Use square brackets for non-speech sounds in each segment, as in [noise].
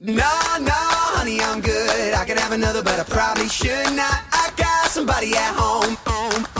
No, no, honey, I'm good. I could have another, but I probably should not. I got somebody at home. home,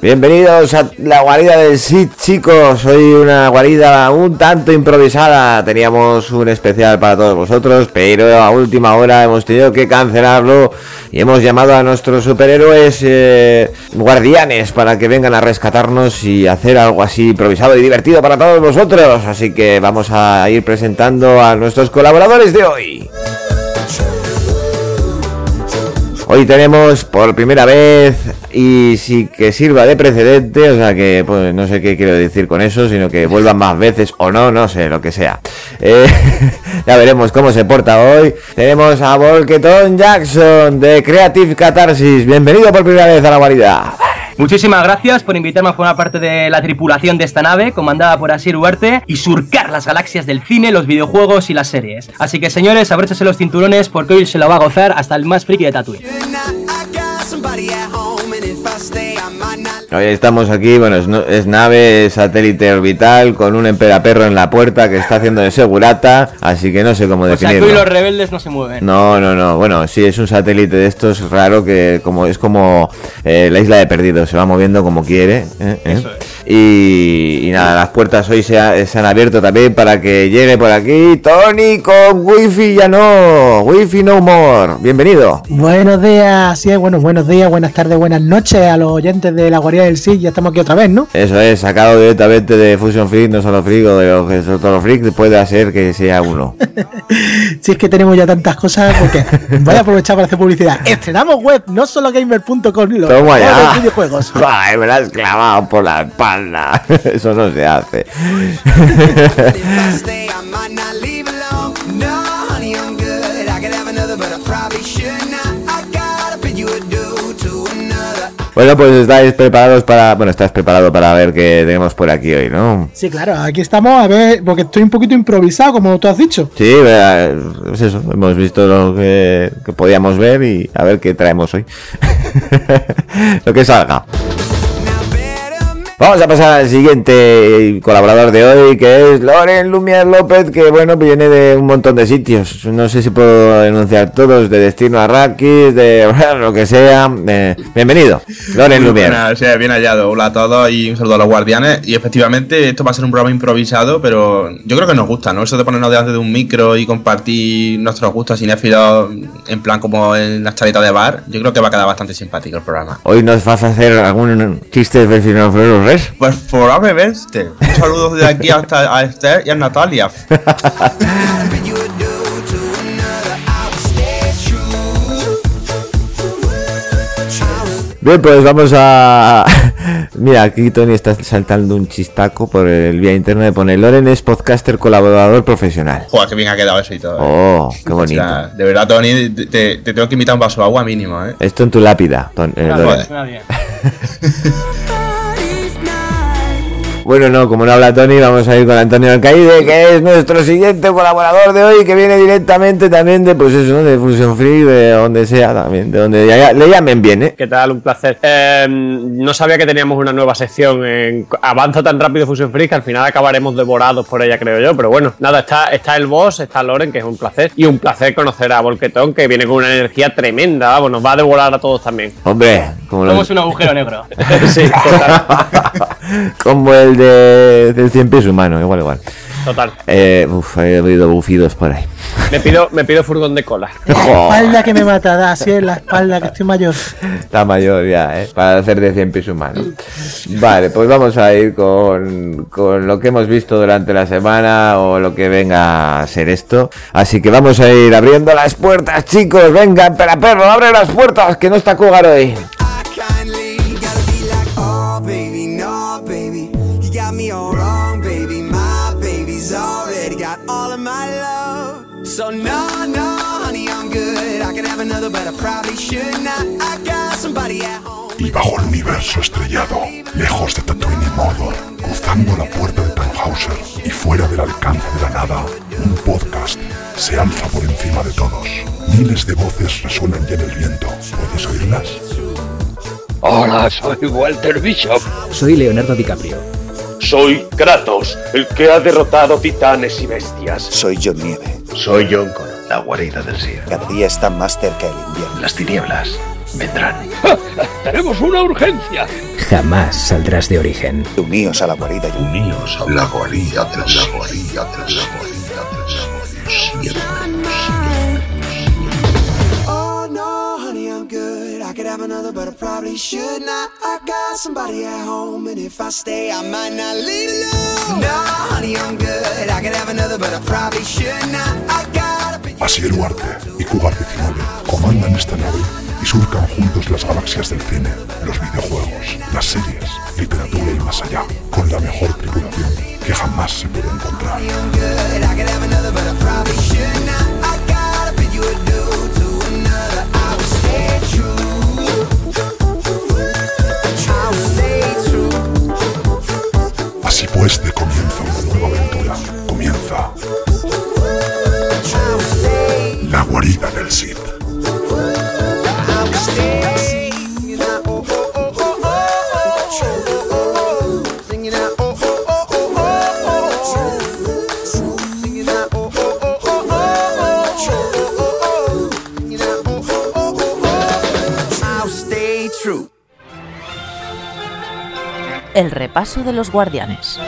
Bienvenidos a la guarida del SID, chicos. Hoy una guarida un tanto improvisada. Teníamos un especial para todos vosotros, pero a última hora hemos tenido que cancelarlo y hemos llamado a nuestros superhéroes eh, guardianes para que vengan a rescatarnos y hacer algo así improvisado y divertido para todos vosotros. Así que vamos a ir presentando a nuestros colaboradores de hoy. Hoy tenemos por primera vez y sí que sirva de precedente, o sea que pues, no sé qué quiero decir con eso, sino que vuelvan más veces o no, no sé, lo que sea. Eh, [laughs] ya veremos cómo se porta hoy. Tenemos a Volketon Jackson de Creative Catharsis. Bienvenido por primera vez a la guarida. Muchísimas gracias por invitarme a formar parte de la tripulación de esta nave, comandada por Asir Huarte, y surcar las galaxias del cine, los videojuegos y las series. Así que señores, abróchese los cinturones porque hoy se lo va a gozar hasta el más friki de Tatooine. Hoy estamos aquí, bueno, es, no- es nave es satélite orbital con un emperaperro en la puerta que está haciendo de segurata, así que no sé cómo O sea definirlo. los rebeldes no se mueven. No, no, no. Bueno, sí, es un satélite de estos raro que como es como eh, la isla de perdidos, se va moviendo como quiere. ¿eh? ¿eh? Eso es. Y, y nada, las puertas hoy se, ha- se han abierto también para que llegue por aquí Tony con wifi ya no, wifi no more. Bienvenido. Buenos días, sí, bueno, buenos días, buenas tardes, buenas noches a los oyentes de la guardia del SIG, ya estamos aquí otra vez, ¿no? Eso es, sacado directamente de Fusion Freak, no solo Freak o de los que son todos los Freak, puede ser que sea uno. [laughs] Si es que tenemos ya tantas cosas, porque [laughs] voy a aprovechar para hacer publicidad. Estrenamos web, no solo gamer.com, lo Toma ya. los videojuegos. [laughs] Ay, me la has clavado por la espalda. Eso no se hace. Bueno, pues estáis preparados para. Bueno, estás preparado para ver qué tenemos por aquí hoy, ¿no? Sí, claro, aquí estamos a ver, porque estoy un poquito improvisado, como tú has dicho. Sí, eh, es eso. Hemos visto lo que, que podíamos ver y a ver qué traemos hoy. [laughs] lo que salga. Vamos a pasar al siguiente colaborador de hoy, que es Loren Lumier López, que bueno, viene de un montón de sitios. No sé si puedo denunciar todos, de Destino a Arrakis, de [laughs] bueno, lo que sea. Eh, bienvenido, Loren buenas, sí, bien hallado. Hola a todos y un saludo a los guardianes. Y efectivamente, esto va a ser un programa improvisado, pero yo creo que nos gusta, ¿no? Eso de ponernos delante de un micro y compartir nuestros gustos cinéfilos en plan como en las charitas de bar, yo creo que va a quedar bastante simpático el programa. Hoy nos vas a hacer algún chiste de Vecinos Res. Pues probablemente. Un saludo de aquí hasta a Esther y a Natalia. Bien, pues vamos a. [laughs] Mira, aquí Tony está saltando un chistaco por el vía internet. Pone Loren es podcaster colaborador profesional. Joder, que bien ha quedado eso y todo. ¿eh? Oh, qué O bonito. sea, de verdad, Tony, te, te- te tengo que invitar un vaso de agua mínimo, ¿eh? Esto en tu lápida, eh, Loren. Joder. Suena bien. [laughs] Bueno, no, como no habla Tony, vamos a ir con Antonio Alcaide, que es nuestro siguiente colaborador de hoy, que viene directamente también de, pues eso, ¿no? de Fusion Free, de donde sea también, de donde ya- le llamen bien, ¿eh? ¿Qué tal? Un placer. Eh, no sabía que teníamos una nueva sección. En... Avanza tan rápido Fusion Freak que al final acabaremos devorados por ella, creo yo. Pero bueno, nada, está, está el boss, está Loren, que es un placer. Y un placer conocer a Volquetón, que viene con una energía tremenda. Vamos, nos va a devorar a todos también. Hombre, como, lo- Somos un agujero negro. [laughs] sí, total. [laughs] como el de, del 100 pies humano, igual, igual. total. Eh, uf, he oído bufidos por ahí. Me pido, me pido furgón de cola. [laughs] La espalda que me matará, así es la espalda que estoy mayor. Está mayor ya, ¿eh? Para hacer de 100 pies humanos. Vale, pues vamos a ir con, con lo que hemos visto durante la semana o lo que venga a ser esto. Así que vamos a ir abriendo las puertas, chicos. Venga, pera perro, abre las puertas, que no está Cougar hoy. So no, no, honey, I'm good. I can have have another, but I probably should not. I got somebody at home. Y bajo el universo estrellado, lejos de Tatooine y Mordor, cruzando la puerta de Tannhauser y fuera del alcance de la nada, un podcast se alza por encima de todos. Miles de voces resuenan ya en el viento. ¿Puedes oírlas? Hola, soy Walter Bishop. Soy Leonardo DiCaprio. Soy Kratos, el que ha derrotado titanes y bestias. Soy John Nieve. Soy John Connor, la guarida del Sir. Cada día está más cerca el invierno. Las tinieblas vendrán. ¡Tenemos una urgencia! Jamás saldrás de origen. Uníos a la guarida. Uníos a la guarida de la guarida de la guarida de Oh could have another, but I probably should not. I got somebody at home, and if I stay, I might not leave alone. Honey, I'm good. I could have another, but I probably should not. I gotta be. Asiel Huarte y Cubar 19 comandan esta nave y surcan juntos las galaxias del cine, los videojuegos, las series, literatura y más allá, con la mejor tripulación que jamás se puede encontrar. Así pues, de comienza una nueva aventura. Comienza la guarida del Sith. El repaso de los guardianes.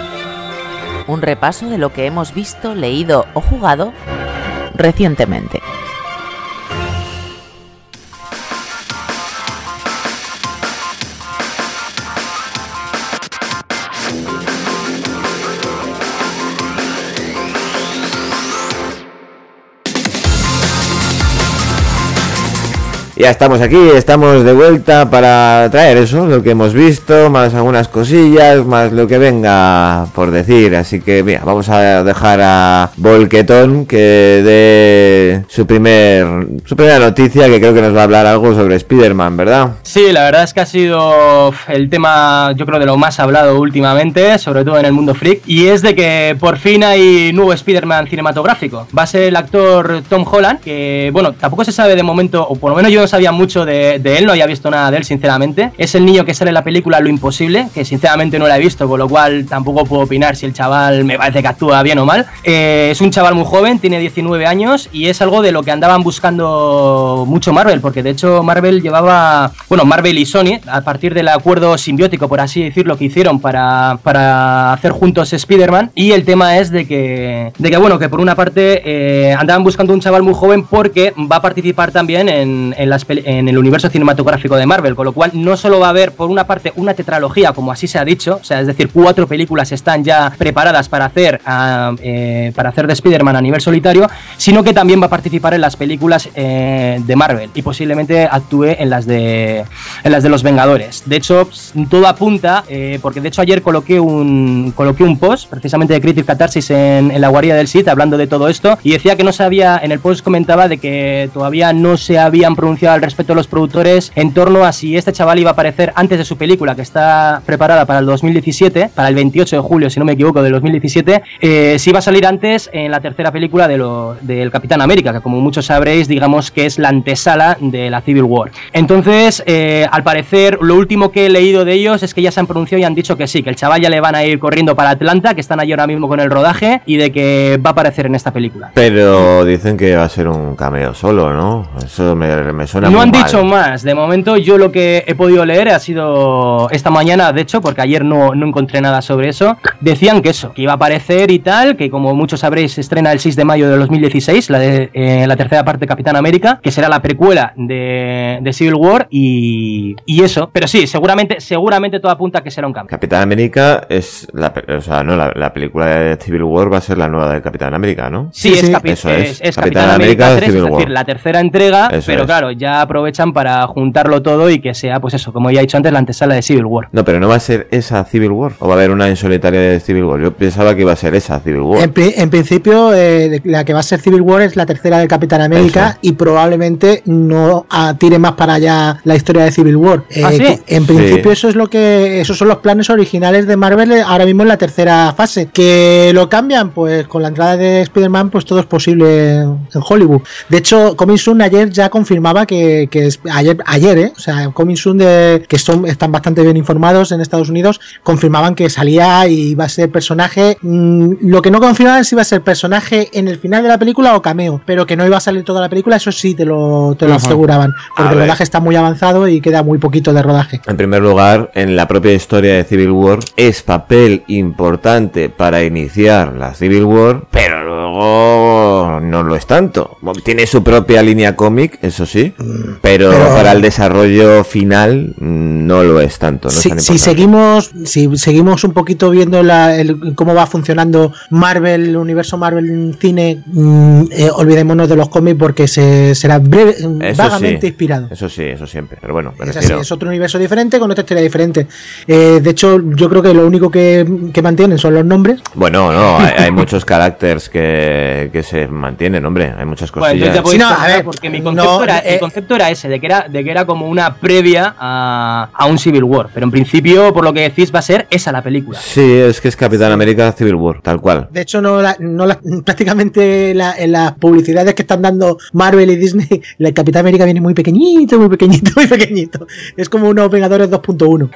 Un repaso de lo que hemos visto, leído o jugado recientemente. Ya estamos aquí, estamos de vuelta para traer eso, lo que hemos visto, más algunas cosillas, más lo que venga por decir. Así que mira, vamos a dejar a Volquetón que dé su primer su primera noticia, que creo que nos va a hablar algo sobre Spider-Man, ¿verdad? Sí, la verdad es que ha sido el tema, yo creo, de lo más hablado últimamente, sobre todo en el mundo freak, y es de que por fin hay nuevo Spider-Man cinematográfico. Va a ser el actor Tom Holland, que, bueno, tampoco se sabe de momento, o por lo menos yo no sabía mucho de, él, no había visto nada de él, sinceramente. Es el niño que sale en la película Lo Imposible, que sinceramente no la he visto, con lo cual tampoco puedo opinar si el chaval me parece que actúa bien o mal. Eh, es un chaval muy joven, tiene 19 años, y es algo de lo que andaban buscando mucho Marvel, porque de hecho Marvel llevaba, bueno, Marvel y Sony, a partir del acuerdo simbiótico, por así decirlo, que hicieron para, para hacer juntos Spider-Man, y el tema es de que, de que bueno, que por una parte eh, andaban buscando un chaval muy joven porque va a participar también en, en, en el universo cinematográfico de Marvel, con lo cual no solo va a haber, por una parte, una tetralogía, como así se ha dicho, o sea, es decir, cuatro películas están ya preparadas para hacer, ah, eh, para hacer de Spider-Man a nivel solitario, sino que también va a participar en las películas eh, de Marvel y posiblemente actúe en las de, en las de los Vengadores. De hecho, todo apunta, eh, porque de hecho ayer coloqué un, coloqué un post, precisamente de Critic Catarsis en, la guarida del sitio, hablando de todo esto, y decía que no sabía, en el post comentaba de que todavía no se habían pronunciado al respecto los productores en torno a si este chaval iba a aparecer antes de su película, que está preparada para el 2017, para el 28 de julio, si no me equivoco, del 2017, eh, si iba a salir antes en la tercera película de lo, del Capitán América, que como muchos sabréis, digamos que es la antesala de la Civil War. Entonces, eh, al parecer, lo último que he leído de ellos es que ya se han pronunciado y han dicho que sí, que el chaval ya le van a ir corriendo para Atlanta, que están allí ahora mismo con el rodaje y de que va a aparecer en esta película. Pero dicen que va a ser un cameo solo, ¿no? Eso me, me suena No muy han mal. dicho más. De momento, yo lo que he podido leer ha sido esta mañana, de hecho, porque ayer no, no encontré nada sobre eso. Decían que eso, que iba a aparecer y tal, que como muchos sabréis, se estrena el 6 de mayo de 2016, la, de, eh, la tercera parte de Capitán América, que será la precuela de, de Civil War y, y eso. Pero sí, seguramente, seguramente todo apunta a que será un cambio. Capitán América es la, o sea, no, la, la película de Civil War va a ser la nueva de Capitán América, ¿no? Sí, es, capi- Eso es, es. es Capitán Capitán América América 3, Civil es decir, War. la tercera entrega, Eso pero es. claro, ya aprovechan para juntarlo todo y que sea, pues eso, como ya he dicho antes, la antesala de Civil War. No, pero no va a ser esa Civil War. O va a haber una en solitaria de Civil War. Yo pensaba que iba a ser esa Civil War. En, pri- en principio, eh, la que va a ser Civil War es la tercera del Capitán América Eso. y probablemente no ah, tire más para allá la historia de Civil War. Eh, ¿Ah, sí? En Sí. principio, eso es lo que, esos son los planes originales de Marvel eh, ahora mismo en la tercera fase. Que lo cambian, pues con la entrada de Spider-Man, pues todo es posible en Hollywood. De hecho, Coming Soon ayer ya confirmaba que, que es- ayer, ayer, eh, o sea, Coming Soon de, que son, están bastante bien informados en Estados Unidos, confirmaban que salía y iba a ser personaje. mm, lo que no confirmaban es si iba a ser personaje en el final de la película o cameo, pero que no iba a salir toda la película, eso sí te lo, te lo Ajá. aseguraban, porque el rodaje está muy avanzado y queda muy poquito de rodaje. En primer lugar, en la propia historia de Civil War es papel importante para iniciar la Civil War, pero luego no lo es tanto. Tiene su propia línea cómic, eso sí, pero, pero- para el desarrollo final mm, no lo es tanto. No es si, tan si importante. seguimos si seguimos un poquito viendo la- el- cómo va funcionando Marvel el universo Marvel en cine mm, eh, olvidémonos de los cómics porque se, será breve- vagamente sí, inspirado Eso sí, eso siempre. Pero bueno, es así, es otro universo diferente con otra historia diferente. Eh, de hecho, yo creo que lo único que, que mantienen son los nombres. Bueno, no, hay, hay [laughs] muchos caracteres que, que se mantienen, hombre. Hay muchas Bueno, ya podéis Sí, no, a ver, porque mi no, concepto, era, eh, el concepto era ese, de que era, de que era como una previa a, a un Civil War. Pero en principio, por lo que decís, va a ser esa la película. Sí, es que es Capitán América Civil War, tal cual. De hecho, no, la- no la- [laughs] prácticamente la- en las publicidades que están dando Marvel y Disney, el Capitán América viene muy pequeñito, muy pequeñito, [laughs] muy pequeñito. Es como unos Vengadores 2.1.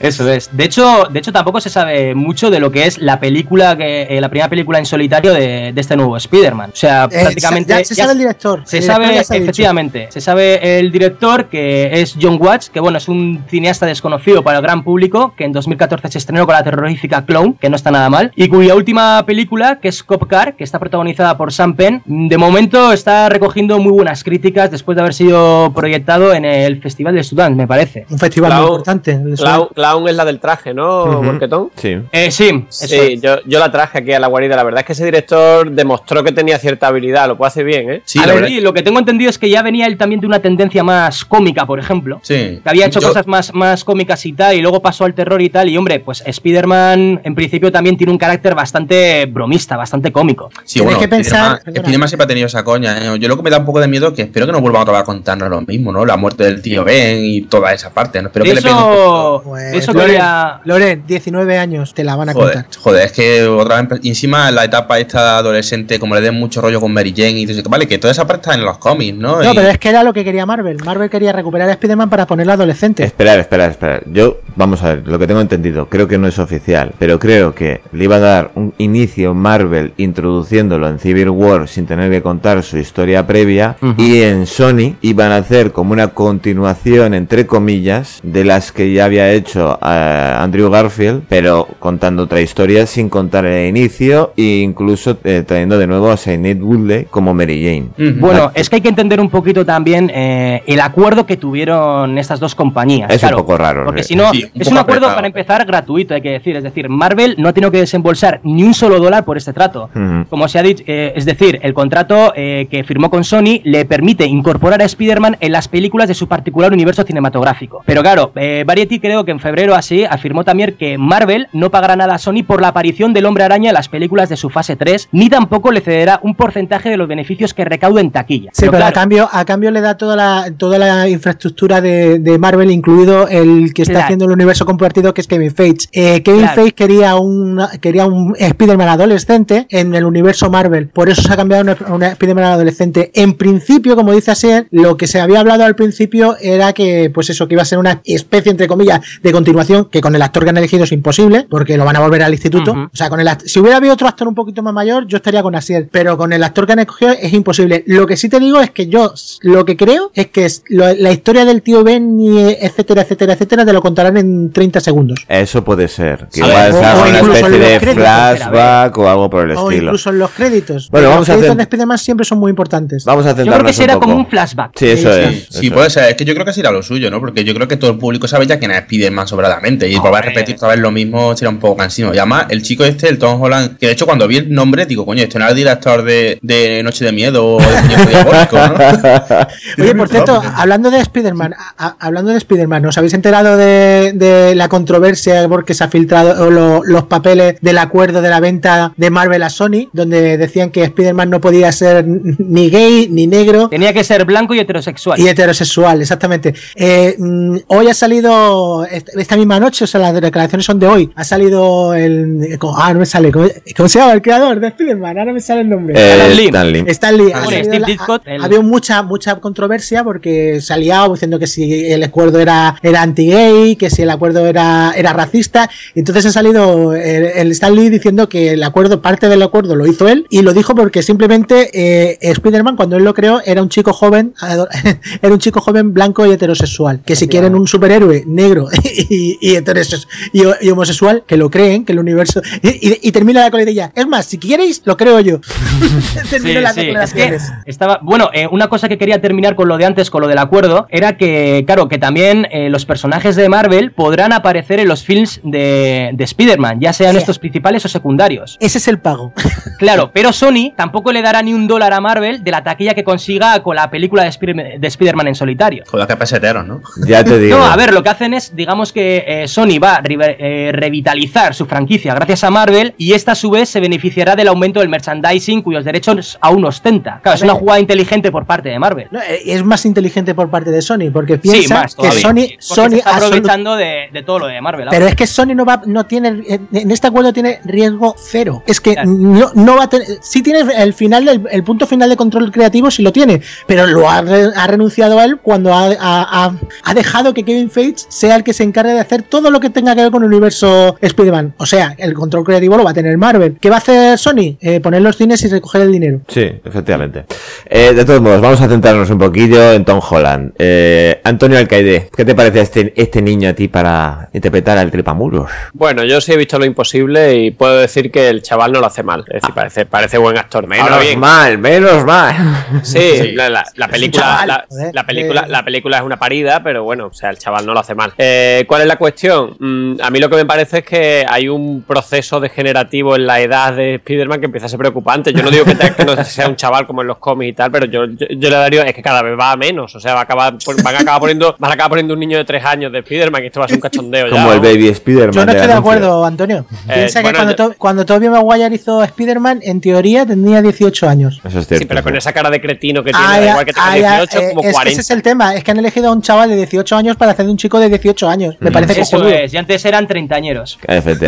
Eso es. De hecho, de hecho, tampoco se sabe mucho de lo que es la película que eh, la primera película en solitario de, de este nuevo Spider-Man. O sea, Eh, prácticamente. ya se ya sabe el director. Se El director sabe, se dicho. efectivamente, se sabe el director que es John Watts, que bueno, es un cineasta desconocido para el gran público, que en 2014 se estrenó con la terrorífica Clone, que no está nada mal, y cuya última película, que es Cop Car, que está protagonizada por Sam Penn, de momento está recogiendo muy buenas críticas después de haber sido proyectado en el Festival de Sudán, me parece. Un festival muy Clown- importante. Clown, Clown es la del traje, ¿no, Ujú. Borquetón? Sí. Eh, sí, eso Sí, es. yo, yo la traje aquí a la guarida. La verdad es que ese director demostró que tenía cierta habilidad, lo puede hacer bien, ¿eh? Sí, a ver, sí, lo que tengo entendido es que ya venía él también de una tendencia más cómica, por ejemplo. Sí. Que había hecho Yo- cosas más, más cómicas y tal, y luego pasó al terror y tal. Y hombre, pues Spider-Man en principio también tiene un carácter bastante bromista, bastante cómico. Sí, Tienes bueno, que pensar- Spiderman- siempre ha tenido esa coña. ¿eh? Yo lo que me da un poco de miedo es que espero que no vuelvan otra vez a contarnos lo mismo, ¿no? La muerte del tío Ben y toda esa parte. ¿no? Espero que le un Pues, eso Loren, quería. Loren, 19 años, te la van a Joder, contar. joder, es que otra vez, y encima en la etapa esta adolescente, como le den mucho rollo con Mary Jane y dices, vale, que toda esa parte está en los cómics, ¿no? No, Y- pero es que era lo que quería Marvel. Marvel quería recuperar a Spider-Man para ponerlo adolescente. Esperar, esperar, esperar. Yo, vamos a ver, lo que tengo entendido, creo que no es oficial, pero creo que le iba a dar un inicio Marvel introduciéndolo en Civil War sin tener que contar su historia previa y en Sony iban a hacer como una continuación, entre comillas, de las que ya había hecho eh, Andrew Garfield, pero contando otra historia sin contar el inicio e incluso eh, trayendo de nuevo a Sinead Woodley como Mary Jane. Bueno, es que hay que entender un poquito también eh, el acuerdo que tuvieron estas dos compañías. Es un poco raro, Porque si no, Sí, un es un acuerdo apretado. para empezar gratuito, hay que decir. Es decir, Marvel no ha tenido que desembolsar ni un solo dólar por este trato. Como se ha dicho, eh, es decir, el contrato eh, que firmó con Sony le permite incorporar a Spider-Man en las películas de su particular universo cinematográfico. Pero claro, eh, Variety creo que en febrero así afirmó también que Marvel no pagará nada a Sony por la aparición del Hombre Araña en las películas de su fase 3, ni tampoco le cederá un porcentaje de los beneficios que recaude en taquilla. Sí, pero, a, claro, cambio, a cambio le da toda la, toda la infraestructura de, de Marvel, incluido el que está Claro. haciendo el universo compartido, que es Kevin Feige. Eh, Kevin Claro. Feige quería un, quería un Spider-Man adolescente en el universo Marvel. Por eso se ha cambiado a una, una Spider-Man adolescente. En principio, como dice Asier, lo que se había hablado al principio era que, pues eso, que iba a ser una especie, entre comillas, de continuación, que con el actor que han elegido es imposible, porque lo van a volver al instituto. O sea, con el si hubiera habido otro actor un poquito más mayor, yo estaría con Asier, pero con el actor que han escogido es imposible. Lo que sí te digo es que yo lo que creo es que es lo- la historia del tío Ben y etcétera, etcétera, etcétera, te lo contarán en en 30 segundos. Eso puede ser. Que A igual o- sea o una especie los de créditos, flashback o algo por el O estilo. incluso en los créditos. Bueno, Los vamos a créditos hacer- de Spider-Man siempre son muy importantes. Vamos a Yo creo que será como un flashback. Sí, eso Sí, es. Sí, eso puede es. ser. Es que yo creo que será lo suyo, ¿no? Porque yo creo que todo el público sabe ya quién es Spider-Man sobradamente. Y volver a repetir otra vez lo mismo será un poco cansino. Y además, el chico este, el Tom Holland, que de hecho cuando vi el nombre, digo, coño, este no era el director de, de Noche de Miedo o de Muñeco Diabólico, ¿no? [laughs] Oye, por cierto, hablando de Spider-Man, hablando de Spider-Man, ¿os habéis enterado de, de la controversia porque se ha filtrado lo- los papeles del acuerdo de la venta de Marvel a Sony, donde decían que Spider-Man no podía ser ni gay ni negro Tenía que ser blanco y heterosexual. y heterosexual, exactamente. Eh, mm, hoy ha salido, est- esta misma noche, o sea, las declaraciones son de hoy, ha salido el... Ah, no me sale, ¿cómo, cómo se llama el creador de Spider-Man? Ahora me sale el nombre. Eh, Stan Lee. Stan Lee. Stan. Ah, Steve el- Había mucha, mucha controversia porque se ha liado diciendo que si el acuerdo era, era anti-gay, que si el acuerdo era, era racista. Entonces ha salido el, el Stan Lee diciendo que el acuerdo, parte del acuerdo lo hizo él y lo dijo porque simplemente eh, Spider-Man, cuando él lo creó, era un chico joven, [laughs] era un chico joven blanco y heterosexual. Que si quieren un superhéroe negro [laughs] y, y, heterosex- y, y homosexual, que lo creen, que el universo. Y, y- y termina la coletilla. Es más, si queréis, lo creo yo. [laughs] Termino Sí, las sí, es que declaraciones. estaba. Bueno, eh, una cosa que quería terminar con lo de antes, con lo del acuerdo, era que, claro, que también eh, los personajes de Marvel podrán aparecer en los films de, de Spider-Man, ya sean Sí. estos principales o secundarios. Ese es el pago. [laughs] Claro, pero Sony tampoco le dará ni un dólar a Marvel de la taquilla que consiga con la película de Spider- de Spider-Man en solitario. Joder, que peseteros, ¿no? [laughs] Ya te digo. No, a ver, lo que hacen es, digamos que eh, Sony va a eh, revitalizar su franquicia gracias a Marvel y esta a su vez se beneficiará del aumento del merchandising cuyos derechos aún ostenta. Claro, es una jugada inteligente por parte de Marvel. No, eh, es más inteligente por parte de Sony, porque Sí, piensa más que. Sony, porque Sony se está aprovechando de, de todo lo de Marvel. Pero ahora. es que Sony no va, no tiene, en este acuerdo tiene riesgo cero. Es que Claro. no, no va a tener, sí tiene el final el punto final de control creativo, sí lo tiene, pero lo ha, re- ha renunciado a él cuando ha, ha- ha- ha dejado que Kevin Feige sea el que se encargue de hacer todo lo que tenga que ver con el universo Spider-Man. O sea, el control creativo lo va a tener Marvel. ¿Qué va a hacer Sony? Eh, poner los cines y recoger el dinero. Sí, efectivamente. Eh, de todos modos, vamos a centrarnos un poquillo en Tom Holland. Eh, Antonio Alcaide, ¿qué te parece este, este niño a ti para interpretar al Tripamuros? Bueno, yo sí he visto lo imposible y puedo decir que el chaval no lo hace mal. Es decir, parece, parece buen actor. Menos Ahora bien, mal, menos mal. Sí, [laughs] La, la- la película, chaval, la, película, eh. la película es una parida, pero bueno, o sea, el chaval no lo hace mal. Eh, ¿Cuál es la cuestión? Mm, a mí lo que me parece es que hay un proceso degenerativo en la edad de Spider-Man que empieza a ser preocupante. Yo no digo que, te- que no sea un chaval como en los cómics y tal, pero yo, yo, yo le daría, es que cada vez va a menos. O sea, va a acabar, van a acabar poniendo, van a acabar poniendo un niño de tres años de Spider-Man y esto va a ser un cachondeo ya. Como el ¿no? Baby Spider-Man. Yo no estoy de acuerdo, Antonio. Piensa que cuando, yo- To- cuando Tobey Maguire hizo Spider-Man, en teoría tenía 18 años. Eso es cierto. Sí, pero con esa cara de cretino que tiene, da ya, igual que tenga ah, ya, 18, eh, como es que 40. ese es el tema, es que han elegido a un chaval de 18 años para hacer de un chico de 18 años. Me parece Eso cojonudo. es, y antes eran treintañeros.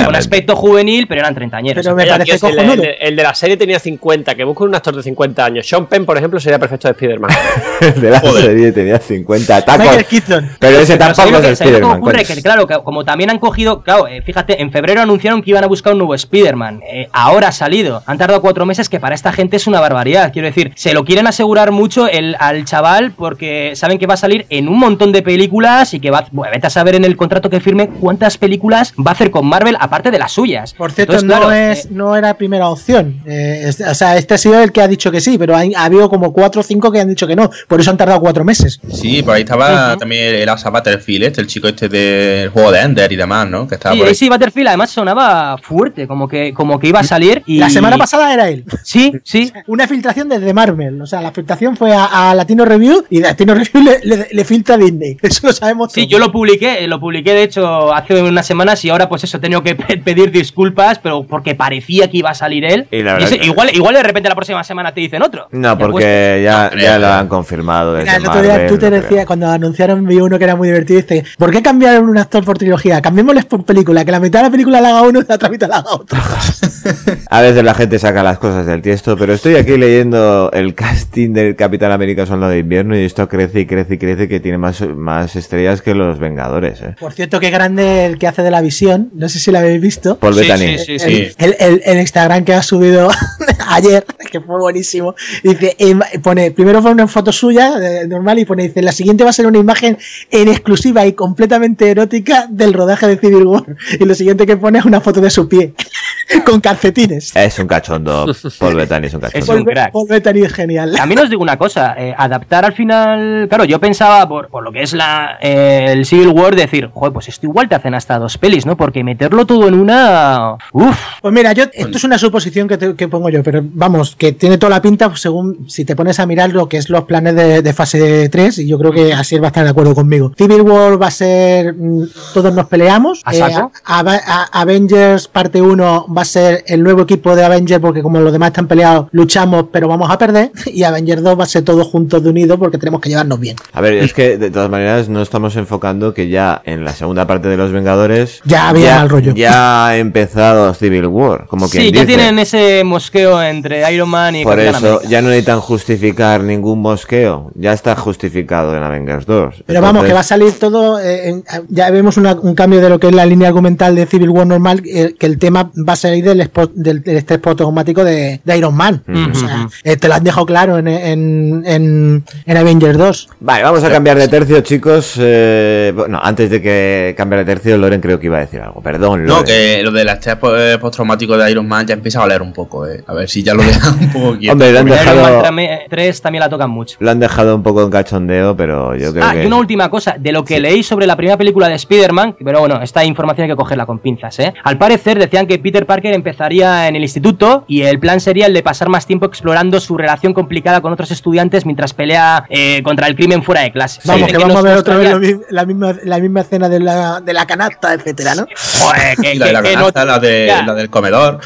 Con aspecto juvenil, pero eran treintañeros. Pero me parece si el, cojonudo. el- el de la serie tenía 50, que busco un actor de 50 años. Sean Penn, por ejemplo, sería perfecto de Spider-Man. [laughs] de la serie tenía 50 tacos. Michael Keaton. Pero ese Pero ¿sabéis tampoco es que- ¿sabéis lo que Spider-Man. ocurre? coño. Que claro, que como también han cogido, claro, eh, fíjate, en febrero anunciaron que iban a buscar un nuevo Spider-Man. Eh, ahora ha salido. Han tardado cuatro meses, que para esta gente es una barbaridad. Quiero decir, se lo quieren asegurar mucho el, al chaval porque saben que va a salir en un montón de películas y que va, bueno, vete a saber en el contrato que firme cuántas películas va a hacer con Marvel aparte de las suyas. Por cierto, Entonces, no, es, eh, no era primera opción. Eh, es- o sea, este ha sido el que ha dicho que sí, pero hay- ha habido como 4 o 5 que han dicho que no. Por eso han tardado 4 meses. Sí, por ahí estaba también el Asa Butterfield, este, el chico este del juego de Ender y demás, ¿no? Que estaba Sí, por ahí. sí, Butterfield además sonaba fuerte, como que, como que iba a salir y... La semana pasada era él. Sí, sí. [laughs] Una filtración desde Marvel. O sea, la filtración fue a, a Latino Review y Latino Review le, le- le filtra a Disney. [laughs] Eso lo sabemos Sí, todos. yo lo publiqué, lo publiqué de hecho hace unas semanas y ahora pues eso, he tenido que pe- pedir disculpas, pero porque parecía que iba a salir él. La verdad ese- que- igual, igual de repente la próxima semana te dicen otro. No, porque ya, ya lo han confirmado desde Mira, el otro día Marvel, tú te no decía, creo. cuando anunciaron, vi uno que era muy divertido, dice, ¿por qué cambiaron un actor por trilogía? Cambiémosles por película, que la mitad de la película la haga uno y la otra mitad la haga otro. [laughs] A veces la gente saca las cosas del tiesto, pero estoy aquí leyendo el casting del Capitán América Soldado de Invierno y esto crece y crece y crece que tiene más, más estrellas que los Vengadores, ¿eh? Por cierto, qué grande el que hace de la visión, no sé si lo habéis visto. Paul Sí, Bettany. sí, sí, El, sí. el- el- el Instagram que ha subido [laughs] ayer, que fue buenísimo. Dice, em, pone, primero fue una foto suya, normal, y pone, dice, la siguiente va a ser una imagen en exclusiva y completamente erótica del rodaje de Civil War. [laughs] Y lo siguiente que pone es una foto de su pie, [laughs] con calcetines. Es un cachondo. Paul Bettany es un cachondo. Es un crack. Paul Bettany es genial. También os digo una cosa, eh, adaptar al final, claro, yo pensaba por, por lo que es la eh, el Civil War, decir, joder, pues esto igual te hacen hasta dos pelis, ¿no? Porque meterlo todo en una... Uf, Pues mira, yo, esto es una suposición que, te- que pongo yo, pero vamos, que tiene toda la pinta pues, según si te pones a mirar lo que es los planes de, de fase 3, y yo creo que así va a estar de acuerdo conmigo. Civil War va a ser mm, todos nos peleamos. ¿A Eh, saco? a- a- Avengers parte 1 va a ser el nuevo equipo de Avengers, porque como los demás están peleados, luchamos, pero vamos a perder. [laughs] Y Avengers 2 va a ser todos juntos de unidos porque tenemos que llevarnos bien. A ver, es que de todas maneras no estamos enfocando que ya en la segunda parte de Los Vengadores Ya había mal rollo. Ya ha empezado Civil War, como quien sí, ya dice. tienen ese mosqueo entre Iron Man y Por Capitán eso América. ya no necesitan justificar ningún mosqueo. Ya está justificado en Avengers 2. Pero vamos, que va a salir todo. eh, en- ya vemos una- un cambio de lo que es la línea argumental de Civil War normal, eh, que el tema va a salir del, expo- del, del estrés postraumático de, de Iron Man. Ujú. O sea, eh, te lo han dejado claro en, en, en, en Avengers 2. Vale, vamos a cambiar de tercio, chicos. Eh, bueno, antes de que cambiar de tercio, Loren creo que iba a decir algo. Perdón, No, Loren. que lo del estrés eh, postraumático de Iron Man ya empieza a valer un poco, eh. A ver si ya lo [laughs] deja un poco quieto. Hombre, lo han Iron Man dejado, trame- 3 también la tocan mucho. lo han dejado un poco en cachondeo, pero yo creo Ah, que... y una última cosa, de lo que leí sobre la primera película de Spider-Man, pero bueno, esta información hay que cogerla con pinzas, ¿eh? Al parecer decían que Peter Parker empezaría en el instituto y el plan sería el de pasar más tiempo explorando su relación complicada con otros estudiantes mientras pelea eh, contra el crimen fuera de clase. Vamos, que vamos a ver otra vez la misma, la misma escena de la, de la canasta, etcétera, ¿no? Joder, que, la de la canasta, no- la, de, la del comedor.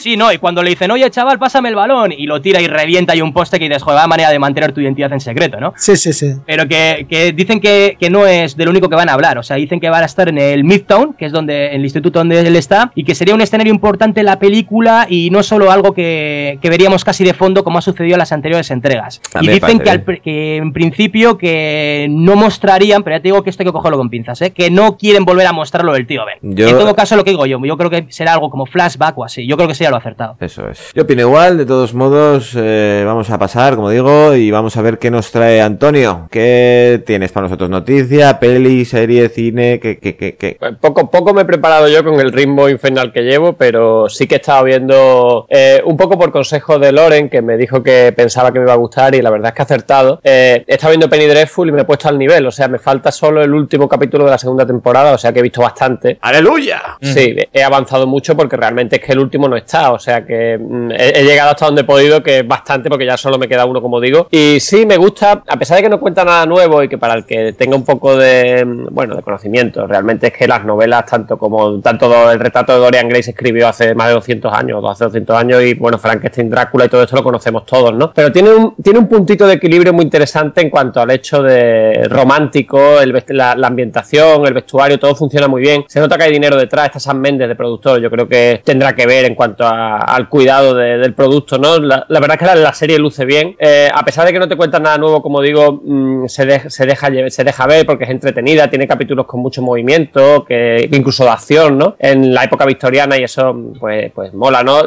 Sí, no, y cuando le dicen, oye chaval, pásame el balón, y lo tira y revienta y un poste que dices, joder, manera de mantener tu identidad en secreto, ¿no? Sí, sí, sí. Pero que, que dicen que, que no es de lo único que van a hablar. O sea, dicen que van a estar en el Midtown, que es donde el instituto donde él está, y que sería un escenario importante en la película y no solo algo que, que veríamos casi de fondo como ha sucedido en las anteriores entregas. A y dicen que, al que en principio que no mostrarían, pero ya te digo que esto hay que cogerlo con pinzas, ¿eh? que no quieren volver a mostrarlo del tío Ben. Yo- En todo caso, lo que digo yo, yo creo que será algo como flashback o así. Yo creo que sería lo acertado. Eso es. Yo opino igual, de todos modos, eh, vamos a pasar, como digo, y vamos a ver qué nos trae Antonio. ¿Qué tienes para nosotros? ¿Noticia, peli, serie, cine? ¿Qué, qué, qué, qué? Pues Poco, poco me he preparado yo con el ritmo infernal que llevo, pero sí que he estado viendo eh, un poco por consejo de Loren, que me dijo que pensaba que me iba a gustar y la verdad es que ha acertado. Eh, he estado viendo Penny Dreadful y me he puesto al nivel, o sea, me falta solo el último capítulo de la segunda temporada, o sea que he visto bastante. ¡Aleluya! Sí, he avanzado mucho porque realmente es que el último no está, o sea que mm, he, he llegado hasta donde he podido, que es bastante porque ya solo me queda uno, como digo. Y sí, me gusta, a pesar de que no cuenta nada nuevo y que para el que tenga un poco de, mm, bueno, de conocimiento, realmente es que las novelas, tanto como tanto el retrato de Dorian Gray se escribió hace más de 200 años, o hace 200 años, y bueno, Frankenstein, Drácula y todo esto lo conocemos todos, ¿no? Pero tiene un, tiene un puntito de equilibrio muy interesante en cuanto al hecho de romántico, la, ambientación, el vestuario, todo funciona muy bien. Se nota que hay dinero detrás, está Sam Mendes de productor, yo creo que tendrá que ver en cuanto al cuidado de- del producto, ¿no? La, verdad es que la, serie luce bien. Eh, a pesar de que no te cuentan nada nuevo, como digo, mm, se, se, deja, se deja ver porque es entretenida, tiene capítulos con mucho movimiento, que incluso de acción, ¿no? En la época victoriana y eso, pues, pues mola, ¿no?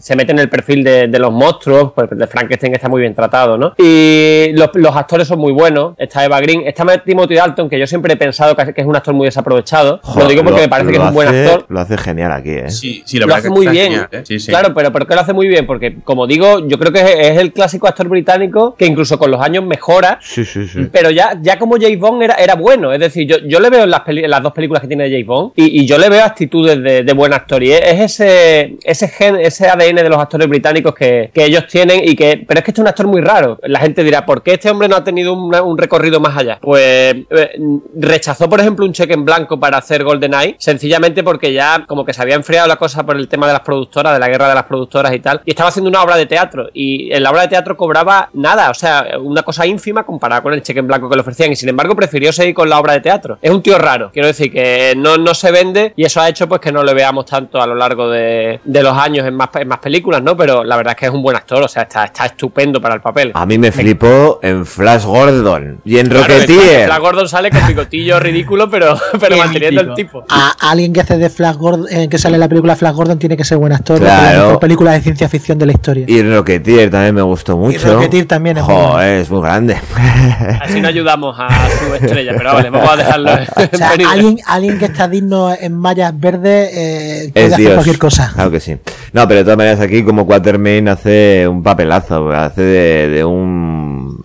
Se mete en el perfil de, de los monstruos, pues de Frankenstein está muy bien tratado, ¿no? Y los, los actores son muy buenos. Está Eva Green, está Timothy Dalton, que yo siempre he pensado que es un actor muy desaprovechado. lo digo porque me parece que es un buen hace- actor. Lo hace genial aquí, ¿eh? Sí, sí, la lo hace que muy bien. genial, ¿eh? Sí, sí. Claro, pero ¿por qué lo hace muy bien? Porque, como digo, yo creo que es, es el clásico actor británico que incluso con los años mejora. Sí, sí, sí. Pero ya, ya como James Bond era, era bueno. Es decir, yo, yo le veo en las, peli- en las dos películas que tiene James Bond y, y yo le veo actitudes de, de buen actor. Y es, es ese, ese gen, ese ADN de los actores británicos que, que ellos tienen y que. Pero es que este es un actor muy raro. La gente dirá, ¿por qué este hombre no ha tenido un recorrido más allá? Pues eh, rechazó, por ejemplo, un cheque en blanco para hacer GoldenEye, sencillamente porque ya como que se había enfriado la cosa por el tema de las productoras, de la guerra de las productoras y tal, y estaba haciendo una obra de teatro. Y en la obra de teatro cobraba nada, o sea, una cosa ínfima comparada con el cheque en blanco que le ofrecían, y sin embargo prefirió seguir con la obra de teatro. Es un tío raro, quiero decir que no, no se vende y eso ha hecho pues que no le veamos tanto a lo largo largo de, de los años en más, en más películas, ¿no? Pero la verdad es que es un buen actor, o sea, está, está estupendo para el papel. A mí me flipó en Flash Gordon y en Claro, Rocketeer. Flash Gordon sale con bigotillo [laughs] ridículo, pero, pero manteniendo el tipo. A alguien que hace de Flash Gordon, eh, que sale en la película Flash Gordon, tiene que ser buen actor. Claro. La película de ciencia ficción de la historia. Y en Rocketeer también me gustó mucho. Rocketeer también es muy Joder, bueno. es muy grande. Así no ayudamos a su estrella, pero vale, vamos a dejarlo en O sea, alguien, alguien que está digno en mallas verdes eh, puede Es hacer Dios. Cualquier cosa. Claro que sí. No, pero de todas maneras aquí como Quatermain hace un papelazo, hace de, de un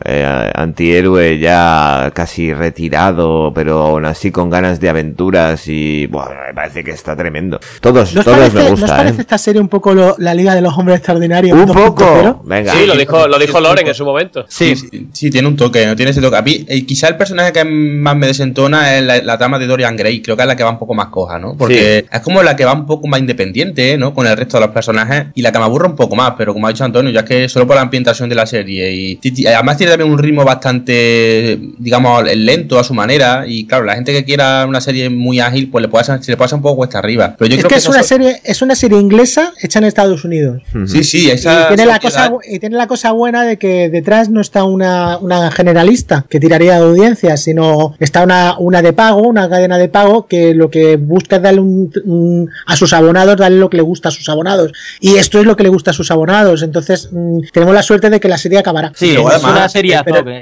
eh, antihéroe ya casi retirado, pero aún así con ganas de aventuras y bueno, me parece que está tremendo. Todos, ¿No os todos parece, me ¿no os gusta, parece ¿eh? esta serie un poco lo- la Liga de los Hombres Extraordinarios? Un 2.0? poco. Venga. Sí, lo dijo, lo dijo Loren en su momento. Sí, sí, sí, tiene un toque, no tiene ese toque. A mí, eh, quizá el personaje que más me desentona es la, la trama de Dorian Gray. Creo que es la que va un poco más coja, ¿no? Porque es como la que va un poco más independiente, ¿no? Con el resto de los personajes y la que me aburre un poco más. Pero como ha dicho Antonio, ya que solo por la ambientación de la serie y ti- además tiene también un ritmo bastante, digamos, lento a su manera. Y claro, la gente que quiera una serie muy ágil, pues le puede hacer, se le pasa un poco cuesta arriba. Pero yo Es creo que es eso una so- serie, es una serie inglesa hecha en Estados Unidos. Sí, sí, esa y, tiene la cosa, y tiene la cosa buena de que detrás no está una, una generalista que tiraría de audiencia, sino está una, una de pago, una cadena de pago que lo que busca es darle un- un- a sus abonados, darle lo que le gusta a sus abonados. Y esto es lo que le gusta a sus abonados. Entonces, mm, tenemos la suerte de que la serie acabará. Sí, luego es además- una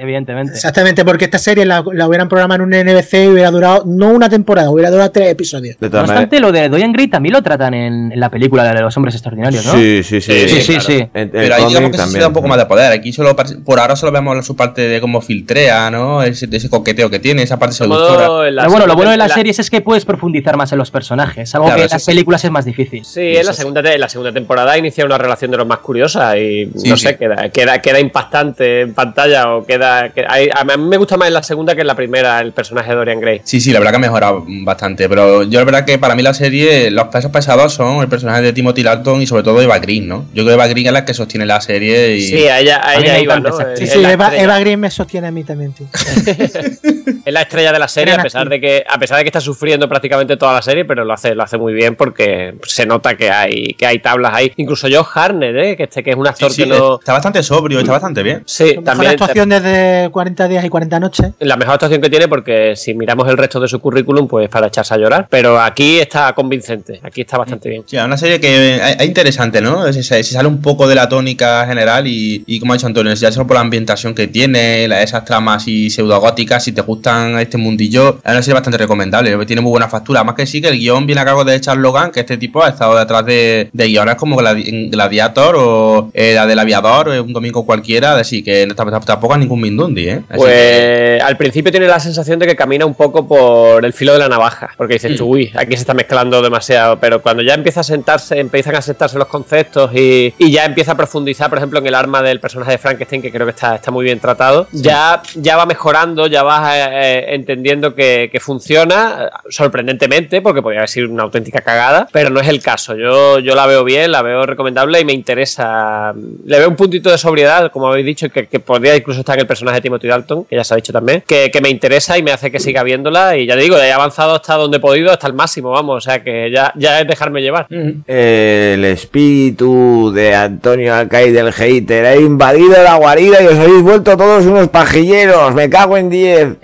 evidentemente. Exactamente, porque esta serie la, la hubieran programado en un NBC y hubiera durado, no una temporada, hubiera durado tres episodios. De No todas maneras. obstante, lo de Dorian Gray también lo tratan en, en la película de los hombres extraordinarios, ¿no? Sí, sí, sí. sí, sí. sí. En- en Pero ahí digamos que sí se también. da un poco más de poder. Aquí solo por ahora solo vemos su parte de cómo filtrea, ¿no? Ese, ese coqueteo que tiene, esa parte seductora. la Pero bueno, lo bueno de las temporada- series es que puedes profundizar más en los personajes, algo Claro, que en las sí. películas es más difícil. Sí, en la segunda, en la segunda temporada inicia una relación de los más curiosa y Sí, no sí. sé, queda, queda, queda impactante en pantalla o queda... que- hay- a mí me gusta más en la segunda que en la primera el personaje de Dorian Gray. Sí, sí, la verdad que ha mejorado bastante. Pero yo la verdad que para mí la serie, los pesos pesados son el personaje de Timothy Dalton y sobre todo Eva Green, ¿no? Yo creo que Eva Green es la que sostiene la serie y... Sí, a ella, a ella iba, ¿no? Es- Sí, sí, Eva. Eva Green me sostiene a mí también, tío. [laughs] Es la estrella de la serie, a pesar de que, a pesar de que está sufriendo prácticamente toda la serie, pero lo hace, lo hace muy bien porque se nota que hay, que hay tablas ahí. Incluso Josh Harnett, ¿eh? que este que es un actor sí, que no. está bastante sobrio, está bastante bien. Sí, Mejor también. actuación desde 40 días y 40 noches. La mejor actuación que tiene, porque si miramos el resto de su currículum, pues para echarse a llorar. Pero aquí está convincente, aquí está bastante bien. Sí, una serie que es, es interesante, ¿no? Se, sale un poco de la tónica general y, y como ha dicho Antonio, ya solo por la ambientación que tiene, la- esas tramas y pseudogóticas, si te gustan este mundillo, es una serie bastante recomendable, tiene muy buena factura. Más que sí que el guion viene a cargo de Charles Logan, que este tipo ha estado detrás de, de guiones como Gladi- Gladiator o eh, la del aviador, o un domingo cualquiera, así que tampoco tampoco es ningún Mindundi, ¿eh? Así que- Pues al principio tiene la sensación de que camina un poco por el filo de la navaja, porque dices tú, uy, aquí se está mezclando demasiado, pero cuando ya empieza a sentarse, empiezan a sentarse los conceptos y, y ya empieza a profundizar, por ejemplo, en el arma del personaje de Frankenstein, que creo que está, está muy bien tratado, ya, ya va mejorando, ya vas eh, entendiendo que, que funciona, eh, sorprendentemente, porque podría haber sido una auténtica cagada, pero no es el caso. Yo, yo la veo bien, la veo recomendable y me interesa. Le veo un puntito de sobriedad, como habéis dicho, que, que podría incluso estar en el personaje de Timothy Dalton, que ya se ha dicho también, que, que me interesa y me hace que siga viéndola. Y ya te digo, he avanzado hasta donde he podido, hasta el máximo, vamos. O sea que ya, ya es dejarme llevar. El espíritu de Antonio Alcaide del hater ha invadido la guarida y os habéis vuelto todos unos pajilleros. Me cago en 10.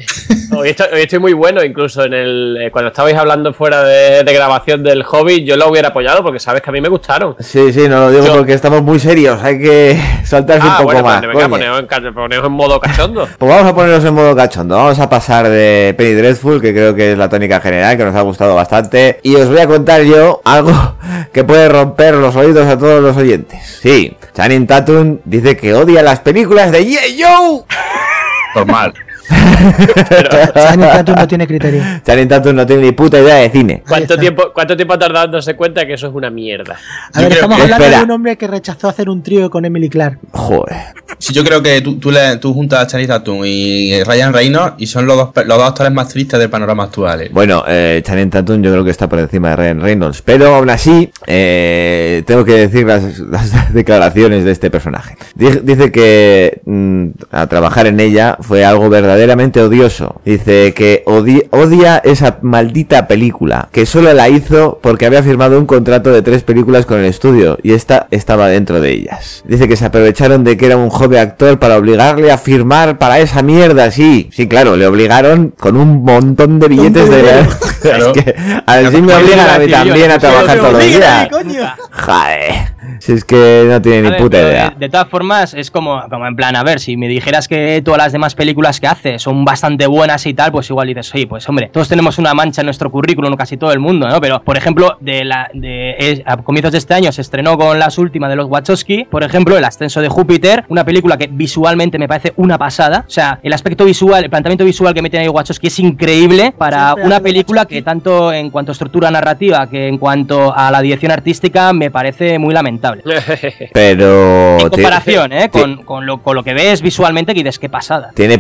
Hoy estoy, hoy estoy muy bueno, incluso en el eh, cuando estabais hablando fuera de, de grabación del hobby, yo lo hubiera apoyado porque sabes que a mí me gustaron. Sí, sí, no lo digo Yo- porque estamos muy serios. Hay que [laughs] soltarse Ah, un poco bueno, más. pues venga, poneos en, poneos en modo cachondo. [laughs] Pues vamos a ponernos en modo cachondo. Vamos a pasar de Penny Dreadful, que creo que es la tónica general, que nos ha gustado bastante. Y os voy a contar yo algo [laughs] que puede romper los oídos a todos los oyentes. Sí, Channing Tatum dice que odia las películas de Yeah Yo. Normal. [laughs] Channing Tatum no tiene criterio. Channing Tatum no tiene ni puta idea de cine. ¿Cuánto tiempo, ¿Cuánto tiempo ha tardado en darse cuenta que eso es una mierda? A ver, estamos que- hablando espera. de un hombre que rechazó hacer un trío con Emily Clark. Joder. Sí, yo creo que tú, tú, le- tú juntas a Channing Tatum y Ryan Reynolds y son los dos, los dos actores más tristes del panorama actual. ¿eh? Bueno, eh, Channing Tatum yo creo que está por encima de Ryan Reynolds, pero aún así eh, tengo que decir las, las [laughs] declaraciones de este personaje. Di- Dice que mm, a trabajar en ella fue algo verdaderamente verdaderamente odioso. Dice que odi- odia esa maldita película, que solo la hizo porque había firmado un contrato de tres películas con el estudio y esta estaba dentro de ellas. Dice que se aprovecharon de que era un joven actor para obligarle a firmar para esa mierda, sí, sí, claro, le obligaron con un montón de billetes de... Claro. [laughs] Es que así me obligan a mí también a trabajar todos los días. Joder, si es que no tiene A ni ver, puta idea. De, de todas formas, es como, como en plan, a ver, si me dijeras que todas las demás películas que hace son bastante buenas y tal, pues igual dices, oye, pues hombre, todos tenemos una mancha en nuestro currículum, casi todo el mundo, ¿no? Pero, por ejemplo, de la, de, es- a comienzos de este año se estrenó con las últimas de los Wachowski, por ejemplo, El ascenso de Júpiter, una película que visualmente me parece una pasada. O sea, el aspecto visual, el planteamiento visual que meten ahí Wachowski es increíble para una película que tanto en cuanto a estructura narrativa que en cuanto a la dirección artística me parece muy lamentable. [laughs] Pero... En comparación, ¿eh? Con, con lo, con lo que ves visualmente, que dices, qué pasada. Tiene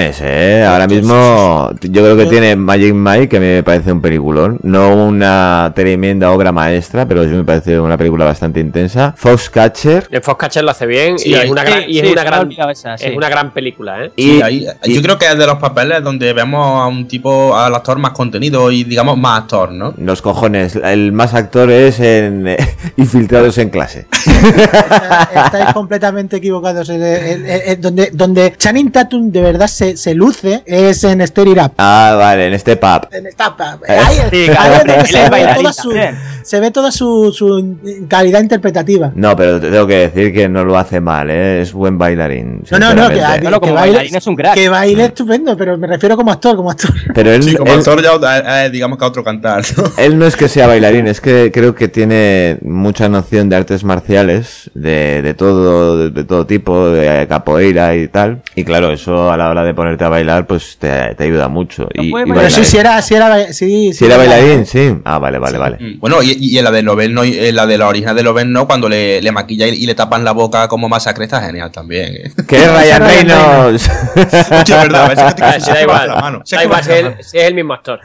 peliculones, ¿eh? Ahora mismo yo creo que tiene Magic Mike, que me parece un peliculón. No una tremenda obra maestra, pero sí me parece una película bastante intensa. Foxcatcher. El Foxcatcher lo hace bien Sí, y es una gran, y es sí, una gran, esa, sí. es una gran película, ¿eh? Sí, Y, ahí- y- yo creo que es de los papeles donde vemos a un tipo, al actor más contenido y digamos más actor, ¿no? los cojones, el más actor es en eh, [laughs] Infiltrados en clase. Está- Estáis completamente equivocados. El- el- el- el- donde, donde Channing Tatum de verdad se, se luce es en Stir It Up. Ah, vale, en este pub. En esta- ahí, sí, ahí claro, es donde él se ve [laughs] toda su, también. se ve toda su, su calidad interpretativa. No, pero te tengo que decir que no lo hace mal, ¿eh? Es buen bailarín. No, no, no, que, sinceramente. Bueno, como que baile, bailarín es un crack. que baile estupendo, pero me refiero como actor, como actor. Pero él, Sí, como él- actor ya eh, eh, digamos que a otro cantar, ¿no? [laughs] Él no es que sea bailarín, es que creo que tiene mucha noción de artes marciales, de, de todo, de, de todo tipo, de capoeira y tal. Y claro, eso a la hora de ponerte a bailar, pues te, te ayuda mucho. No Y, y. Pero sí, si era, si era, sí, Si sí era bailarín, sí. Ah, vale, vale, vale. Mm, Bueno, y, y en la de Loven, no, en la de la original de Loven, no, cuando le, le maquilla y, y le tapan la boca como masacre, está genial también. ¿eh? ¿Qué es [laughs] Ryan Ryan Reynolds? [laughs] Hostia, es verdad, ese que te sí, da la igual, mano. Sí, da igual si es, el, si es el mismo actor.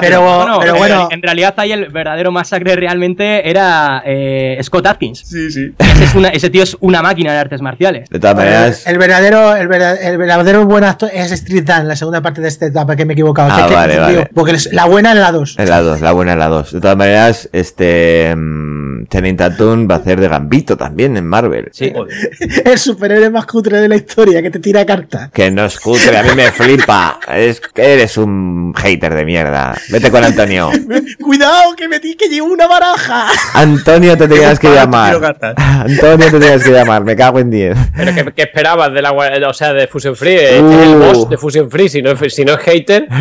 Pero, Bueno, pero en- bueno, en realidad ahí el verdadero masacre realmente era eh, Scott Atkins. Sí, sí. Ese, es una- ese tío es una máquina de artes marciales. De todas maneras, el verdadero, el verdadero, el verdadero buen actor es Street Dance, la segunda parte de esta etapa que me he equivocado. Ah, vale, vale. Porque es- la buena es la 2. es la 2, la buena es la 2. De todas maneras, este. mm, Channing Tatum va a hacer de Gambito también en Marvel. Sí. [laughs] El superhéroe más cutre de la historia que te tira carta. Que no es cutre, a mí me flipa. Es que eres un hater de mierda. Vete con Antonio. [laughs] Cuidado, que me ti- que llevo una baraja. Antonio te tenías que llamar. Antonio te tenías que llamar, me cago en 10. Pero ¿qué, qué esperabas de la gua- o sea, de Fusion Free? Este es el Uh. boss de Fusion Free, si no, es- si no es hater. [laughs]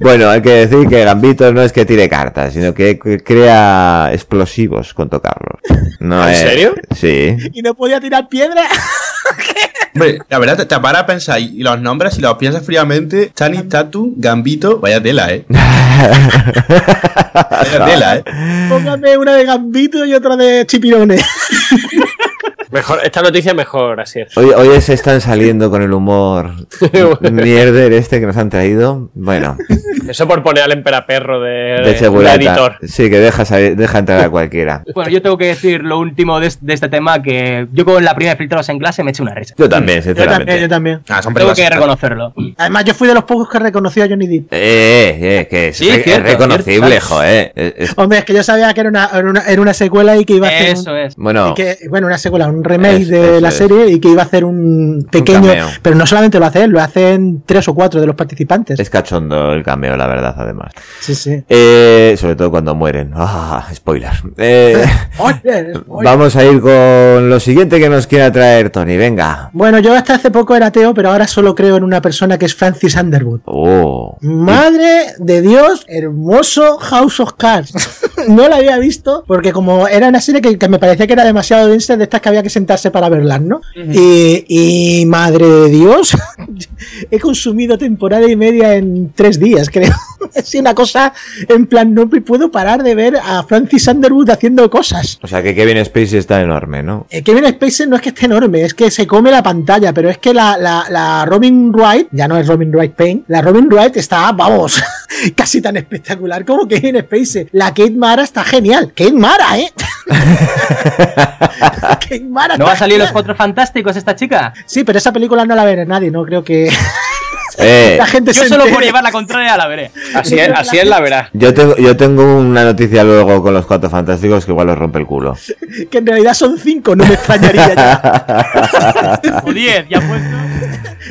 Bueno, hay que decir que Gambito no es que tire cartas, sino que crea explosivos con tocarlos. No ¿En es- serio? Sí. Y no podía tirar piedra. Hombre, la verdad, te, te paras a pensar y, los nombres, si los piensas fríamente, Channing Tatum, Gambito, vaya tela, ¿eh? [laughs] Vaya tela, ¿eh? Póngame una de gambito y otra de chipirones. [laughs] Mejor, esta noticia mejor, así es. Hoy, hoy se están saliendo con el humor [laughs] mierder este que nos han traído. Bueno, Eso por poner al emperaperro de, de, de segurata. editor. Sí, que deja, salir- deja entrar a cualquiera. Bueno, yo tengo que decir lo último de, de este tema, que yo con la primera de filtros en clase me eché una risa. Yo también, Yo también, sinceramente. yo también. Ah, son Tengo que reconocerlo. Además, yo fui de los pocos que reconoció a Johnny Depp. Eh, eh, que es, Sí, re- es reconocible, cierto. joder. Es- Hombre, es que yo sabía que era una, era una, era una secuela y que iba a hacer. un- Eso es. bueno, y que, bueno, una secuela, un remake Es- de la es. serie y que iba a hacer un pequeño. pero no solamente lo hace él, lo hacen tres o cuatro de los participantes. es cachondo el cameo, la verdad, además. Sí, sí. Eh, sobre todo cuando mueren. Ah, spoiler. Eh, [laughs] vamos a ir con lo siguiente que nos quiera traer Tony. Venga. Bueno, yo hasta hace poco era ateo, pero ahora solo creo en una persona que es Francis Underwood. Oh. Madre de Dios, hermoso House of Cards. [laughs] no la había visto porque como era una serie que, que me parecía que era demasiado densa de estas que había que sentarse para verlas, ¿no? y, y madre de Dios, [laughs] he consumido temporada y media en tres días, creo. [laughs] Es una cosa en plan, no me puedo parar de ver a Francis Underwood haciendo cosas. O sea que Kevin Spacey está enorme, ¿no? Eh, Kevin Spacey no es que esté enorme, es que se come la pantalla, pero es que la, la, la Robin Wright, ya no es Robin Wright Payne, la Robin Wright está, vamos, [laughs] casi tan espectacular como Kevin Spacey. La Kate Mara está genial. Kate Mara, ¿eh? [laughs] ¡Qué mara ¿No va a salir los cuatro fantásticos esta chica? Sí, pero esa película no la verá nadie, no creo que [laughs] Eh, la gente Yo se solo entere. por llevar la contraria la veré. Así es, así es la verá. yo tengo, yo tengo una noticia luego con los cuatro fantásticos que igual os rompe el culo. [laughs] que en realidad son cinco, no me extrañaría ya. O 10, ya puesto.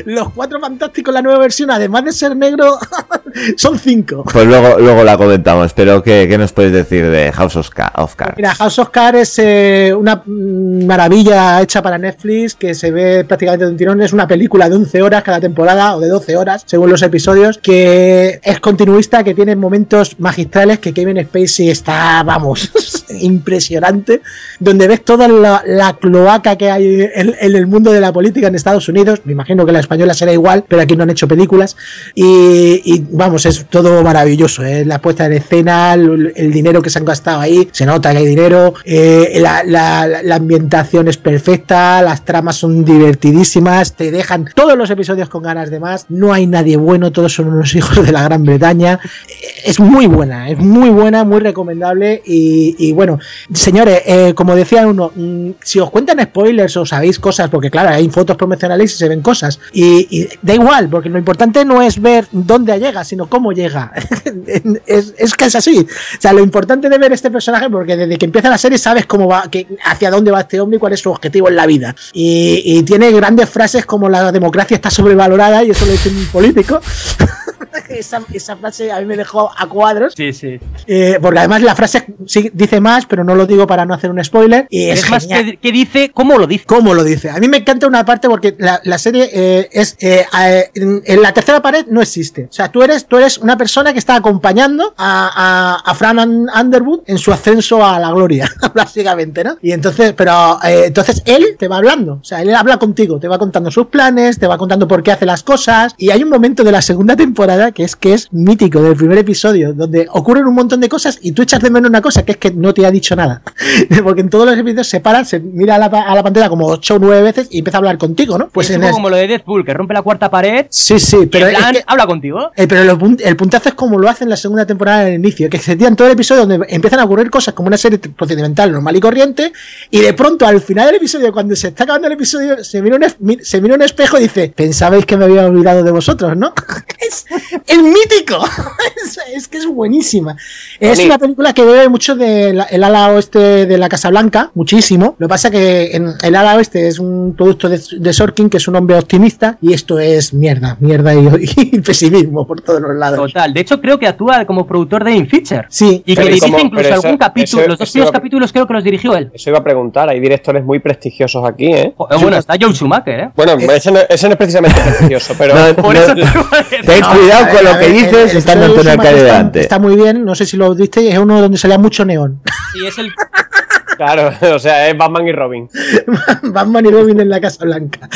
Los cuatro fantásticos, la nueva versión, además de ser negro, [laughs] son cinco. Pues luego, luego la comentamos, pero ¿qué, qué nos puedes decir de House of Cards? Mira, House of Cards es eh, una mm, maravilla hecha para Netflix que se ve prácticamente de un tirón. Es una película de 11 horas cada temporada o de 12 horas, según los episodios, que es continuista, que tiene momentos magistrales que Kevin Spacey está, vamos, impresionante, donde ves toda la, cloaca que hay en, el mundo de la política en Estados Unidos. Me imagino que la española será igual, pero aquí no han hecho películas. Y, vamos, es todo maravilloso. ¿eh? La puesta en escena, el, dinero que se han gastado ahí, se nota que hay dinero. eh, la, ambientación es perfecta, las tramas son divertidísimas, te dejan todos los episodios con ganas de más. No hay nadie bueno, todos son unos hijos de la Gran Bretaña. Es muy buena, es muy buena, muy recomendable. Y bueno, señores, eh, como decía uno, mm, si os cuentan spoilers o sabéis cosas, porque claro, hay fotos promocionales y se ven cosas. Y, da igual, porque lo importante no es ver dónde llega, sino cómo llega. [laughs] es, es que es así. O sea, lo importante de ver este personaje, porque desde que empieza la serie sabes cómo va, que, hacia dónde va este hombre y cuál es su objetivo en la vida. Y, y tiene grandes frases como la democracia está sobrevalorada, y eso lo dice un político. [laughs] esa, esa frase a mí me dejó a cuadros. Sí, sí. Eh, porque además la frase sí dice más, pero no lo digo para no hacer un spoiler. Y es, Es más. ¿qué, qué dice? ¿Cómo lo dice? ¿Cómo lo dice? A mí me encanta una parte porque la, la serie eh, es eh, en, en la tercera pared no existe. O sea, tú eres tú eres una persona que está acompañando a, a, a Fran Un- Underwood en su ascenso a la gloria, [laughs] básicamente, ¿no? Y entonces, pero eh, entonces él te va hablando, o sea, él habla contigo, te va contando sus planes, te va contando por qué hace las cosas. Y hay un momento de la segunda temporada que es que es mítico del primer episodio, donde ocurren un montón de cosas y tú echas de menos una cosa, que es que no te ha dicho nada. [laughs] Porque en todos los episodios se para, se mira a la, a la pantalla como 8 o 9 veces y empieza a hablar contigo, ¿no? Pues es en es- como lo de Deadpool, que rompe la cuarta pared. Sí, sí, pero en es plan, que- habla contigo. eh, pero lo el puntazo es como lo hacen en la segunda temporada en el inicio, que se tiran todo el episodio donde empiezan a ocurrir cosas como una serie procedimental normal y corriente, y de pronto al final del episodio, cuando se está acabando el episodio, se mira un, se mira un espejo y dice, pensabais que me había olvidado de vosotros, ¿no? [laughs] es, es mítico, [laughs] es, es que es buenísima. Es una película que bebe mucho del ala oeste de la Casa Blanca, muchísimo. Lo que pasa que en el ala oeste es un producto de, de Sorkin, que es un hombre optimista, y esto es mierda, mierda y, [laughs] y pesimismo por todos los lados. Total. De hecho, creo que actúa como productor de Infeature. Sí, Y que dirige como- incluso algún capítulo. eso- los dos primeros capítulos creo que los dirigió él. Eso iba a preguntar, hay directores muy prestigiosos aquí, ¿eh? Bueno, está Joel Schumacher, ¿eh? Bueno, ese no, ese no es precisamente prestigioso, pero... [laughs] No, Por no, eso te cuidado ver, con lo que ver, dices, el- estando Antonio está- delante. Está muy bien, no sé si lo viste, es uno donde salía mucho neón. Sí, es el. Claro, [laughs] o sea, es Batman y Robin. [laughs] Batman y Robin en la Casa Blanca.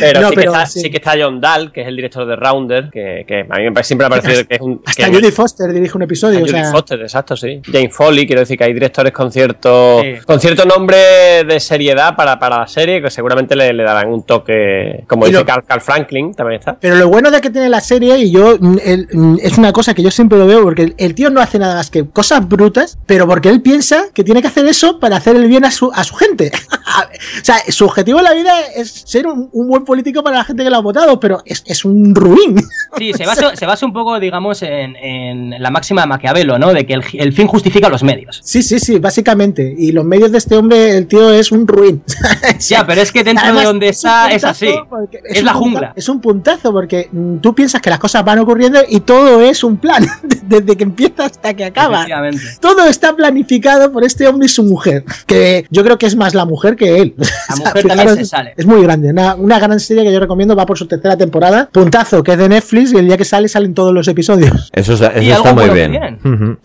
Pero, No, sí, pero que está, sí. sí que está John Dahl, que es el director de Rounder, que, que a mí me siempre me ha parecido que es un... Hasta Judy Foster dirige un episodio. o Judy sea, Foster, exacto, sí. James Foley, quiero decir que hay directores con cierto, Sí. con cierto nombre de seriedad para, para la serie, que seguramente le, le darán un toque, como dice Carl, Carl Franklin, también está. Pero lo bueno de que tiene la serie, y yo mm, el- mm, es una cosa que yo siempre lo veo, porque el, el tío no hace nada más que cosas brutas, pero porque él piensa que tiene que hacer eso para hacer el bien a su, a su gente. [laughs] o sea, su objetivo en la vida es ser un, un buen político para la gente que lo ha votado, pero es, es un ruin. Sí, se basa, [laughs] se basa un poco, digamos, en, en la máxima de Maquiavelo, ¿no? De que el, el fin justifica los medios. sí, sí, sí, básicamente. Y los medios de este hombre, el tío es un ruin. [laughs] Ya, pero es que dentro Además, de donde es está es así. Es la jungla. Es un puntazo porque mm, tú piensas que las cosas van ocurriendo y todo es un plan, [laughs] desde que empieza hasta que acaba. Todo está planificado por este hombre y su mujer, que yo creo que es más la mujer que él. La [laughs] O sea, mujer también se sale. Es muy grande, una, una gran serie que yo recomiendo, va por su tercera temporada. Puntazo, que es de Netflix y el día que sale salen todos los episodios. [laughs] Eso, está- eso está muy bien.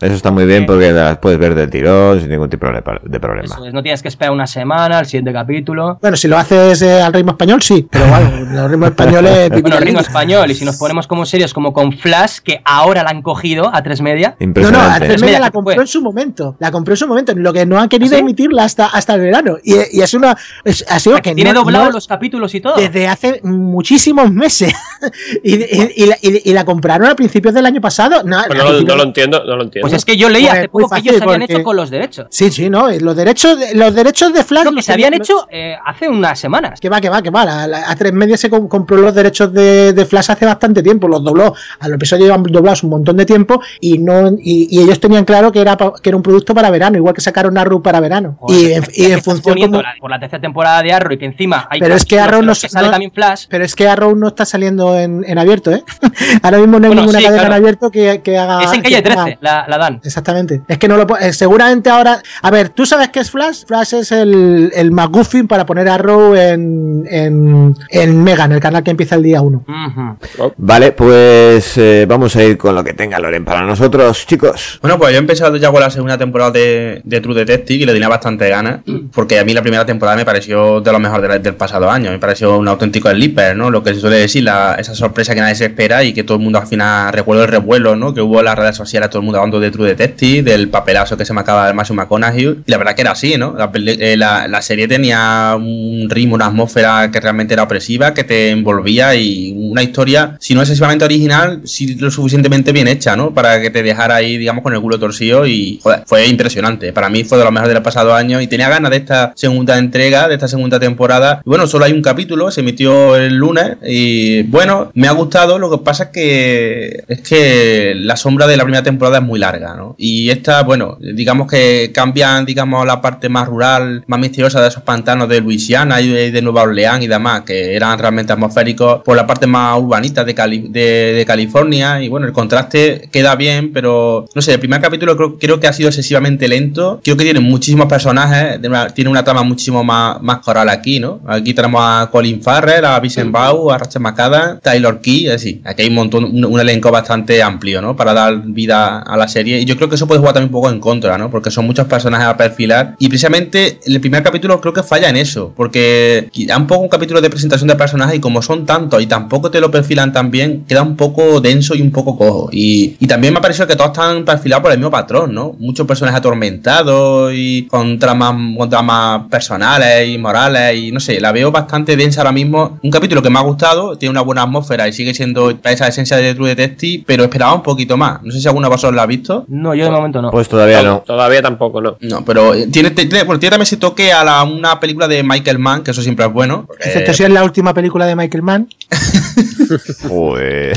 Eso está muy bien porque las puedes ver del tirón sin ningún tipo de problema. Eso es, no tienes que esperar una semana al siguiente capítulo. Bueno, si lo haces eh, al ritmo español, sí, pero bueno, [laughs] los ritmos españoles... Bueno, ritmo español. Y si nos ponemos como series como con Flash, que ahora la han cogido a tres media. No, no, a tres Media la compró en su momento. La compró en su momento. Lo que no han querido ¿Ah, sí? emitirla hasta, hasta el verano. Y, y es una. es- ha sido que Tiene no- doblado no- los capítulos y todo. desde hace muchísimos meses. [laughs] y, y- y la, y- y la compraron a principios del año pasado. No, Pues a no, lo- no lo entiendo, no lo entiendo. Pues es que yo leí Pues hace poco que ellos habían porque- hecho con los derechos. Sí, sí, no. Los derechos de, los derechos de Flash. Creo que los se habían tenían- hecho eh, hace unas semanas. Que va, que va, que va. La, la- a tres media se com- compró los derechos de, de Flash hace bastante tiempo. Los dobló. A los episodios llevan doblados un montón de tiempo. Y no y, y ellos tenían claro que era, que era un producto para verano. Igual que sacaron Arrow para verano. y, en, y función como- la- por la tercera temporada de Arrow y que encima hay Pero es que Arrow no que sale no- también Flash. Pero es que Arrow no está saliendo en, en abierto, ¿eh? [laughs] Ahora mismo no hay Bueno, ninguna sí, cadena claro. en abierto que, que haga. Es en calle ponga- 13, la, la dan. Exactamente. Es que no lo eh, Seguramente ahora. A ver, ¿tú sabes qué es Flash? Flash es el, el McGuffin para poner Arrow en, en, en Mega, en el canal que empieza el día 1. Vale, pues eh, vamos a ir con lo que tenga Loren para nosotros, chicos. Bueno, pues yo he empezado ya con la segunda temporada de, de True Detective y le tenía bastante ganas, porque a mí la primera temporada me pareció de lo mejor del, del pasado año, me pareció un auténtico sleeper, ¿no? Lo que se suele decir, la- esa sorpresa que nadie se espera y que todo el mundo al final recuerda el revuelo, ¿no? Que hubo en las redes sociales todo el mundo hablando de True Detective, del papelazo que se me acaba de Matthew McConaughey, y la verdad que era así, ¿no? La, eh, la- la serie tenía un ritmo, una atmósfera que realmente era opresiva, que te envolvía y una historia, si no excesivamente original, sí lo suficientemente bien hecha, ¿no? Para que te dejara ahí, digamos, con el culo torcido y, joder, fue impresionante. Para mí fue de lo mejor del pasado año y tenía ganas de esta segunda entrega, de esta segunda temporada. Bueno, solo hay un capítulo, se emitió el lunes y bueno, me ha gustado. Lo que pasa es que es que la sombra de la primera temporada es muy larga, ¿no? Y esta, bueno, digamos que cambian, digamos, la parte más rural, más misteriosa de esos pantanos de Luisiana y de, Nueva Orleans y demás, que eran realmente atmosféricos, por la parte más urbanita de, de, California. Y bueno, el contraste queda bien, pero no sé, el primer capítulo creo, creo que ha sido excesivamente lento. Creo que tiene muchísimos personajes, tiene una trama muchísimo más, más coral aquí, ¿no? Aquí tenemos a Colin Farrell, a Vincent Bau, a Rachel McAdams, Taylor Key, es decir, aquí hay un montón, un, un elenco bastante amplio, ¿no? Para dar vida a la serie. Y yo creo que eso puede jugar también un poco en contra, ¿no? Porque son muchos personajes a perfilar. Y precisamente el primer capítulo creo que falla en eso, porque da un poco un capítulo de presentación de personajes y como son tantos y tampoco te lo perfilan tan bien, queda un poco denso y un poco cojo. Y, y también me ha parecido que todos están perfilados por el mismo patrón, ¿no? Muchos personajes atormentados y con tramas, con tramas personales y morales y no sé, la veo bastante densa ahora mismo. Un capítulo que me ha gustado, tiene una buena atmósfera y sigue siendo esa esencia de True Detective, pero esperaba un poquito más. No sé si alguno de vosotros la ha visto. No, yo de momento no. Pues todavía no. Todavía tampoco, no. No, pero eh, tiene, tiene, bueno, tiene también ese toque a la, una película de Michael Mann, que eso siempre es bueno. porque- Excepto si es la última película de Michael Mann. [laughs] Joder.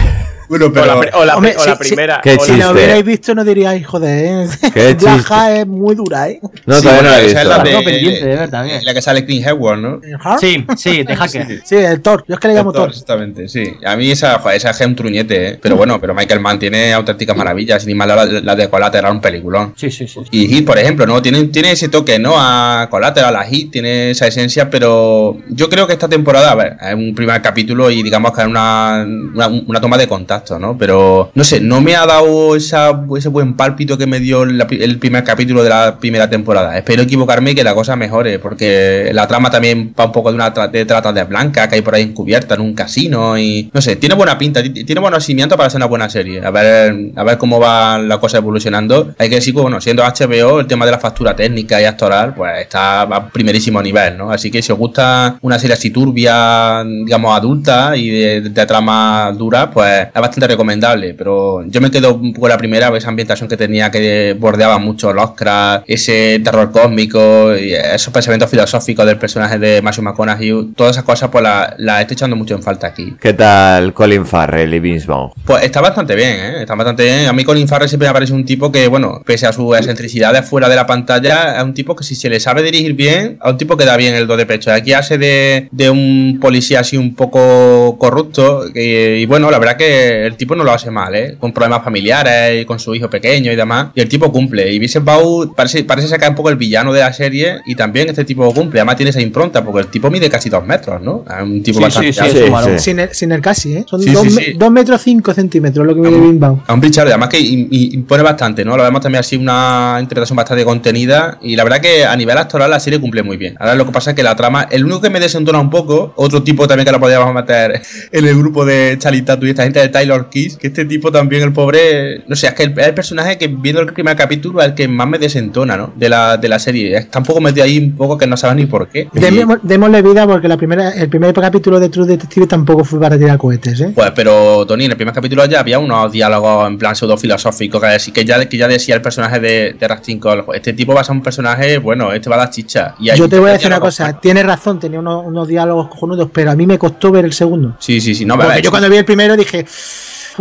Bueno, O la, pri- o la, Hombre, pri- o la sí, sí. primera. Qué o la- Si la hubierais visto, no diríais, joder, ¿eh? Qué [laughs] Black chiste. Hat es muy dura, ¿eh? No, Sí, todavía no la he bueno, esa es visto. la de- pendiente de ver también. La que sale Clint Howard, ¿no? Sí, sí, de hacker. [laughs] Sí, el Thor. Yo es que le llamo Thor, Thor. Exactamente, sí. A mí esa, joder, esa es un truñete, ¿eh? Pero bueno, pero Michael Mann tiene auténticas maravillas. Sin más la, la de Collateral, un peliculón. Sí, sí, sí. Y Hit, por ejemplo, ¿no? Tiene, tiene ese toque, ¿no? A Collateral, a Hit, tiene esa esencia, pero yo creo que esta temporada, a ver, es un primer capítulo y digamos que es una, una, una toma de contacto, ¿no? Pero, no sé, no me ha dado esa, ese buen pálpito que me dio el primer capítulo de la primera temporada. Espero equivocarme y que la cosa mejore, porque la trama también va un poco de una tra- de trata de blanca que hay por ahí encubierta en un casino y, no sé, tiene buena pinta, ti- tiene buenos cimientos para ser una buena serie. A ver, a ver cómo va la cosa evolucionando. Hay que decir que, bueno, siendo HBO, el tema de la factura técnica y actoral, pues está a primerísimo nivel, ¿no? Así que si os gusta una serie así turbia, digamos, adulta y de, de tramas duras, pues es bastante recomendable. Pero yo me quedo un poco la primera, esa ambientación que tenía que bordeaba mucho Lovecraft, ese terror cósmico, y esos pensamientos filosóficos del personaje de Matthew McConaughey, todas esas cosas, pues las la estoy echando mucho en falta aquí. ¿Qué tal Colin Farrell y Vince Vaughn? Pues está bastante bien, ¿eh? Está bastante bien. A mí Colin Farrell siempre me parece un tipo que, bueno, pese a su excentricidad fuera de la pantalla, es un tipo que si se le sabe dirigir bien, a un tipo que da bien el do de pecho. Aquí hace de, de un policía así un poco corrupto y, y bueno, la verdad que el tipo no lo hace mal, ¿eh? Con problemas familiares y con su hijo pequeño y demás. Y el tipo cumple. Y Vincent Vaughn parece, parece sacar un poco el villano de la serie y también este tipo cumple. Además tiene esa impronta porque el tipo mide casi dos metros, ¿no? Es un tipo Sí, bastante sí, alto. sí, sí. Sin, el, sin el casi, ¿eh? Son Sí, dos sí, me- sí. dos metros 5 centímetros lo que mide Bam. A un Richard, además que im- im- impone bastante, ¿no? Lo vemos también así una interpretación bastante contenida y la verdad que a nivel actoral la serie cumple muy bien. Ahora lo que pasa es que la trama, el único que me desentona un poco, otro tipo también que lo podríamos meter [laughs] en el grupo de Charlie Tatum y esta gente es Taylor Kiss, que este tipo también, el pobre, no sé, es que el, el personaje que viendo el primer capítulo es el que más me desentona, ¿no? De la, de la serie. Está un poco metido ahí un poco que no sabes ni por qué. Demo- Démosle vida porque la primera, el primer capítulo de True Detective tampoco fue para tirar cohetes, ¿eh? Pues, pero Tony, en el primer capítulo ya había unos diálogos en plan pseudo filosóficos que, que ya, que ya decía el personaje de, de Rastinko. Este tipo va a ser un personaje, bueno, este va a dar chicha. Y Yo te voy a decir una cosa, tienes razón, tenía unos, unos diálogos cojonudos, pero a mí me costó ver el segundo. Sí, sí, sí. No, Porque yo cuando vi el primero dije,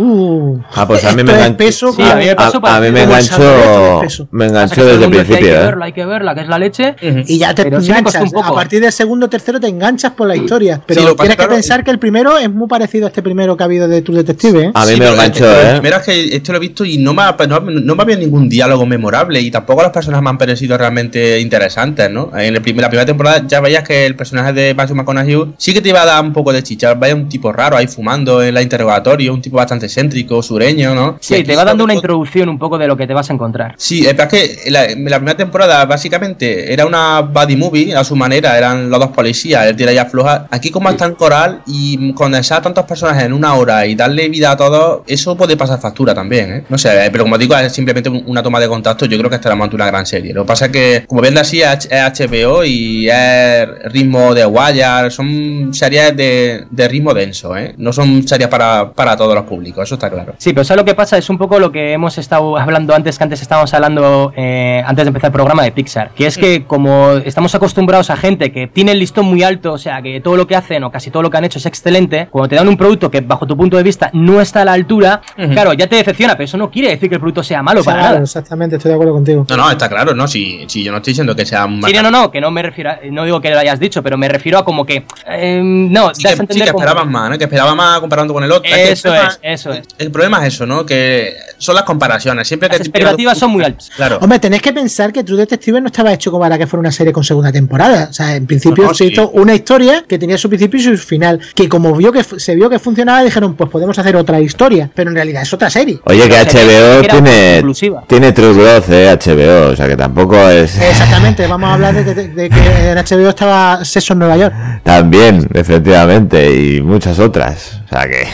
uh, Ah, pues a mí me enganchó. peso, Sí, a mí me pasó a, a mí me enganchó, me desde el principio, Hay que ¿eh? verla, hay que verla, que es la leche. Y ya te enganchas. costó un poco. A partir del segundo o tercero te enganchas por la historia. Pero Sí, lo que tienes que pensar que el primero es muy parecido a este primero que ha habido de tu detective, ¿eh? A mí Sí, me enganchó, ¿eh? Primero es que esto lo he visto y no me, ha, no, no me ha habido ningún diálogo memorable y tampoco los personajes me han parecido realmente interesantes, ¿no? En el primer- la primera temporada ya veías que el personaje de Matthew McConaughey sí que te iba a dar un poco de chicha. Vaya un tipo raro ahí fumando en la interrogatorio, un tipo bastante excéntrico, sureño, ¿no? Sí, te va dando una introducción un poco de lo que te vas a encontrar. Sí, es que la, la primera temporada básicamente era una buddy movie a su manera, eran los dos policías, el tira y afloja. Aquí como es tan coral y condensar tantos personajes en una hora y darle vida a todos, eso puede pasar factura también, ¿eh? No sé, pero como digo, es simplemente un- una toma de contacto, yo creo que estaremos ante una gran serie. Lo que pasa es que, como viendo así, es es HBO y es ritmo de Wire, son series de, de ritmo denso, ¿eh? No son series para, para todos los públicos, eso está claro. Sí, pero ¿sabes lo que pasa? Es un poco lo que hemos estado hablando antes, que antes estábamos hablando, eh, antes de empezar el programa de Pixar, que es que como estamos acostumbrados a gente que tiene el listón muy alto, o sea, que todo lo que hacen o casi todo lo que han hecho es excelente, cuando te dan un producto que bajo tu punto de vista no está a la altura, claro, ya te decepciona, pero eso no quiere decir que el producto sea malo para Claro, nada. exactamente, estoy de acuerdo contigo. No, no, está claro, no, si, si yo no estoy diciendo que sea un Sí, no, no, no, que no me refiero, a- no digo que lo hayas dicho, pero me refiero a como que, eh, no, Sí das que, a entender sí que como- esperaban más, ¿no? Que esperaban más comparando con el otro. Eso es, eso es. El problema es eso, ¿no? Que son las comparaciones. Siempre que Las expectativas son muy altas. Claro. Hombre, tenéis que pensar que True Detective no estaba hecho como para que fuera una serie con segunda temporada. O sea, en principio No, no, se sí. hizo una historia que tenía su principio y su final. Que como vio que se vio que funcionaba, dijeron, pues podemos hacer otra historia. Pero en realidad es otra serie. Oye, que HBO tiene, exclusiva. tiene True Growth, ¿eh? HBO, o sea que tampoco es... Exactamente, vamos a hablar de que, de que en HBO estaba Sexo en Nueva York. También, efectivamente, y muchas otras. O sea que,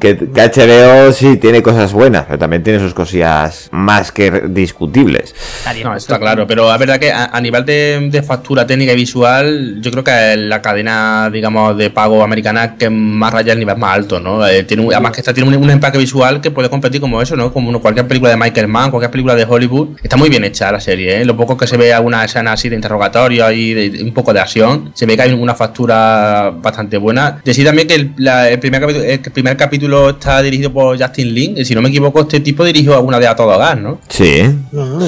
que, que HBO sí tiene cosas buenas, pero también tiene sus cosillas más que discutibles. No, está claro, pero es verdad que a, a nivel de, de factura técnica y visual, yo creo que es la cadena, digamos, de pago americana que más raya el nivel más alto, ¿no? Eh, tiene un- además que esta tiene un, un empaque visual que puede competir como eso, ¿no? Como uno- cualquier película de Michael Mann, cualquier película de Hollywood. Está muy bien hecha la serie, ¿eh? Lo poco que se ve alguna escena así de interrogatorio y de, de un poco de acción, se ve que hay una factura bastante buena. Decir también que el, la- el primer capítulo, el primer capítulo está dirigido por Justin Lin, y si no me equivoco, este tipo dirigió alguna de A Todo Gas, ¿no? Sí.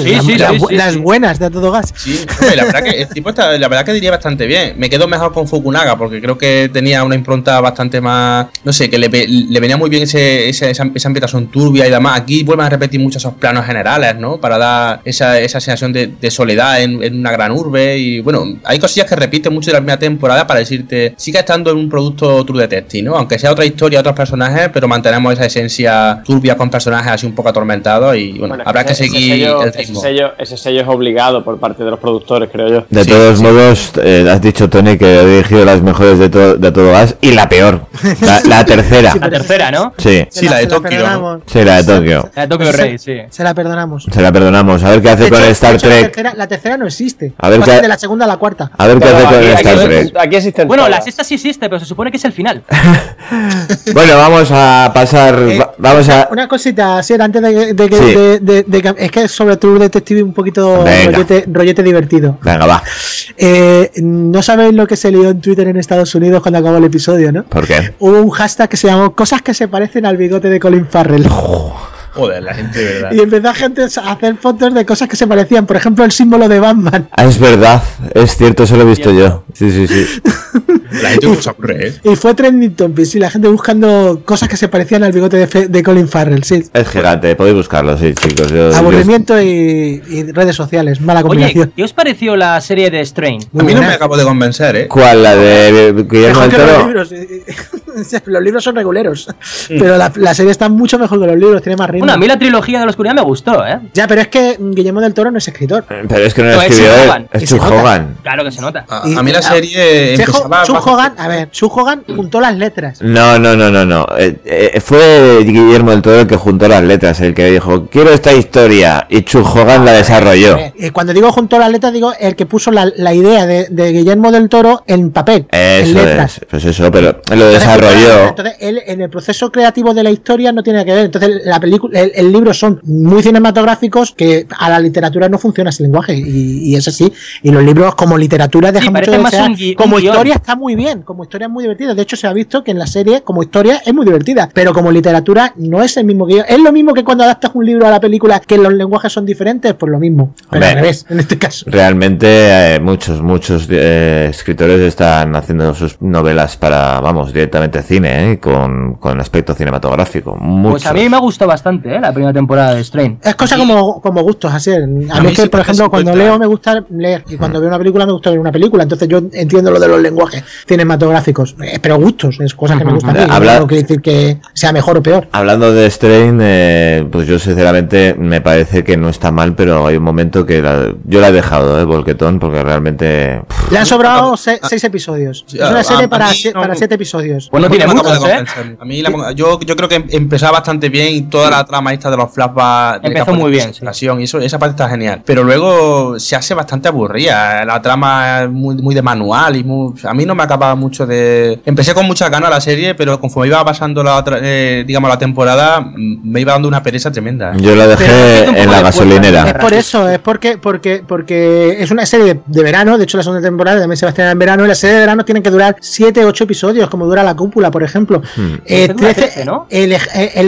Sí, las, sí, las sí, bu- sí, las sí. buenas de a todo gas. Sí, hombre, la verdad que el tipo está, la verdad que diría bastante bien. Me quedo mejor con Fukunaga porque creo que tenía una impronta bastante más, no sé, que le, ve- le venía muy bien ese, esa, esa, esa ambientación turbia y demás. Aquí vuelven a repetir muchos esos planos generales, ¿no? Para dar esa, esa sensación de, de soledad en, en una gran urbe y bueno, hay cosillas que repiten mucho de la primera temporada para decirte, sigue estando en un producto True Detective, ¿no? Aunque sea otra historia, otros personajes, pero mantenemos esa esencia turbia con personajes así un poco atormentados y bueno, Bueno, habrá que ese seguir sello- el ese sello, ese sello es obligado por parte de los productores, creo yo. De Sí, todos sí. modos, eh, has dicho, Tony, que ha dirigido las mejores de, to- de todo gas y la peor. La, la tercera. [laughs] La tercera, ¿no? Sí, Sí, la de Tokio, sí, la de Tokio. La de Tokyo Rey, sí. Se la perdonamos. Se la perdonamos. A ver qué hace con de Star hecho, La Trek. tercera, la tercera no existe. A ver qué- de la segunda a la cuarta. A ver qué Pero hace con aquí Star Trek. aquí existen Bueno, todas. la sexta sí existe, pero se supone que es el final. [laughs] Bueno, vamos a pasar. Eh, va- vamos a. Una cosita, así antes de, de que. Sí. de- de- de que- es que sobre True Detective un poquito rollete, rollete divertido. Venga, va. Eh, no sabéis lo que se lió en Twitter en Estados Unidos cuando acabó el episodio, ¿no? ¿Por qué? Hubo un hashtag que se llamó Cosas que se parecen al bigote de Colin Farrell. Joder, la gente de verdad. Y empezó a gente a hacer fotos de cosas que se parecían. Por ejemplo, el símbolo de Batman. Ah, es verdad, es cierto, eso lo he visto yo. Sí, sí, sí. La gente no se aburre, ¿eh? Y fue trending topic, y la gente buscando cosas que se parecían al bigote de, Fe- de Colin Farrell, sí. Es gigante, podéis buscarlo, sí, chicos. Yo- yo- Aburrimiento y, y redes sociales, mala Oye, combinación. ¿qué os pareció la serie de Strain? A mí no me acabo de convencer, ¿eh? ¿Cuál? ¿La de Guillermo Mejor del que los Toro? libros. eh, [laughs] los libros son reguleros. Pero la, la serie está mucho mejor que los libros, tiene más ritmo. Bueno, a mí la trilogía de la oscuridad me gustó, ¿eh? Ya, pero es que Guillermo del Toro no es escritor. Pero es que no lo No, es escribió él, Hogan. es Chuck. Hogan. Claro que se nota. A, Y- a mí la ah, serie empezaba. Chuck Hogan, a ver, Chuck Hogan juntó las letras. No, no, no, no, no. Eh, eh, fue Guillermo del Toro el que juntó las letras, el que dijo, quiero esta historia, y Chuck Hogan la desarrolló. Eh, cuando digo juntó las letras, digo el que puso la, la idea de, de Guillermo del Toro en papel, en Eso letras. es, pues eso, pero lo Entonces, desarrolló. Entonces, él en el proceso creativo de la historia no tiene que ver. Entonces, la película, el, el libro son muy cinematográficos que a la literatura no funciona ese lenguaje. Y, y es así. Y los libros, como literatura, dejan mucho parece de desear. Como un guion. historia está muy bien. Como historia es muy divertida. De hecho, se ha visto que en la serie, como historia, es muy divertida. Pero como literatura, no es el mismo guion. Es lo mismo que cuando adaptas un libro a la película, que los lenguajes son diferentes, pues lo mismo. Pero al Hombre. revés, en este caso. Realmente eh, muchos, muchos eh, escritores están haciendo sus novelas para, vamos, directamente cine, ¿eh? con, con aspecto cinematográfico. Muchos. Pues a mí me gustó bastante, ¿eh? La primera temporada de Strain. Es cosa como, como gustos, así. A, mí mí es que, sí por ejemplo, cuando leo me gusta leer y cuando veo una película me gusta ver una película. Entonces yo entiendo lo de los lenguajes cinematográficos. Eh, pero gustos, es cosas que me gustan. a. Habla- No quiere decir que sea mejor o peor. Hablando de Strain, eh, pues yo sinceramente me parece que no está mal, pero hay un momento que la- yo la he dejado, eh, Volquetón, porque realmente... Le han sobrado se- seis episodios. Sí, Es una a- serie a para, mí sie- no- para siete episodios. Pues no tiene muchos, ¿eh? A mí la- yo, yo creo que empezaba bastante bien y toda la trama esta de los flashbacks Empezó muy bien, concentración y eso, esa parte está genial. Pero luego se hace bastante aburrida. La trama es muy, muy de manual y muy, a mí no me acababa mucho de. Empecé con mucha ganas la serie, pero conforme iba pasando la otra, eh, digamos la temporada, mm, me iba dando una pereza tremenda. yo la dejé en la de gasolinera. Es por eso, es porque, porque, porque es una serie de, de verano, de hecho la segunda temporada también se va a estrenar en verano, y las series de verano tienen que durar 7, 8 episodios, como dura la cúpula, por ejemplo. Eh, dura 13, 13, ¿no? el- el-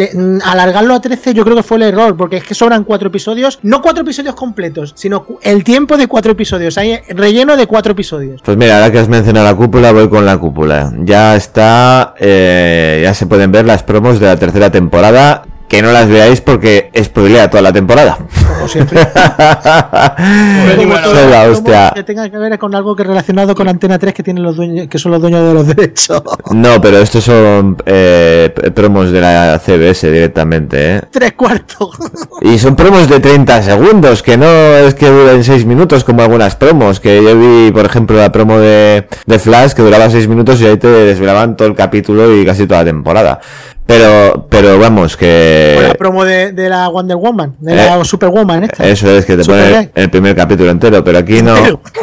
el- mm, alargarlo a 13 yo creo que fue el error, porque es que sobran 4 episodios, no 4 episodios completos, sino el tiempo de 4 episodios, hay relleno de 4 episodios. Pues mira, ahora que has mencionado la cúpula, voy con la cúpula. Ya está, eh, ya se pueden ver las promos de la tercera temporada. Que no las veáis porque spoilea toda la temporada. Como siempre. [laughs] Todo- Soy la hostia. que tenga que ver con algo que relacionado con Antena 3 que tienen los dueños, que son los dueños de los derechos. No, pero estos son eh, promos de la CBS directamente, ¿eh? Tres cuartos. Y son promos de 30 segundos, que no es que duren 6 minutos como algunas promos, que yo vi, por ejemplo, la promo de, de Flash que duraba 6 minutos y ahí te desvelaban todo el capítulo y casi toda la temporada. Pero, pero vamos, que... La promo de, de la Wonder Woman, de la Eh, Superwoman esta. Eso es, que te Supergirl. pone el primer capítulo entero, pero aquí no,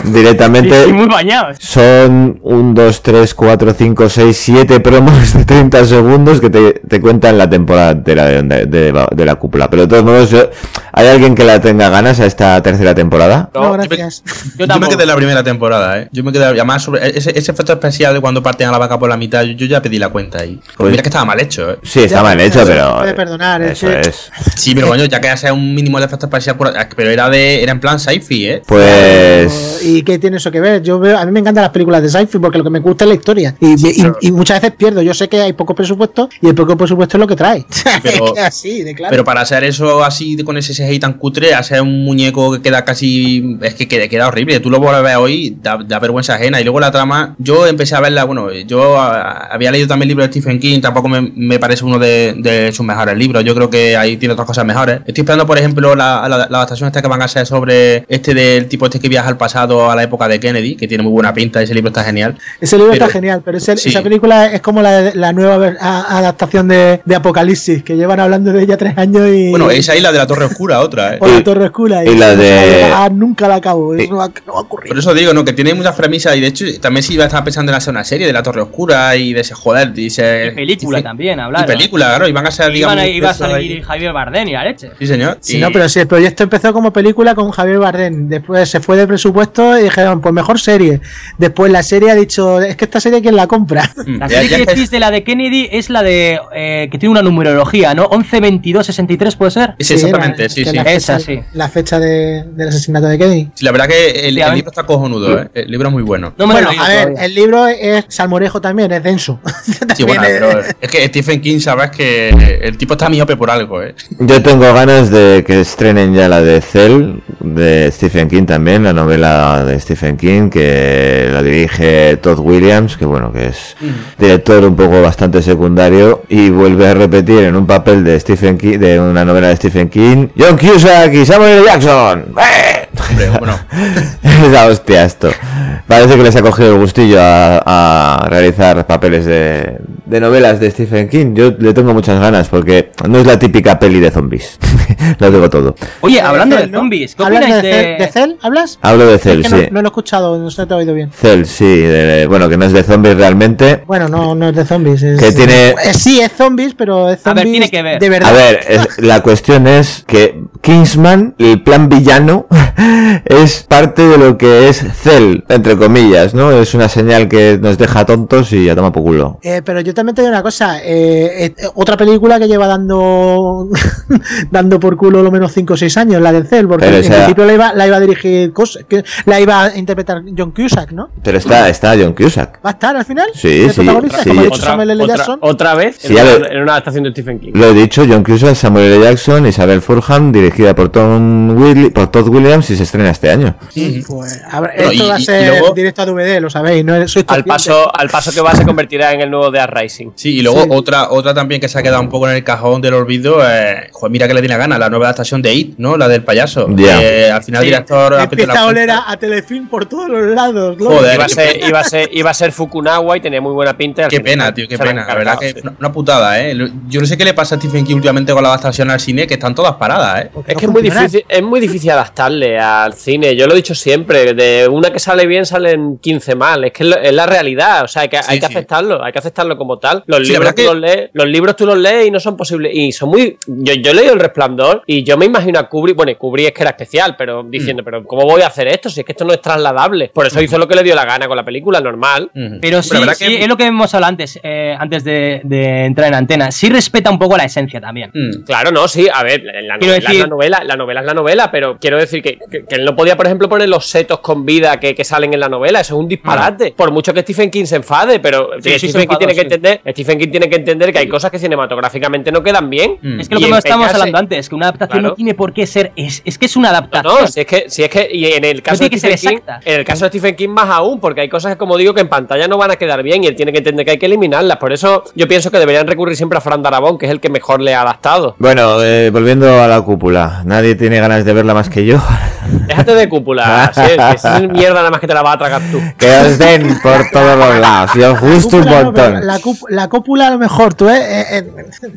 directamente... [laughs] Y muy bañados. Son 1, 2, 3, 4, 5, 6, 7 promos de 30 segundos que te, te cuentan la temporada entera de, de, de- de la cúpula. Pero de todos modos, yo- ¿hay alguien que la tenga ganas a esta tercera temporada? No, yo me- gracias. Yo Yo me quedé en la primera temporada, ¿eh? Yo me quedé, además, sobre ese, ese efecto especial de cuando parten a la vaca por la mitad, yo, yo ya pedí la cuenta ahí. Porque Pues- mira que estaba mal hecho, ¿eh? Sí, está Ya, mal hecho, pero... puede perdonar, es Eso que- es. Sí, pero coño, ya que sea un mínimo de efecto especial, por- pero era de era en plan sci-fi, ¿eh? Pues... ¿Y qué tiene eso que ver? Yo veo, a mí me encantan las películas de sci-fi porque lo que me gusta es la historia. Y, y- y muchas veces pierdo. Yo sé que hay poco presupuesto y el poco presupuesto es lo que trae. Pero- [laughs] Es que así, de claro. Pero para hacer eso así con ese CGI tan cutre, hacer un muñeco que queda casi. Es que queda, queda horrible. Tú lo vuelves a ver hoy, da, da vergüenza ajena. Y luego la trama, yo empecé a verla. Bueno, yo ah, había leído también el libro de Stephen King, tampoco me, me parece uno de, de sus mejores libros. Yo creo que ahí tiene otras cosas mejores. Estoy esperando, por ejemplo, la, la- la adaptación esta que van a hacer sobre este del tipo este que viaja al pasado a la época de Kennedy, que tiene muy buena pinta. Ese libro está genial. Ese libro pero- está genial, pero ese- sí. esa película es como la, la nueva a- adaptación de, de Apocalipsis, que llevan hablando de ella tres años y. Bueno, esa isla de la Torre Oscura, [laughs] otra, ¿eh? o la Torre Oscura. y la de- Ah, nunca la acabo. Eso no va, no va a ocurrir. Por eso digo, ¿no? Que tiene muchas premisas y de hecho también si iba a estar pensando en hacer una serie de la Torre Oscura y de ese joder, y. Y película y- también, Y película, claro, y van a ser, digamos... Iban a, iba a salir Javier Bardem y la leche. Sí, señor. Sí, y- no, pero si el proyecto empezó como película con Javier Bardem, después se fue de presupuesto y dijeron, pues mejor serie. Después la serie ha dicho, es que esta serie quién la compra. Mm, La serie ya que es- decís de la de Kennedy es la de eh, que tiene una numerología, ¿no? 11, 22, 63 puede ser. Sí, exactamente, la- sí, sí. La fecha, Esa, sí. La fecha de- del asesinato de Kennedy. Sí, La verdad que el, el Sí, ver. libro está cojonudo, ¿eh? El libro es muy bueno. No me bueno, a ver, todavía. el libro es salmorejo también, es denso. [laughs] Sí, También bueno, es- pero es que Stephen Stephen King sabrás que el tipo está miope por algo, ¿eh? Yo tengo ganas de que estrenen ya la de Cell, de Stephen King también, la novela de Stephen King, que la dirige Todd Williams, que bueno, que es director un poco bastante secundario, y vuelve a repetir en un papel de Stephen King, de una novela de Stephen King, John Cusack y Samuel. Jackson. ¡Eh! Hombre, bueno, [laughs] es la hostia esto. Parece que les ha cogido el gustillo a, a realizar papeles de, de novelas de Stephen King. Yo le tengo muchas ganas porque no es la típica peli de zombies. [laughs] lo digo todo. Oye, hablando de Cell, ¿no? zombies, ¿qué ¿Hablas opináis de, de, Cell, de Cell? ¿Hablas? Hablo de Cell, Es que sí. no, no lo he escuchado, no se te ha oído bien. Cell, sí. de- bueno, que no es de zombies realmente. Bueno, no, no es de zombies. Es, Que tiene- Eh, sí, es zombies, pero es A ver, zombies tiene que ver. de verdad. A ver, es- la cuestión es que Kingsman, el plan villano, [laughs] es parte de lo que es Cell, entre comillas, ¿no? Es una señal que nos deja tontos y ya toma por culo. Eh, pero yo también te digo una cosa, eh, eh, otra película que lleva dando [laughs] dando por culo lo menos 5 o 6 años, la del Cell, porque Pero en esa- principio la iba, la iba a dirigir, que la iba a interpretar John Cusack, ¿no? Pero está, está John Cusack. ¿Va a estar al final? Sí, ¿De sí, protagonista? sí. Como Otra, Samuel L. otra- Jackson. otra vez Sí, en, ya una, lo- en una adaptación de Stephen King. Lo he dicho, John Cusack, Samuel L. Jackson, Isabel Furham, dirigida por Tom Willi- por Todd Williams y se estrena este año. Pues, a ver, Bueno, esto y- va a ser luego- directo a DVD, lo sabéis, no sois Al paso, al paso que va se convertirá en el nuevo de Rising. Sí, y luego Sí. otra otra también que se ha quedado un poco en el cajón del olvido, eh, joder, mira que le tiene gana, la nueva adaptación de It, ¿no? La del payaso. Ya. Eh, al final Sí. el director Empieza a oler a, a Telefilm por todos los lados. Gloria. Joder, Iba a, ser, iba, a ser, iba a ser Fukunawa y tenía muy buena pinta. Qué final pena, tío, qué pena. La verdad que sí. una, una putada, ¿eh? Yo no sé qué le pasa a Stephen King últimamente con la adaptación al cine, que están todas paradas, ¿eh? Porque Es no que es muy, difícil, es muy difícil adaptarle al cine. Yo lo he dicho siempre. De una que sale bien salen 15 mal. Es que es la realidad. O sea, hay que, hay que sí. aceptarlo. Hay que aceptarlo como tal. Los, Sí, la libros tú que- los, lees, los libros tú los lees y no son posibles. Y son muy. Yo, yo he leído El Resplandor y yo me imagino a Kubrick. Bueno, Kubrick es que era especial, pero Mm. diciendo, pero ¿cómo voy a hacer esto? Si es que esto no es trasladable. Por eso hizo lo que le dio la gana con la película, normal. Ujú. Pero sí, la verdad sí, que- es lo que hemos hablado antes, eh, antes de, de entrar en antena. Sí respeta un poco la esencia también. Mm. Claro, no, sí, a ver, la Quiero novela, decir- la novela, la novela es la novela, pero quiero decir que, que- que él no podía, por ejemplo, poner los setos con vida que, que salen en la novela, eso es un disparate. Por mucho que Stephen King se enfade, pero Sí, sí, se Stephen, King tiene que entender, Stephen King tiene que entender que hay cosas que cinematográficamente no quedan bien. Mm. Es que lo que estábamos empeñarse- hablando antes, que una adaptación Claro. no tiene por qué ser. Es, es que es una No, adaptación. no, si es que, si es que, y en el caso de Stephen King, exacta. en el caso de Stephen King más aún, porque hay cosas que, como digo, que en pantalla no van a quedar bien y él tiene que entender que hay que eliminarlas. Por eso yo pienso que deberían recurrir siempre a Fran Darabont, que es el que mejor le ha adaptado. Bueno, eh, volviendo a la cúpula. Nadie tiene ganas de verla más que yo. [laughs] Déjate de cúpula, si es, que es mierda nada más que te la vas a tragar tú. que os den por todos los lados. Y os gusta un Cúpula no, montón. la, la cúpula a lo mejor, tú, eh, eh, eh,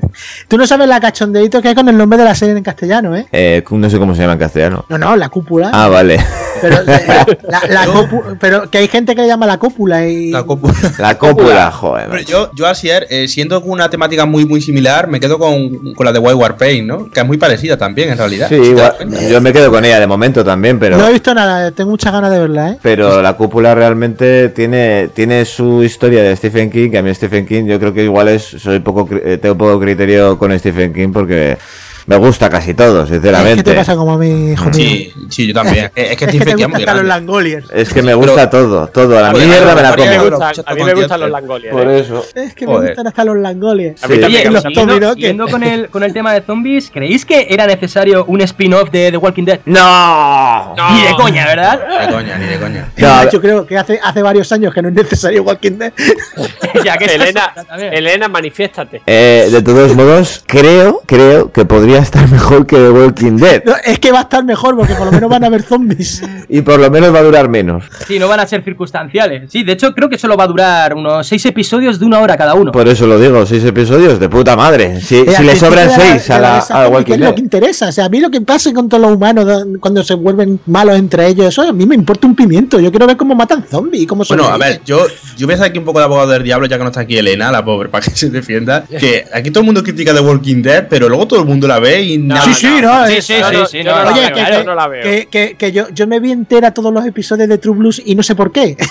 tú no sabes la cachondeito que hay con el nombre de la serie en castellano, ¿eh? Eh, no sé cómo se llama en castellano. No, no, la cúpula. Ah, vale. Pero, [laughs] la, la pero que hay gente que le llama la cúpula y. La cúpula. La cúpula, joder. Pero yo, yo Asier, eh, siendo con una temática muy muy similar, me quedo con, con la de White War Paint, ¿no? Que es muy parecida también, en realidad. Sí, igual, yo me quedo con ella de momento también, pero... No he visto nada, tengo muchas ganas de verla, ¿eh? Pero la cúpula realmente tiene, tiene su historia de Stephen King, que a mí Stephen King yo creo que igual es, soy poco, eh, tengo poco criterio con Stephen King porque me gusta casi todo, Es que te sinceramente. pasa como a mí, hijo mío. Sí, yo también. Es, es que Es que muy los. Langoliers. Es que me gusta todo, todo, a la mierda me la a ver, A mí me, como. A mí me gustan los langoliers. Por eso. Es que me gustan hasta los Langoliers. A mí también Oye, los siguiendo con, el, con el tema de zombies, ¿creéis que era necesario un spin-off de The Walking Dead? ¡No! No. Ni de coña, ¿verdad? Ni de coña, ni de coña. No, [laughs] Yo creo que hace, hace varios años que no es necesario Walking Dead. [laughs] ya que Elena. Elena, manifiéstate. Eh, de todos modos, creo, creo que podría estar mejor que The Walking Dead. No, es que va a estar mejor porque por lo menos van a haber zombies. Y por lo menos va a durar menos. Sí, no van a ser circunstanciales. Sí, de hecho, creo que solo va a durar unos seis episodios de una hora cada uno. Por eso lo digo, seis episodios de puta madre. Si, le sobran seis a la a Walking que es lo Dead. que interesa. O sea, a mí lo que pase con todos los humanos do- cuando se vuelven malos entre ellos, eso a mí me importa un pimiento. Yo quiero ver cómo matan zombies y cómo Bueno, a ver, yo, yo voy a hacer aquí un poco de abogado del diablo, ya que no está aquí Elena, la pobre, [laughs] para que se defienda. Que aquí todo el mundo critica The Walking Dead, pero luego todo el mundo la ve veis y nada. sí, sí, no, Sí, eh, sí, sí, no- sí, no, no no, Oye, no, que, no, yo no la veo. que, yo, yo me vi entera todos los episodios de True Blues y no sé por qué. [laughs]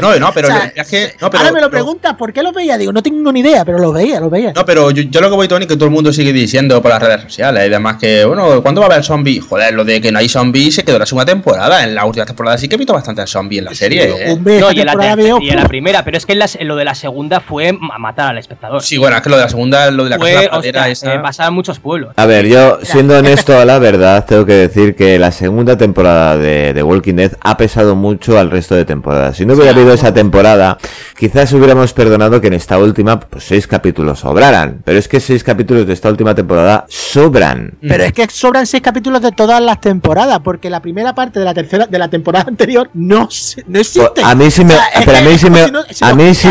No, no, pero O sea, es que. No, pero, Ahora me lo preguntas, ¿por qué lo veía? Digo, no tengo ni idea, pero lo veía, lo veía. No, pero yo, yo lo que voy, Tony, que todo el mundo sigue diciendo por las redes sociales y demás que, bueno, ¿cuándo va a haber zombies? Joder, lo de que no hay zombies se quedó la segunda temporada. En la última temporada sí que he visto bastante zombies en la serie, ¿eh? Hombre, No, y en la, y en la primera, pero es que en, la- en lo de la segunda fue ma- matar al espectador. Sí, bueno, es que lo de la segunda, lo de la casa de fue, la hostia, esa. eh, muchos pueblos. A ver, yo siendo honesto a la [laughs] verdad, tengo que decir que la segunda temporada de, de Walking Dead ha pesado mucho al resto de temporadas. Si no hubiera habido esa temporada, quizás hubiéramos perdonado que en esta última pues, seis capítulos sobraran. Pero es que seis capítulos de esta última temporada sobran. Pero es que sobran seis capítulos de todas las temporadas, porque la primera parte de la tercera de la temporada anterior no, no existe. Pues, A mí sí me, O sea, pero a mí sí me, si no- si a no mí sí,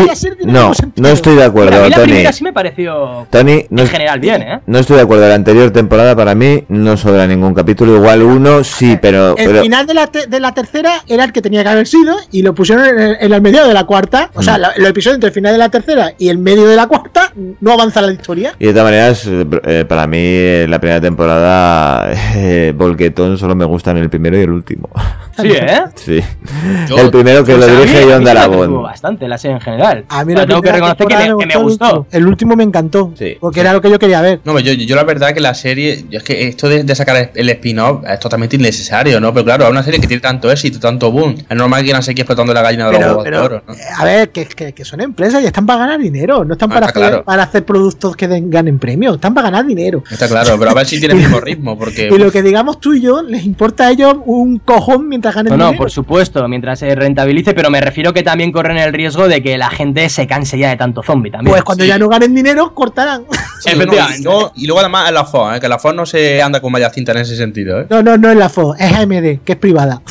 estoy de acuerdo, Tony. sí me pareció Tony, no, en general bien, ¿eh? no estoy de acuerdo. La anterior temporada para mí no sobra ningún capítulo. Igual uno sí, pero, El pero final de la, te- de la tercera era el que tenía que haber sido y lo pusieron en el, en el medio de la cuarta. O Mm. sea, la- los episodios entre el final de la tercera y el medio de la cuarta no avanza la historia. Y de todas maneras, eh, eh, para mí eh, la primera temporada, eh, Volquetón solo me gustan el primero y el último. Sí, ¿eh? Sí. Yo- el primero que lo dirige John Darabont. bastante la serie en general. A mí tengo que reconocer que, me- que me el gustó. último. El último me encantó. Sí. porque era lo que yo quería ver. No, yo, yo la verdad que la serie, yo es que esto de, de sacar el spin-off es totalmente innecesario, ¿no? Pero claro, es una serie que tiene tanto éxito, tanto boom. Es normal que quieran seguir explotando la gallina de los Pero, huevos de oro, ¿no? eh, a ver, que, que, que son empresas y están para ganar dinero. No están Ah, para, está hacer, claro. para hacer productos que den- ganen premios. Están para ganar dinero. Está claro, pero a ver si tiene el mismo [laughs] ritmo, porque... Y lo que digamos tú y yo, les importa a ellos un cojón mientras ganen No, no, dinero. por supuesto, mientras se rentabilice, pero me refiero que también corren el riesgo de que la gente se canse ya de tanto zombie también. Pues cuando Sí. ya no ganen dinero, cortarán. Sí, [laughs] no, y, luego, y luego además en la FOA, ¿eh? que la FOA no se anda con vaya cinta en ese sentido, ¿eh? No, no, no es la FO, es AMD, que es privada.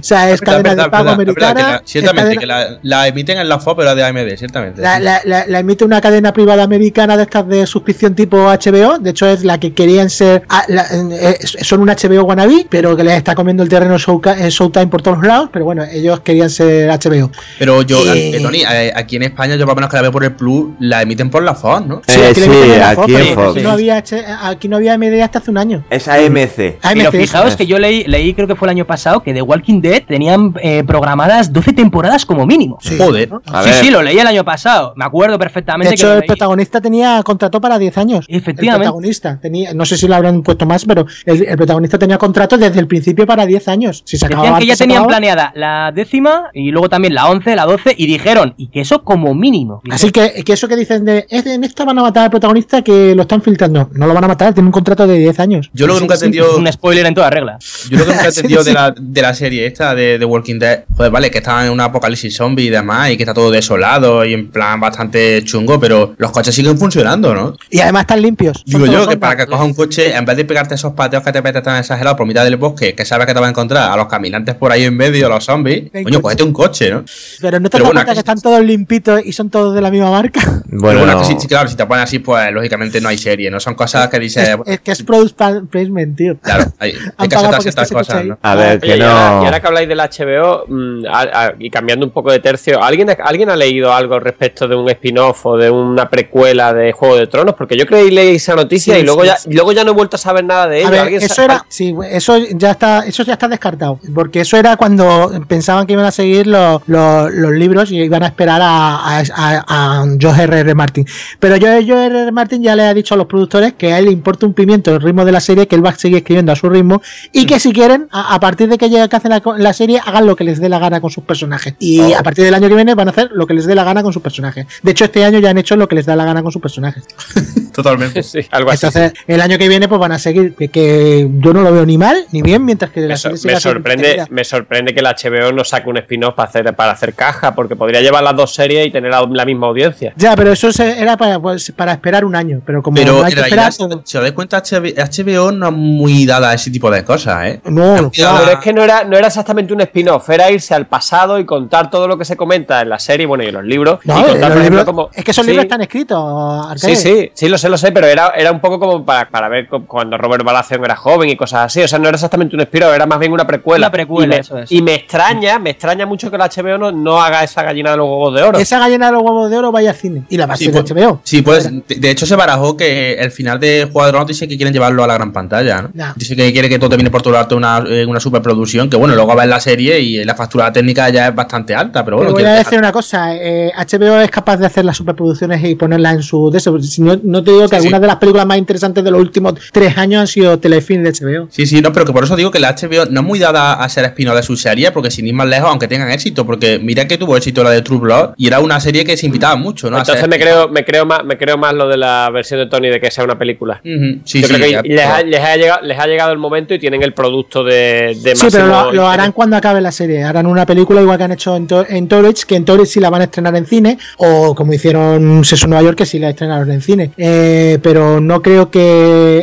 O sea, es verdad, cadena verdad, de pago verdad, verdad, que americana. la- ciertamente, cadena- que la, la emiten en la FOA, pero es de AMD, ciertamente. La, la- la- la emite una cadena privada americana de estas de suscripción tipo HBO. De hecho, es la que querían ser. ah, la- eh, son un HBO wannabe, pero que les está comiendo el terreno eh, Showtime por todos lados. Pero bueno, ellos querían ser HBO. Pero yo, Eh. eh, Tony, eh, aquí en España, yo por lo menos que la veo por el Plus, la emiten por la FOA, ¿no? Eh, sí, la Fox, aquí en pero Fox. Aquí no, había H- aquí no había AMD hasta hace un año. Es AMC. Pero AMC. fijaos que yo leí, leí, creo que fue el año pasado, que The Walking Dead tenían eh, programadas 12 temporadas como mínimo. Sí. Joder. A sí, ver. sí, lo leí el año pasado. Me acuerdo perfectamente De hecho, que el leí. protagonista tenía contrato para 10 años. El Efectivamente. protagonista tenía, no sé si lo habrán puesto más, pero el, el protagonista tenía contrato desde el principio para 10 años. Si se acababa Decían que ya se tenían acababa. planeada la décima y luego también la 11, la 12 y dijeron, y que eso como mínimo. Así que, que eso que dicen de, "Es de- en esta van a matar al protagonista que lo están filtrando. No lo van a matar, tiene un contrato de 10 años. Yo lo que nunca he entendido. un spoiler en toda regla. Yo lo que nunca he [laughs] Sí, entendido sí. de, la, de la serie esta de The Walking Dead, joder, vale, que está en un apocalipsis zombie y demás, y que está todo desolado y en plan bastante chungo, pero los coches siguen funcionando, ¿no? Y además están limpios. Digo yo que para que cojas un coche, en vez de pegarte esos pateos que te metes tan exagerados por mitad del bosque, que sabes que te vas a encontrar a los caminantes por ahí en medio, a los zombies, coño, coche. cógete un coche, ¿no? Pero no te Pero das bueno, cuenta que que- están todos limpitos y son todos de la misma marca. Bueno, Pero no. que sí, sí, claro, si te pones así, pues lógicamente no hay serie, ¿no? Son cosas que dices, es, es que es product placement, tío. claro, hay, hay que pagado aceptar porque ciertas esté ese coche cosas. ¿no? a ver, Oye, que y, ahora, y ahora que habláis del HBO, mm, a- a- y cambiando un poco de tercio, ¿alguien, ¿alguien ha leído algo respecto de un spin-off o de una precuela de Juego de Tronos? Porque yo creí leí esa noticia Sí, y luego, sí, ya, sí. luego ya no he vuelto a saber nada de. A ¿Alguien eso era, sí, eso ya está, eso ya está descartado, porque eso era cuando pensaban que iban a seguir los, los, los libros y iban a esperar a, a, a, a George R. R. Martin. Pero yo, George R. R. Martin ya le ha dicho a los productores que a él le importa un pimiento el ritmo de la serie, que él va a seguir escribiendo a su ritmo y que si quieren, a, a partir de que llegue que hacen la, la serie, hagan lo que les dé la gana con sus personajes. Y a partir del año que viene van a hacer lo que les dé la gana con sus personajes. De hecho, este año ya han hecho lo que les da la gana con sus personajes. [laughs] Totalmente. [laughs] Sí, algo así. Entonces, el año que viene, pues van a seguir. Que, que yo no lo veo ni mal ni bien, mientras que Me, la serie sorprende, me sorprende que la HBO no saque un spin-off para hacer, para hacer caja, porque podría llevar las dos series y tener la, la misma audiencia. Ya, pero eso se- era para, pues, para esperar un año. Pero como Pero no hay en que realidad, esperar. si, pues- si os dais cuenta, HB HBO no es muy dada a ese tipo de cosas, ¿eh? no, claro. Pero es que no era, no era exactamente un spin-off, era irse al pasado y contar todo lo que se comenta en la serie, bueno, y en los libros. No, y contar, los por ejemplo, libros- cómo- es que esos Sí, libros están escritos. Arcade. Sí, sí, sí, lo sé, lo sé, pero era, era un poco como para, para ver cu- cuando Robert Balatheon era joven y cosas así. O sea, no era exactamente un spin-off, era más bien una precuela. Una precuela, y me, eso es. Y me extraña, me extraña mucho que la HBO no, no haga esa gallina de los huevos de oro. Esa gallina de los huevos de oro vaya al cine. Y la va a Sí, pues- de HBO. Sí, pues de, hecho se barajó que el final de Juego de Tronos dice que quieren llevarlo a la gran pantalla. Dice que quiere que todo termine por todo arte una, eh, una superproducción, que bueno, luego va a ver la serie y la factura técnica ya es bastante alta, pero Te bueno, voy quiere a dejar- decir una cosa, eh, HBO es capaz de hacer las superproducciones y ponerlas en su... De eso. Si no, no te digo que Sí, sí. algunas de las películas más interesantes de los últimos tres años han sido telefilm de HBO. Sí, sí, no, pero que por eso digo que la HBO no es muy dada a ser espino de su serie, porque sin ir más lejos, aunque tengan éxito, porque mira que tuvo éxito la de True Blood y era una serie que se invitaba mucho, ¿no? Entonces me creo, me creo más, me creo más lo de la versión de Tony de que sea una película. Ujú, Sí, Yo sí, creo ya, que les ha, pero- les ha llegado, les ha llegado el momento y tienen el producto de, de Sí, pero lo, harán cuando acabe la serie. Harán una película igual que han hecho en, To- en Torres, que en Torres sí la van a estrenar en cine, o como hicieron Seso Nueva York, que sí la estrenaron en cine. Eh, pero no creo que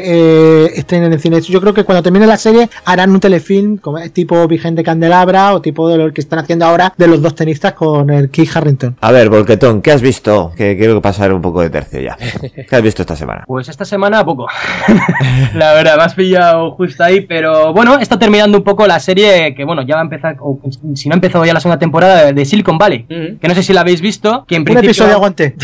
eh, estrenen en cine. Yo creo que cuando termine la serie harán un telefilm como es tipo Virgen de Candelabra o tipo de lo que están haciendo ahora de los dos tenistas con el Keith Harrington. A ver, Volquetón, ¿qué has visto? Que quiero pasar un poco de tercio ya. [laughs] ¿Qué has visto esta semana? Pues esta semana poco. [laughs] la verdad, me has pillado justo ahí, pero bueno, está terminando un poco la serie que, bueno, ya va a empezar, o si no ha empezado ya la segunda temporada de Silicon Valley, que no sé si la habéis visto, que en Un principio... episodio aguante.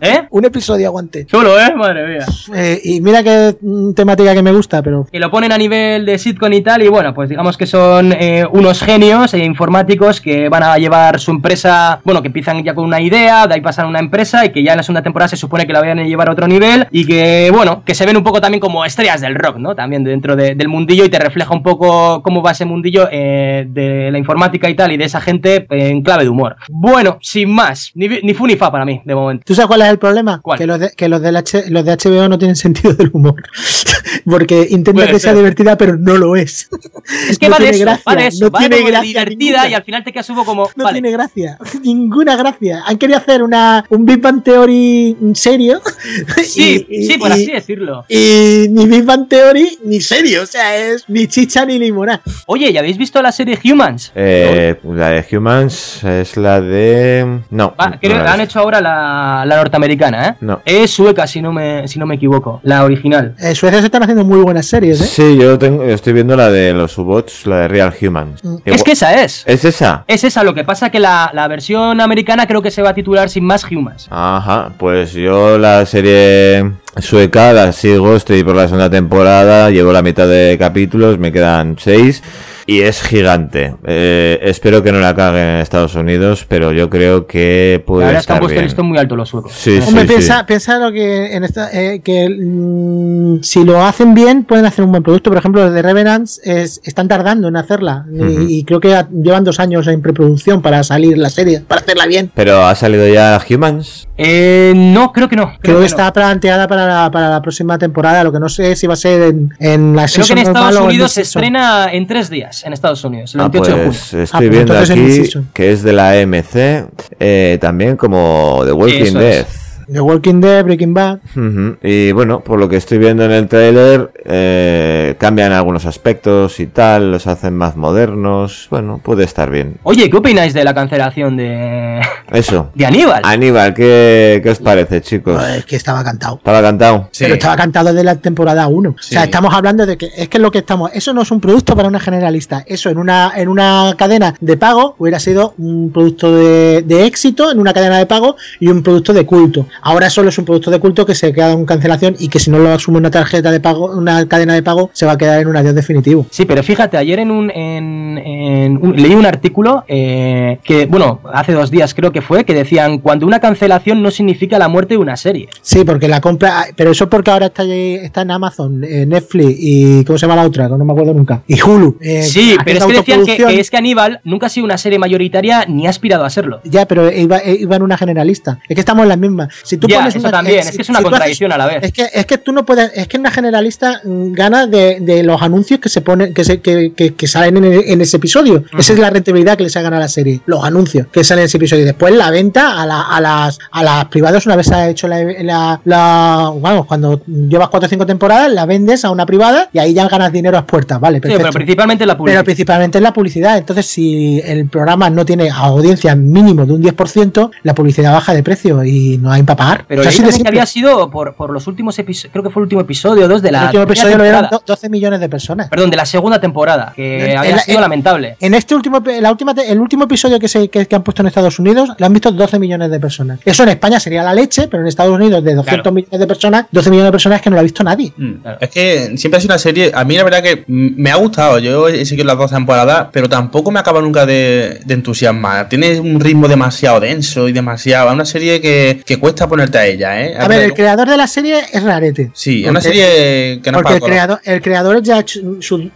¿Eh? [laughs] un episodio aguante. Solo, ¿eh? Madre mía. Eh, y mira mm, temática que me gusta, pero Y lo ponen a nivel de sitcom y tal, y bueno, pues digamos que son eh, unos genios eh, informáticos que van a llevar su empresa, bueno, que empiezan ya con una idea, de ahí pasan a una empresa y que ya en la segunda temporada se supone que la vayan a llevar a otro nivel y que, bueno, que se ven un poco también como estrellas del rock, ¿no? También dentro de- del mundillo y te refleja un poco cómo va ese mundillo de la informática y tal y de esa gente en clave de humor. Bueno, sin más, ni, ni fu ni fa para mí, de momento. ¿Tú sabes cuál es el problema? ¿Cuál? Que los de, que los del H- los de HBO no tienen sentido del humor. Porque intenta Puede que sea divertida, pero no lo es. Es que No va de tiene eso, gracia, va de eso, no va tiene de gracia divertida ninguna. y al final te quedas un poco como... No vale. tiene gracia. [laughs] Ninguna gracia. Han querido hacer una, un Big Bang Theory serio. [laughs] Sí, y- sí, por y- así decirlo. Y ni Big Bang Theory ni serio. O sea, es ni chicha ni limonada. Oye, ¿ya habéis visto la serie Humans? Eh, la de Humans es la de... No. Ah, creo que han hecho ahora la, la norteamericana, ¿eh? No. Es sueca, si no me, si no me equivoco, la original. En Suecia se están haciendo muy buenas series, ¿eh? Sí, yo tengo, yo estoy viendo la de los U-Bots, la de Real Humans. Mm. Es que esa es. ¿Es esa? Es esa, lo que pasa que la, la versión americana creo que se va a titular sin más Humans. Ajá, pues yo la serie sueca la sigo, estoy por la segunda temporada, llevo la mitad de capítulos, me quedan seis y es gigante. Eh, espero que no la caguen en Estados Unidos, pero yo creo que La puede verdad es que han estar puesto bien. listón muy alto los suecos. Sí, sí, Hombre, sí. piensa, piensa lo que en esta, eh, que mm, si lo hacen bien pueden hacer un buen producto. Por ejemplo, los de Revenants es- están tardando en hacerla y- creo que a- llevan dos años en preproducción para salir la serie, para hacerla bien. Pero ha salido ya Humans. Eh, no, creo que no. Creo, Creo, que, que, está planteada para la, para la próxima temporada. Lo que no sé es si va a ser en, en la. Creo que en Estados Unidos se estrena en tres días, en Estados Unidos, el Ah, 28 de junio. pues estoy Ah, pues viendo entonces en aquí que es de la AMC, eh, también como The Walking Eso Dead. es. The Walking Dead, Breaking Bad. Y bueno, por lo que estoy viendo en el trailer, eh, cambian algunos aspectos y tal, los hacen más modernos. Bueno, puede estar bien. Oye, ¿qué opináis de la cancelación de, Eso. [laughs] de Aníbal? Aníbal, ¿qué, qué os parece, chicos? Joder, que estaba cantado. ¿Estaba cantado? Sí. Pero estaba cantado desde la temporada 1. O sea, estamos hablando de que es que es lo que estamos. Eso no es un producto para una generalista. Eso en una, en una cadena de pago hubiera sido un producto de, de éxito en una cadena de pago y un producto de culto. Ahora solo es un producto de culto que se queda en cancelación y que si no lo asume una tarjeta de pago, una cadena de pago, se va a quedar en un adiós definitivo. Sí, pero fíjate, ayer en un, en, en un- leí un artículo eh, que, bueno, hace dos días creo que fue, que decían, cuando una cancelación no significa la muerte de una serie. Sí, porque la compra, pero eso porque ahora está, está en Amazon, eh, Netflix y ¿cómo se llama la otra? Que no me acuerdo nunca. Y Hulu. eh, sí, pero es que decían que, que es que Aníbal nunca ha sido una serie mayoritaria ni ha aspirado a serlo. Ya, pero iba, iba en una generalista. Es que estamos en las mismas. Si tú Ya, pones eso una, también, es que es una haces- contradicción a la vez. Es que, es que tú no puedes, es que una generalista gana de, de los anuncios que se ponen, que se, que, que- que salen en, en ese episodio. Esa es la rentabilidad que les ha ganado a la serie. Los anuncios que salen en ese episodio. Y después la venta a, la- a las a las privadas, una vez se ha hecho la, la, la- vamos, cuando llevas cuatro o cinco temporadas, la vendes a una privada y ahí ya ganas dinero a puertas, vale, Sí, perfecto. pero principalmente la Pero publicidad. principalmente es la publicidad. Entonces, si el programa no tiene audiencia mínimo de un 10%, la publicidad baja de precio y no hay para Pero O sea, simple. había sido por, por los últimos episodios, creo que fue el último episodio, dos de la el último episodio lo vieron temporada. do- 12 millones de personas. Perdón, de la segunda temporada, que En- había en sido en- lamentable. En este último, la última, el último episodio que, se, que, que han puesto en Estados Unidos, lo han visto 12 millones de personas. Eso en España sería la leche, pero en Estados Unidos de 200 Claro. millones de personas, 12 millones de personas es que no lo ha visto nadie. Mm. Es que siempre ha sido una serie. A mí la verdad que me ha gustado. Yo he seguido las dos temporadas, pero tampoco me acaba nunca de, de entusiasmar. Tiene un ritmo demasiado denso y demasiado. Es una serie que, que cuesta ponerte a ella, ¿eh? A ver, el creador de la serie es rarete. Sí, es una serie que no Porque el creador, el creador ya ha hecho su-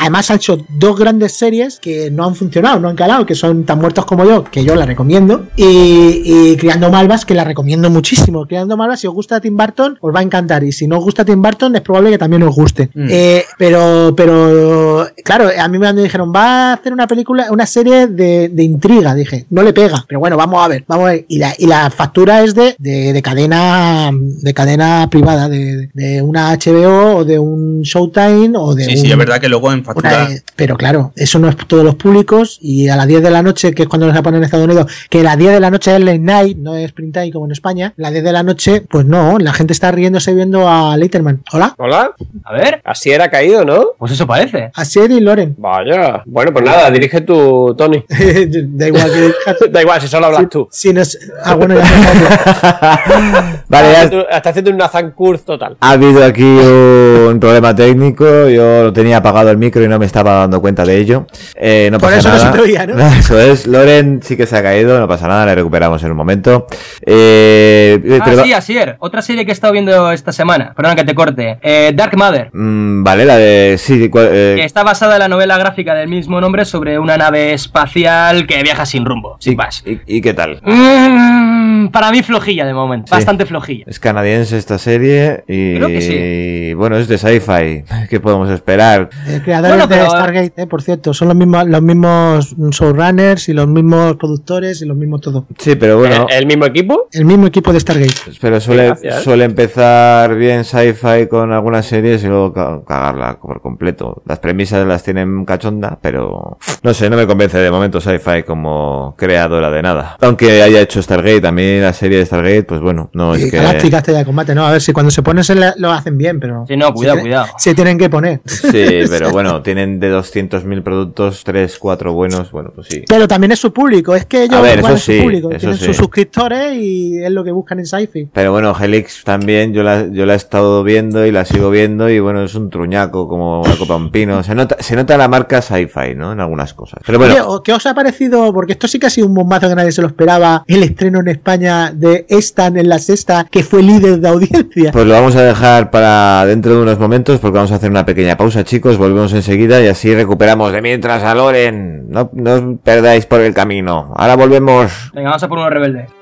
además ha hecho dos grandes series que no han funcionado, no han calado, que son Tan Muertos como yo, que yo la recomiendo, y, y Criando Malvas, que la recomiendo muchísimo. Criando Malvas, si os gusta Tim Burton, os va a encantar, y si no os gusta Tim Burton, es probable que también os guste. Mm. Eh, pero, pero, claro, a mí me dijeron, va a hacer una película, una serie de, de intriga, dije, no le pega, pero bueno, vamos a ver, vamos a ver, y la, y la factura es de, de, de cadena, de cadena privada, de, de una HBO o de un Showtime o de Sí, un, sí, es verdad que luego en una- factura. pero claro, eso no es todos los públicos y a las 10 de la noche, que es cuando se pone en Estados Unidos, que a las 10 de la noche es late night, no es print time como en España, a las 10 de la noche, pues no, la gente está riéndose viendo a Leiterman. Hola, Hola. A ver, Así era caído, ¿no? pues eso parece. a Sierra y Loren. Vaya. Bueno, pues nada, dirige tú, Tony. [laughs] da igual que [laughs] da igual, si solo hablas tú. si no es- ah, bueno, ya me [laughs] Vale, está, ya haciendo, está haciendo un Nathan Kurz total. ha habido aquí un problema técnico. Yo lo tenía apagado el micro y no me estaba dando cuenta de ello. Eh, no Por pasa eso no nada. se te oía, ¿no? [laughs] Eso es. Loren sí que se ha caído, no pasa nada, le recuperamos en un momento. Eh, Ah, pero- sí, Asier. Otra serie que he estado viendo esta semana. Perdona que te corte. Eh, Dark Mother. Mm, vale, la de. Sí, cuál- eh, Que está basada en la novela gráfica del mismo nombre sobre una nave espacial que viaja sin rumbo, sin más. ¿y, y qué tal? Mm, para mí flojilla de momento, Sí. bastante flojilla. Es canadiense esta serie y Creo que bueno, es de sci-fi. [laughs] ¿Qué podemos esperar? El creador Bueno, de pero- Stargate, eh, por cierto, son los mismos, los mismos showrunners y los mismos productores y los mismos todo. Sí, pero bueno, ¿El, el mismo equipo? El mismo equipo de Stargate. pero suele, Gracias. suele empezar bien sci-fi con algunas series y luego ca- cagarla por completo. Las premisas las tienen cachonda, pero no sé, no me convence de momento sci-fi como creadora de nada. Aunque haya hecho Stargate, a mí la serie de Stargate, pues bueno, no y es que... Galáctica Estrella de Combate, no, a ver si cuando se ponen se la- lo hacen bien, pero. Sí, no, cuidado, se, cuidado. Se tienen que poner. Sí, [laughs] pero bueno, tienen de 200.000 productos, 3, 4 buenos, bueno, pues sí. Pero también es su público, es que ellos A ver, igual eso es su sí, público, eso tienen sí. sus suscriptores y es lo que buscan en Sci-Fi. Pero bueno, Helix también, yo la, yo la he estado viendo y la sigo viendo y bueno, es un truñaco como la copa un pino. Se nota, se nota la marca sci-fi, ¿no? En algunas cosas. Pero bueno, Oye, ¿o- ¿qué os ha parecido? Porque esto sí que ha sido un bombazo que nadie se lo esperaba. El estreno en España de Stan en la sexta, que fue líder de audiencia. pues lo vamos a dejar para dentro de unos momentos porque vamos a hacer una pequeña pausa, chicos. Volvemos enseguida y así recuperamos de mientras a Loren. No, no os perdáis por el camino. Ahora volvemos. Venga, vamos a por unos rebeldes.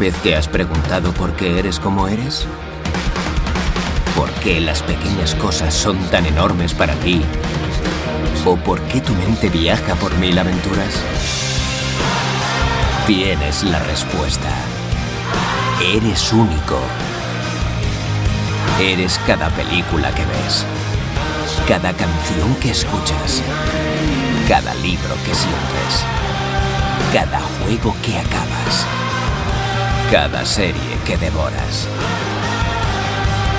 Vez te has preguntado por qué eres como eres? ¿Por qué las pequeñas cosas son tan enormes para ti? ¿O por qué tu mente viaja por mil aventuras? Tienes la respuesta. Eres único. Eres cada película que ves, cada canción que escuchas, cada libro que sientes, cada juego que acabas, cada serie que devoras.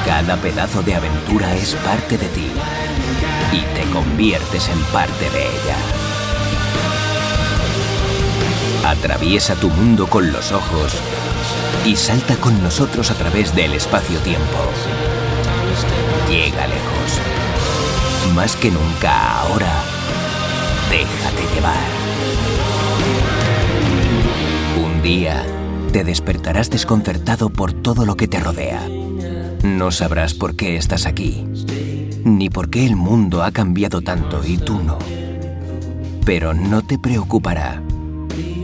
Cada pedazo de aventura es parte de ti y te conviertes en parte de ella. Atraviesa tu mundo con los ojos y salta con nosotros a través del espacio-tiempo. Llega lejos. Más que nunca ahora, déjate llevar. Un día te despertarás desconcertado por todo lo que te rodea. No sabrás por qué estás aquí, ni por qué el mundo ha cambiado tanto y tú no. Pero no te preocupará,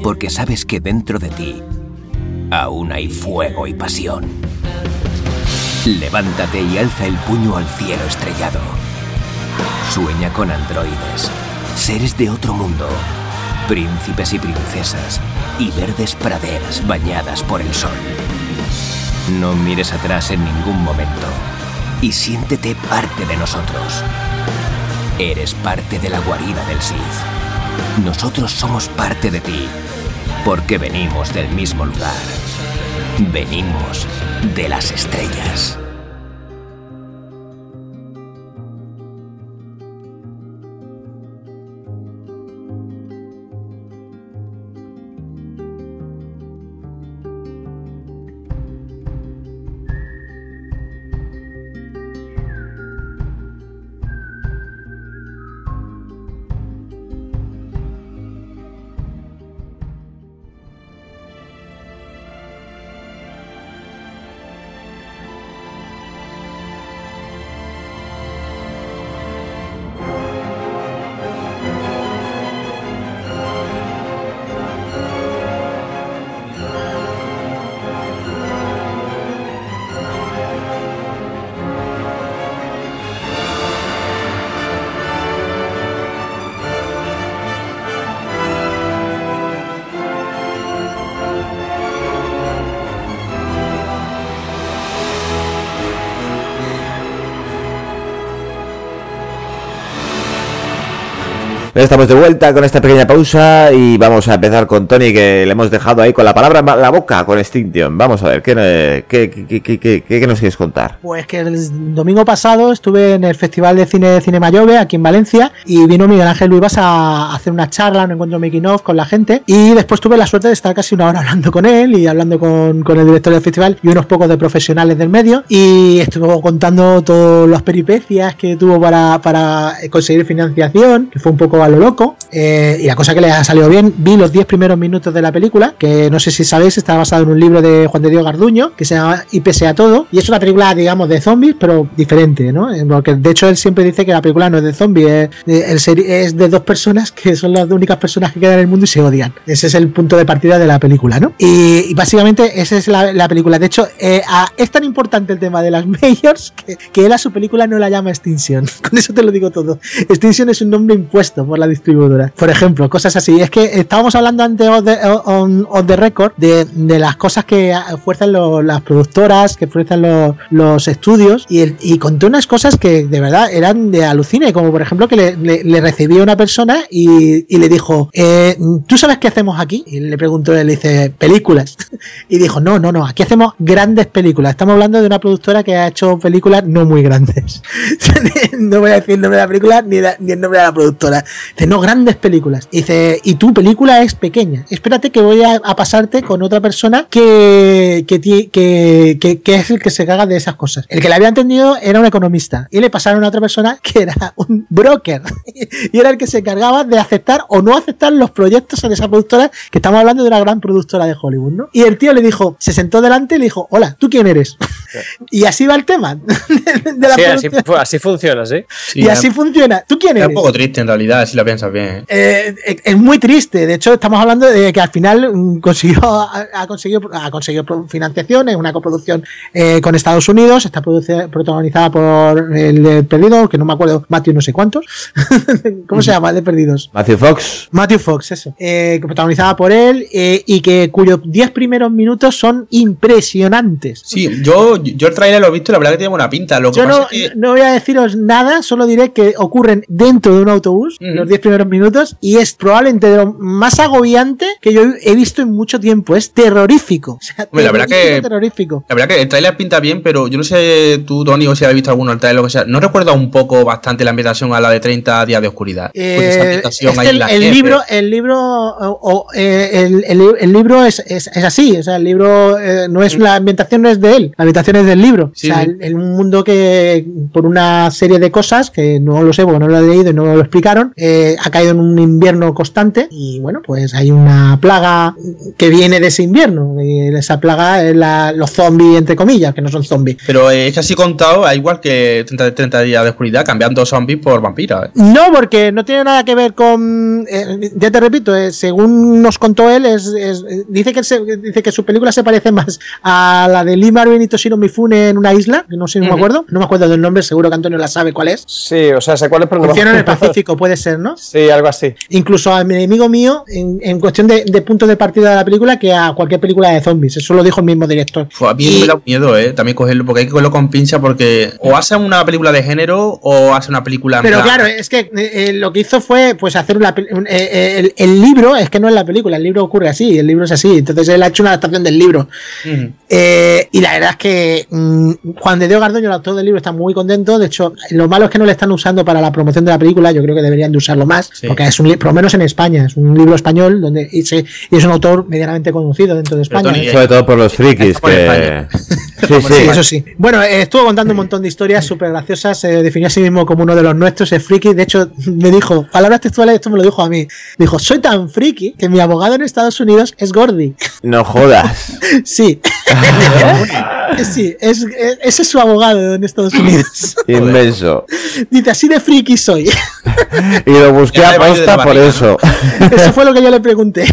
porque sabes que dentro de ti aún hay fuego y pasión. Levántate y alza el puño al cielo estrellado. Sueña con androides, seres de otro mundo, príncipes y princesas y verdes praderas bañadas por el sol. No mires atrás en ningún momento y siéntete parte de nosotros. Eres parte de la guarida del Sith. Nosotros somos parte de ti porque venimos del mismo lugar. Venimos de las estrellas. Estamos de vuelta con esta pequeña pausa y vamos a empezar con Tony que le hemos dejado ahí con la palabra la boca con Extinction. Vamos a ver, ¿qué, qué, qué, qué, nos quieres contar? Pues que el domingo pasado estuve en el Festival de Cine de Cine Mayobe aquí en Valencia y vino Miguel Ángel Luivas a hacer una charla, un encuentro making of con la gente y después tuve la suerte de estar casi una hora [laughs] hablando con él y hablando con, con el director del festival y unos pocos de profesionales del medio y estuvo contando todas las peripecias que tuvo para, para conseguir financiación, que fue un poco a lo loco. Eh, y la cosa que le ha salido bien, vi los 10 primeros minutos de la película, que no sé si sabéis, está basado en un libro de Juan de Dios Garduño, que se llama Y pese a todo. Y es una película, digamos, de zombies, pero diferente, ¿no? Eh, Porque de hecho él siempre dice que la película no es de zombies, es, seri- es de dos personas que son las únicas personas que quedan en el mundo y se odian. Ese es el punto de partida de la película, ¿no? Y, básicamente esa es la, la película. De hecho, eh, es tan importante el tema de las [laughs] majors que, él a su película no la llama Extinction. [laughs] Con eso te lo digo todo. Extinction es un nombre impuesto por la distribuidora. Por ejemplo, cosas así. Es que estábamos hablando antes on the, the record de, las cosas que fuerzan lo- las productoras, que fuerzan lo- los estudios, y, el- conté unas cosas que de verdad eran de alucine, como por ejemplo que le, le, le una persona y, y le dijo, eh, ¿tú sabes qué hacemos aquí? Y le preguntó, le dice, películas. [laughs] Y dijo, no, no, no, aquí hacemos grandes películas. Estamos hablando de una productora que ha hecho películas no muy grandes. [laughs] no voy a decir el nombre de la película ni, la- ni el nombre de la productora. Dice, no, grandes películas. Dice, y tu película es pequeña. Espérate que voy a, a pasarte con otra persona que, que, que, que, que es el que se caga de esas cosas. El que le había entendido era un economista. Y le pasaron a otra persona que era un broker. [laughs] y era el que se encargaba de aceptar o no aceptar los proyectos en esa productora, que estamos hablando de una gran productora de Hollywood, ¿no? Y el tío le dijo, se sentó delante y le dijo, hola, ¿tú quién eres? [laughs] y así va el tema [laughs] de la Sí, así, así funciona, sí. y así funciona. ¿Tú quién Es eres? un poco triste en realidad si lo piensas bien. ¿eh? Eh, es muy triste. De hecho, estamos hablando de que al final mm, consiguió, ha, conseguido, ha conseguido financiación, es una coproducción eh, con Estados Unidos, está protagonizada por el de Perdido, que no me acuerdo, Matthew no sé cuántos. [laughs] ¿Cómo se llama? El de Perdidos. Matthew Fox. Matthew Fox, eso. Eh, protagonizada por él y que cuyos 10 primeros minutos son impresionantes. Sí, yo, yo el trailer lo he visto y la verdad que tiene buena pinta. Lo que Yo pasa no, es que no voy a deciros nada, solo diré que ocurren dentro de un autobús, los 10 primeros minutos, y es probablemente de lo más agobiante que yo he visto en mucho tiempo. Es terrorífico. [laughs] O sea, Hombre, la verdad terrorífico, que- terrorífico. La verdad que el trailer pinta bien, pero yo no sé tú, Tony, o si habéis visto alguno del trailer o lo que sea. ¿No recuerda un poco bastante la ambientación a la de 30 días de oscuridad? Pues esa Eh, ahí el, la el libro, el libro, o- o, eh, el, el- el libro es, es- es así, o sea, el libro eh, no es la ambientación no es de él, la ambientación es del libro. Sí, o sea, sí. el- un mundo que por una serie de cosas que no lo sé porque no lo he leído y no lo explicaron, eh, ha caído en un invierno constante y bueno, pues hay una plaga que viene de ese invierno. Y esa plaga es la- los zombies entre comillas, que no son zombies. Pero es que así contado, igual que 30, 30 días de oscuridad, cambiando zombies por vampiros. ¿eh? No, porque no tiene nada que ver con. eh, ya te repito, eh, según nos contó él, es, es- dice, que se- dice que su película se parece más a la de Lee Marvin y Toshiro Mifune en una isla, que no sé, no me acuerdo. No me acuerdo del nombre, seguro que Antonio la sabe cuál es. Sí, o sea, sé cuál es, pero no en el. [laughs] Pacífico, puede ser, ¿no? Sí, algo así. Incluso a mi enemigo mío, en, en cuestión de, de puntos de partida de la película, que a cualquier película de zombies. Eso lo dijo el mismo director. Fue, a mí Y- me da miedo, ¿eh? También cogerlo, porque hay que cogerlo con pincha, porque o hace una película de género o hace una película en Pero plan- claro, es que eh, eh, lo que hizo fue pues hacer una eh, el, el libro, es que no es la película, el libro ocurre así, el libro es así, entonces él ha hecho una adaptación del libro. Eh, y la verdad es que mm, Juan de Dios Gardoño, el autor del libro, está muy contento. De hecho, lo malo es que no le están usando para la promoción de la película. Yo creo que deberían de usarlo más, Sí. porque es un li- por lo menos en España, es un libro español donde y, se- y es un autor medianamente conocido dentro de España. Tony, Sobre todo por los frikis que... España. [laughs] Sí, Sí, sí. eso sí. Bueno, eh, estuvo contando un montón de historias súper graciosas. Se definió a sí mismo como uno de los nuestros, es friki. De hecho, me dijo, palabras textuales, esto me lo dijo a mí. Dijo, soy tan friki que mi abogado en Estados Unidos es Gordy. No jodas. [laughs] Sí. [laughs] [laughs] sí, es, es- ese es su abogado en Estados Unidos. [laughs] Inmenso. [laughs] Dice, así de friki soy. Y lo busqué a posta por eso. Eso fue lo que yo le pregunté.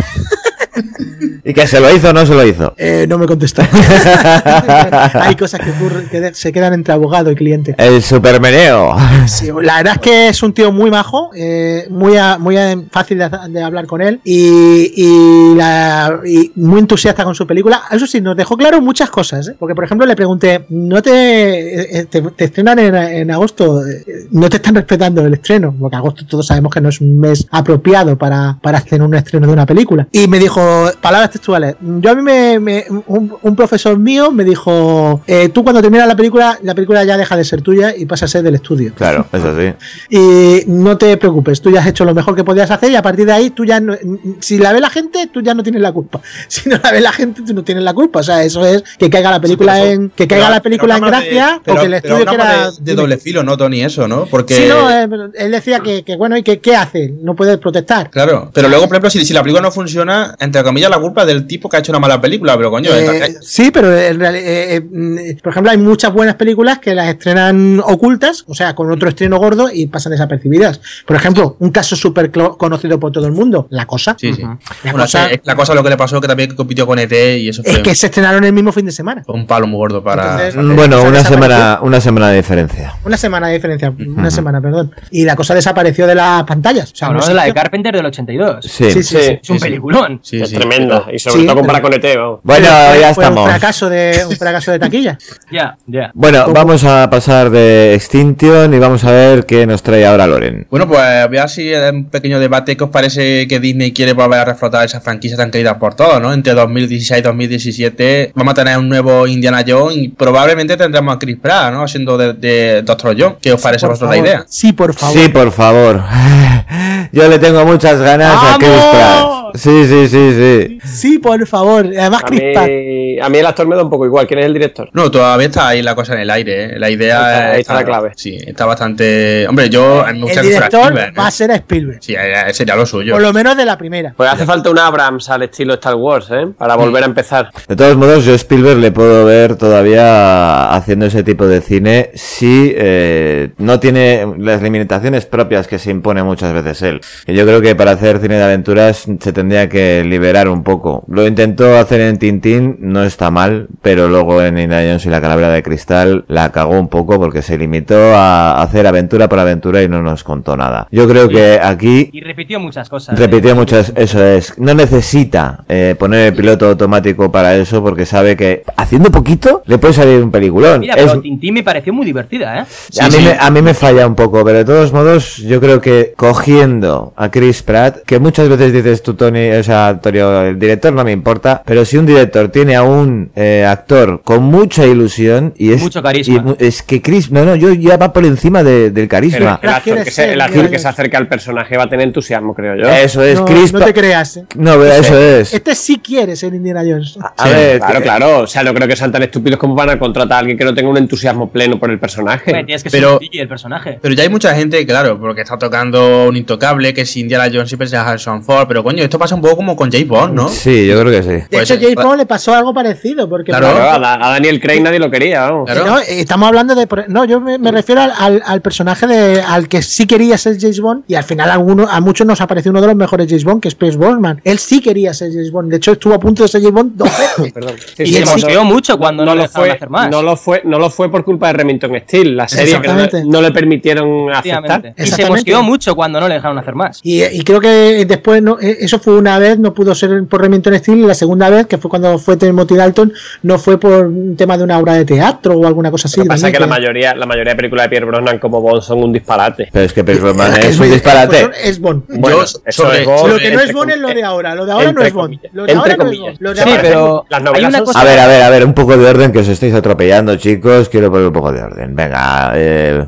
[laughs] ¿Y que se lo hizo o no se lo hizo? Eh, no me contestó. [laughs] [laughs] Hay cosas que, ocurren, que de- se quedan entre abogado y cliente. El supermeneo. Sí, la verdad es que es un tío muy majo, eh, muy, a- muy a- fácil de, de hablar con él y, y la- y muy entusiasta con su película. Eso sí, nos dejó claro muchas cosas. ¿eh? Porque, por ejemplo, le pregunté, ¿no te, eh, te, te estrenan en, en agosto? eh, ¿No te están respetando el estreno? Porque agosto todos sabemos que no es un mes apropiado para, para hacer un estreno de una película. Y me dijo, palabras textuales, yo a mí me, me- un, un profesor mío me dijo, eh, tú cuando terminas la película, la película ya deja de ser tuya y pasa a ser del estudio. Claro, eso sí. Y no te preocupes, tú ya has hecho lo mejor que podías hacer y a partir de ahí tú ya no, si la ve la gente, tú ya no tienes la culpa. [laughs] Si no la ve la gente, tú no tienes la culpa. O sea, eso es que caiga la película Sí, pero eso- en que caiga pero- la película en de- gracia pero- o que el estudio quiera de, de doble filo, ¿no, Tony? Eso, ¿no? Porque. Sí, no, eh, él decía que, que bueno, ¿y que qué hace? No puede protestar. Claro, pero luego, por ejemplo, si, si la película no funciona, entre comillas, la culpa del tipo que ha hecho una mala película, pero coño, Eh, entonces- sí, pero en reali- eh, eh, mm, por ejemplo hay muchas buenas películas que las estrenan ocultas, o sea, con otro estreno gordo y pasan desapercibidas. Por ejemplo, un caso súper clo- conocido por todo el mundo, La Cosa. Sí, sí. La Bueno, cosa es la cosa lo que le pasó que también compitió con ET y eso fue es que se estrenaron el mismo fin de semana. un palo muy gordo para. Entonces, Mm, Bueno, una semana, una semana de diferencia. Una semana de diferencia, una semana, perdón. Y la cosa desapareció de las pantallas. O sea, no de la de. Carpenter del 82. Sí. Sí, sí, sí. Es un peliculón. Sí, es sí. tremenda. Y sobre Sí, todo comparar pero- con ET, vamos. Bueno, Pero ya estamos. Un fracaso de, un fracaso de taquilla. [laughs] Ya, ya. Bueno, vamos a pasar de Extinction y vamos a ver qué nos trae ahora Loren. Bueno, pues voy a si es un pequeño debate que os parece que Disney quiere volver a reflotar esa franquicia tan querida por todos, ¿no? Entre 2016 y 2017 vamos a tener un nuevo Indiana Jones y probablemente tendremos a Chris Pratt, ¿no? Haciendo de, de Doctor John. ¿Qué os parece a vosotros la idea? Sí, por favor. Sí, por favor. [laughs] Yo le tengo muchas ganas a Chris Pratt. Sí, sí, sí, sí. Sí, por favor. Además, A Chris Pratt. mí, a mí el actor me da un poco igual. ¿Quién es el director? No, todavía está ahí la cosa en el aire, ¿eh? La idea Ahí está- ahí está la clave. Sí, está bastante. Hombre, yo me El que fuera director ¿eh? va a ser a Spielberg. Sí, eh, sería lo suyo. Por lo menos de la primera. Pues hace falta un Abrams al estilo Star Wars, ¿eh? Para volver a empezar. De todos modos, yo a Spielberg le puedo ver todavía haciendo ese tipo de cine si eh, no tiene las limitaciones propias que se impone muchas veces él. Yo creo que para hacer cine de aventuras se tendría que liberar un poco. Lo intentó hacer en Tintín, no está mal, pero luego en Indiana Jones y la calavera de cristal la cagó un poco porque se limitó a hacer aventura por aventura y no nos contó nada. Yo creo que aquí Y repitió muchas cosas. repitió ¿eh? muchas, eso es, no necesita eh, poner el piloto automático para eso porque sabe que haciendo poquito le puede salir un peliculón. Mira, Es- pero Tintín me pareció muy divertida, ¿eh? a, mí Me, a mí me falla un poco, pero de todos modos, yo creo que cogiendo a Chris Pratt, que muchas veces dices tú, Tony, o sea, Antonio, el director no me importa, pero si un director tiene a un eh, actor con mucha ilusión y es. Mucho carisma. y es que Chris, no, no, yo ya va por encima de- del El, carisma. el actor, que se, el actor que se acerca al personaje va a tener entusiasmo, creo yo. Eso es, no, Chris no te creas. ¿eh? No, pero eso es. Este sí quiere ser Indiana Jones. A ver, claro, que- claro. O sea, no creo que sean tan estúpidos como van a contratar a alguien que no tenga un entusiasmo pleno por el personaje. Hombre, tienes que ser Pero- DJ el personaje. Pero ya hay mucha gente, claro, porque está tocando un intocable, que si Indiana Jones siempre sea Harrison Ford, pero coño, esto pasa un poco como con James Bond, ¿no? Sí, yo creo que sí. De Pues, hecho, J. Paul le pasó algo parecido. Porque Claro, por Claro, ejemplo, a, Da- a Daniel Craig nadie lo quería. Claro. No, estamos hablando de. No, yo me, me refiero al, al- al personaje de al que sí quería ser James Bond y al final a, a muchos nos apareció uno de los mejores James Bond, que es Pierce Brosnan. Él sí quería ser James Bond. De hecho, estuvo a punto de ser James Bond dos veces. [coughs] Perdón. Y Sí, se sí, mosqueó no- mucho cuando no, le lo dejaron fue, hacer más. No lo fue, no lo fue por culpa de Remington Steel, la serie que no, le- no permitieron aceptar. Y se mosqueó mucho cuando no le dejaron hacer más. Y, y creo que después, no, eh, eso fue una vez, no pudo ser por Remington Steel, y la segunda vez, que fue cuando fue Timothy Dalton, no fue por un tema de una obra de teatro o alguna cosa así. Lo que pasa es que la mayoría, la mayoría de películas de Pierre Brosnan como Bond son un disparate. Pero es que Pierce Brosnan que [laughs] es un disparate. Es Bond. Bueno, Yo, eso es Bond, Lo que no es Bond es lo de ahora. Lo de ahora no es Bond. comillas. Lo de Entre ahora no es. Bond. Lo de Sí, ahora no es pero. Las hay novelas una son- cosa- A ver, a ver, a ver, un poco de orden que os estáis atropellando, chicos. Quiero poner un poco de orden. Venga, eh,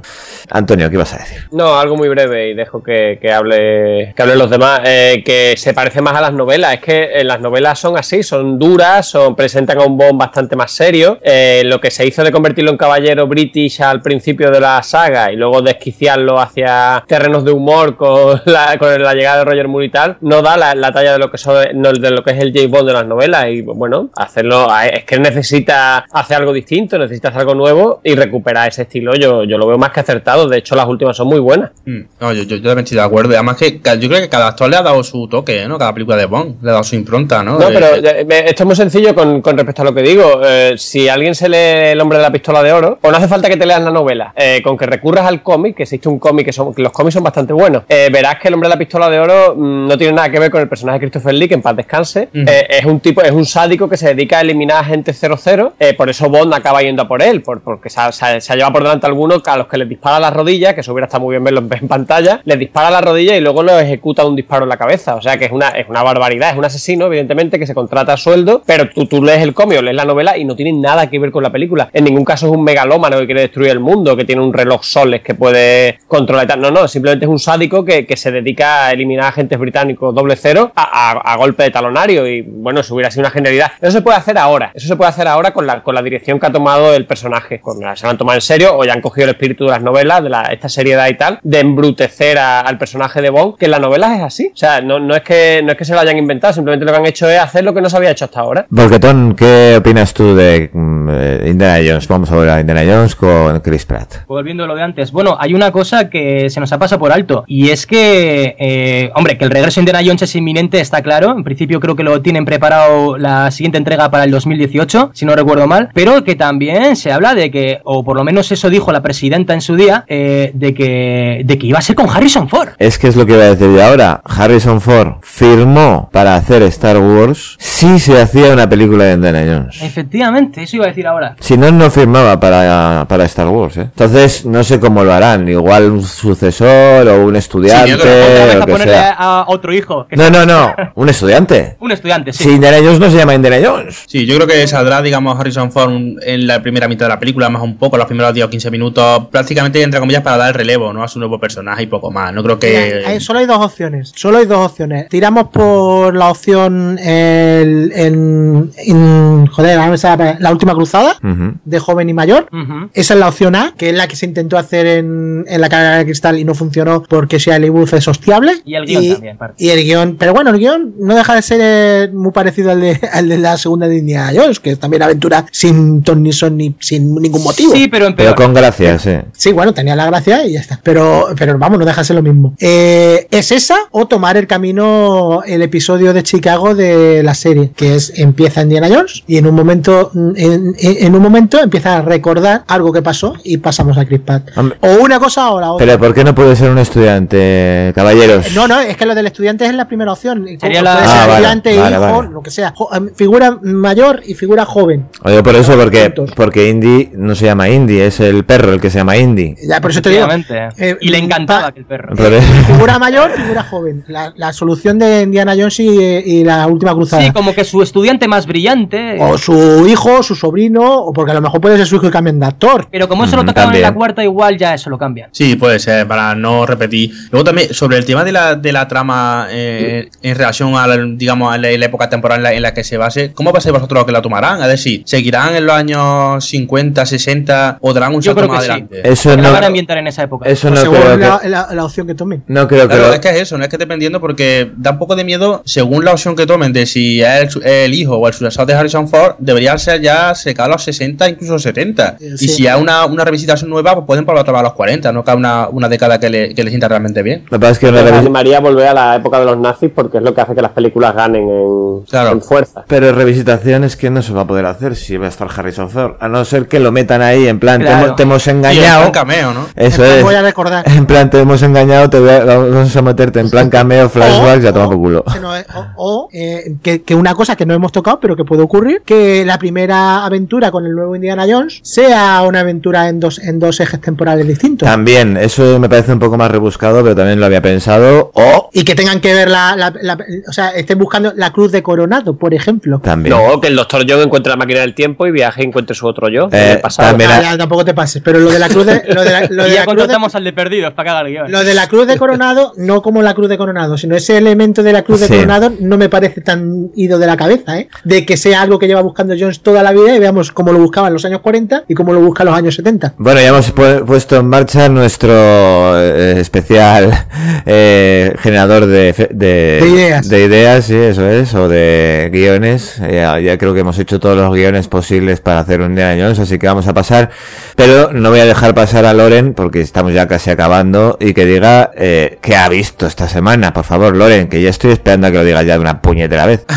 Antonio, ¿qué ibas a decir? No, algo muy breve y dejo que, que hable que hablen los demás. Eh, que se parece más a las novelas. Es que eh, las novelas son así, son duras, son, presentan a un Bond bastante más serio. Eh, lo que se hizo de convertirlo en caballero british al principio de la saga y luego desquiciarlo hacia terrenos de humor [laughs] con la, llegada de Roger Moore y tal, no da la, la talla de lo que es el James Bond de las novelas. Y bueno, hacerlo es que necesita hacer algo distinto, necesita algo nuevo y recuperar ese estilo. Yo, yo lo veo más que acertado. De hecho, las últimas son muy buenas. Mm, No, yo, yo también estoy de acuerdo. Además que yo creo que cada actor le ha dado su toque, ¿no? Cada película de Bond le ha dado su impronta, ¿no? No, pero esto es muy sencillo con, con respecto a lo que digo. Eh, si a alguien se lee El hombre de la pistola de oro, o no hace falta que te leas la novela, eh, con que recurras al cómic, que existe un cómic que, son, que los cómics son bastante buenos, eh, verás que El hombre de la pistola de oro mm, no tiene nada que ver con el personaje de Christopher Lee, que en paz descanse. Es un tipo, es un sádico que se dedica a eliminar a gente 00. eh, por eso Bond acaba yendo a por él, por- porque se ha, se ha- se ha llevado por delante a algunos a los que les dispara las rodillas, que eso hubiera estado muy bien verlo en, en pantalla, les dispara la y luego lo ejecuta un disparo en la cabeza. O sea que es una, es una barbaridad, es un asesino, evidentemente, que se contrata a sueldo, pero tú, tú lees el cómic o lees la novela y no tiene nada que ver con la película. En ningún caso es un megalómano que quiere destruir el mundo, que tiene un reloj soles que puede controlar y tal. No, no, simplemente es un sádico que, que se dedica a eliminar agentes británicos doble cero a, golpe de talonario. Y bueno, eso hubiera sido una genialidad. Eso se puede hacer ahora. Eso se puede hacer ahora con la, con la dirección que ha tomado el personaje. Con la- se lo han tomado en serio o ya han cogido el espíritu de las novelas, de la, esta seriedad y tal, de embrutecer al personaje de Bond, que en las novelas es así. O sea, no, no, es que, no es que se lo hayan inventado, simplemente lo que han hecho es hacer lo que no se había hecho hasta ahora. Volquetón, ¿qué opinas tú de mm, eh, Indiana Jones? Vamos a ver a Indiana Jones con Chris Pratt. Volviendo a lo de antes. Bueno, hay una cosa que se nos ha pasado por alto. Y es que, eh, hombre, que el regreso de Indiana Jones es inminente, está claro. En principio creo que lo tienen preparado la siguiente entrega para el 2018, si no recuerdo mal. Pero que también se habla de que, o por lo menos eso dijo la presidenta en su día, eh, de, que, de que iba a ser con Harrison Ford. Es que es lo que iba a decir yo ahora. Harrison Ford firmó para hacer Star Wars si se hacía una película de Indiana Jones. Efectivamente, eso iba a decir ahora. Si no, no firmaba para, para Star Wars, ¿eh? Entonces, no sé cómo lo harán. Igual un sucesor o un estudiante, Otra vez o a que ponerle sea. a otro hijo. que No, sea- no, no. [laughs] Un estudiante. Un estudiante, sí. Si Indiana Jones no se llama Indiana Jones. Sí, yo creo que saldrá, digamos, Harrison Ford en la primera mitad de la película, más un poco, los primeros 10 o 15 minutos, prácticamente, entre comillas, para dar el relevo, ¿no? A su nuevo personaje y poco más. No creo que... Hay- solo hay dos opciones. Solo hay dos opciones. Tiramos por la opción el, en, en- joder, la última cruzada de joven y mayor. Esa es la opción A, que es la que se intentó hacer en, en la carrera de cristal y no funcionó porque Shia LaBeouf es hostiable. Y el guion también, parte. Y el guion, pero bueno, el guion no deja de ser eh, muy parecido al de, [laughs] al de la segunda de Indiana Jones, que es también aventura sin ton ni son ni sin ningún motivo. Sí, pero en Pero con gracia, sí. Sí, bueno, tenía la gracia y ya está. Pero, pero vamos, no deja de ser lo mismo. Eh, Eh, ¿Es esa o tomar el camino, el episodio de Chicago de la serie? Que es, empieza Indiana Jones y en un momento, en, en un momento empieza a recordar algo que pasó y pasamos a Chris Pratt. O una cosa o la otra. Pero ¿por qué no puede ser un estudiante, caballeros? No, no, es que lo del estudiante es la primera opción. Sería Puede la- ser Ah, vale, estudiante, vale, hijo, vale. lo que sea. Jo- em, Figura mayor y figura joven. Oye, por eso, porque, porque Indy no se llama Indy, es el perro el que se llama Indy. Ya, por eso te digo. Eh, y le encantaba pa- aquel perro. Figura mayor, figura joven. La, la solución de Indiana Jones y, y la última cruzada. Sí, como que su estudiante más brillante. O su hijo, su sobrino, o porque a lo mejor puede ser su hijo y cambian de actor. Pero como eso lo Mm, tocaban en la cuarta, igual ya eso lo cambian. Sí, puede ser, para no repetir. Luego también, sobre el tema de la, de la trama eh, en relación a, la, digamos, a la, la época temporal en la, en la que se base, ¿cómo pensáis vosotros que la tomarán? Es decir, ¿seguirán en los años 50, 60 o darán un Yo salto creo más que sí. adelante? Eso no, la van a ambientar en esa época. eso Pues no según creo la, que... la- la opción que tomen. No creo que Claro, lo- es que es eso, no es que dependiendo porque da un poco de miedo según la opción que tomen de si es el, el hijo o el sucesor de Harrison Ford, debería ser ya secado a los 60, incluso 70. Eh, Y sí. si es una, una revisitación nueva, pues pueden volver a los 40, no cada una, una década que le, que le sienta realmente bien. Lo que pasa es que Yo una les revi- animaría a volver a la época de los nazis porque es lo que hace que las películas ganen en, Claro. en fuerza. Pero revisitación es que no se va a poder hacer si va a estar Harrison Ford. A no ser que lo metan ahí en plan, te Claro. hemos- te, hemos Y en engañado. plan cameo, ¿no? Eso es. Voy a recordar. En plan, te hemos engañado, te voy a- vamos a meterte en plan cameo, flashbacks, ya toma por culo. que no es- o, o, eh, que, que una cosa que no hemos tocado, pero que puede ocurrir, que la primera aventura con el nuevo Indiana Jones sea una aventura en dos, en dos ejes temporales distintos. También, eso me parece un poco más rebuscado, pero también lo había pensado. O Y que tengan que ver la, la- la- O sea, estén buscando la cruz de Coronado, por ejemplo. también. No, que el doctor John encuentre la máquina del tiempo y viaje y encuentre su otro yo. Eh, el pasado. también- Ah, ya, tampoco te pases, pero lo de la cruz de, lo de la, lo [laughs] de y ya la cruz de- al de perdidos para el guion. Lo de la cruz de Coronado, [laughs] no como la cruz de Coronado, sino ese elemento de la cruz de Sí. Coronado no me parece tan ido de la cabeza, ¿eh? De que sea algo que lleva buscando Jones toda la vida y veamos cómo lo buscaba en los años 40 y cómo lo busca en los años 70. Bueno, ya hemos pu- puesto en marcha nuestro eh, especial [laughs] eh, generador de, de, De ideas. de ideas, sí, eso es, o de guiones. Ya, ya creo que hemos hecho todos los guiones posibles para hacer un Indiana Jones, así que vamos a pasar. Pero no voy a dejar pasar a Loren, porque estamos ya casi acabando, y que diga eh, qué ha visto esta semana. Por favor, Loren, que ya estoy esperando a que lo digas ya de una puñetera vez. [laughs]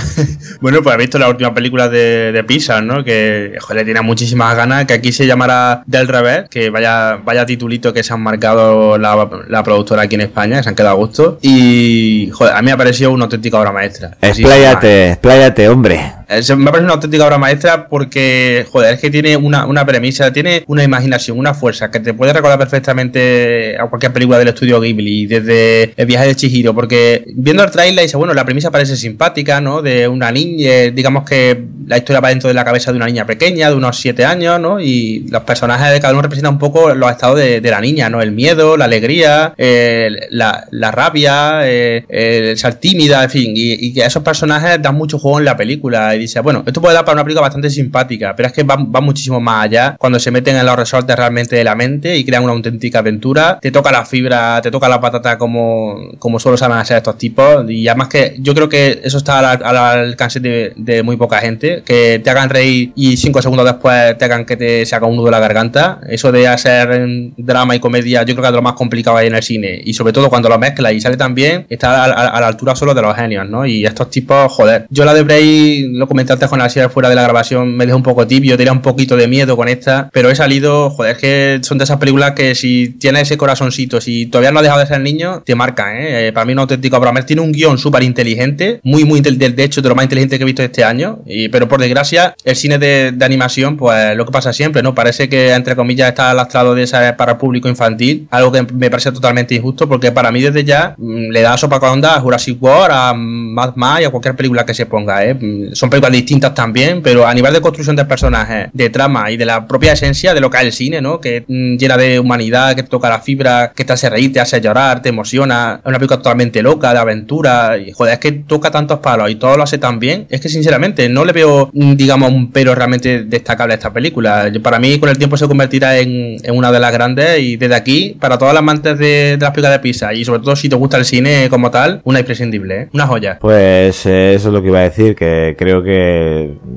Bueno, pues he visto la última película de, de Pixar, ¿no? Que, joder, tiene muchísimas ganas. Que aquí se llamará Del Revés, que vaya, vaya titulito que se han marcado la, la productora aquí en España, que se han quedado a gusto. Y, joder, a mí me ha parecido una auténtica obra maestra. Expláyate, expláyate, hombre. Eh, Me parece una auténtica obra maestra porque, joder, es que tiene una, una premisa, tiene una imaginación, una fuerza que te puede recordar perfectamente a cualquier película del estudio Ghibli, desde El viaje de Chihiro, porque viendo el trailer dice, bueno, la premisa parece simpática, ¿no? De una niña, digamos que la historia va dentro de la cabeza de una niña pequeña, de unos 7 años, ¿no? Y los personajes de cada uno representan un poco los estados de, de la niña, ¿no? El miedo, la alegría, eh, la, la rabia, eh, el ser tímida, en fin, y, y que esos personajes dan mucho juego en la película. Y dice, bueno, esto puede dar para una película bastante simpática, pero es que va, va muchísimo más allá cuando se meten en los resortes realmente de la mente y crean una auténtica aventura. Te toca la fibra, te toca la patata como, como solo saben hacer estos tipos. Y además que yo creo que eso está al, al alcance de, de muy poca gente. Que te hagan reír y cinco segundos después te hagan que te se haga un nudo de la garganta. Eso de hacer mm, drama y comedia, yo creo que es lo más complicado ahí en el cine. Y sobre todo cuando lo mezcla y sale tan bien, está a, a- a la altura solo de los genios, ¿no? Y estos tipos, joder. Yo la de Bray, lo comenté antes con la serie fuera de la grabación, me dejó un poco tibio, tenía un poquito de miedo con esta, pero he salido, joder, es que son de esas películas que si tienes ese corazoncito, si todavía no has dejado de ser niño, te marcan, ¿eh? Eh, Para mí un auténtico maestra. Tiene un guion súper inteligente, muy, muy, intel- de de hecho, de lo más inteligente que he visto este año, y, pero por desgracia, el cine de, de animación, pues lo que pasa siempre, ¿no? Parece que, entre comillas, está lastrado de esa para el público infantil, algo que me parece totalmente injusto, porque para mí desde ya mm, le da sopa con onda a Jurassic World, a Mad Max y a cualquier película que se ponga, ¿eh? Mm, Son películas distintas también, pero a nivel de construcción de personajes, de trama y de la propia esencia de lo que es el cine, ¿no? Que mm, llena de humanidad, que te toca la fibra, que te hace reír, te hace llorar, te emociona. Es una película totalmente loca, de aventura. Y joder, es que toca tantos palos y todo lo hace tan bien. Es que sinceramente no le veo, mm, digamos, un pero realmente destacable a esta película. Yo- Para mí, con el tiempo se convertirá en, una de las grandes. Y desde aquí, para todos los amantes de, las películas de Pixar y sobre todo si te gusta el cine como tal, una imprescindible, ¿eh? Una joya. Pues eh, eso es lo que iba a decir, que creo que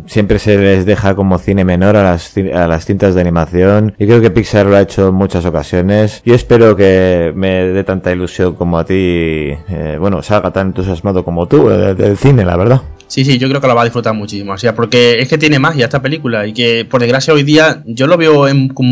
siempre se les deja como cine menor a las, a las cintas de animación y creo que Pixar lo ha hecho en muchas ocasiones. Yo espero que me dé tanta ilusión como a ti, eh, bueno, salga tan entusiasmado como tú eh, del cine, la verdad. Sí, sí, yo creo que lo va a disfrutar muchísimo. O sea, porque es que tiene magia esta película y que, por desgracia, hoy día yo lo veo en- con,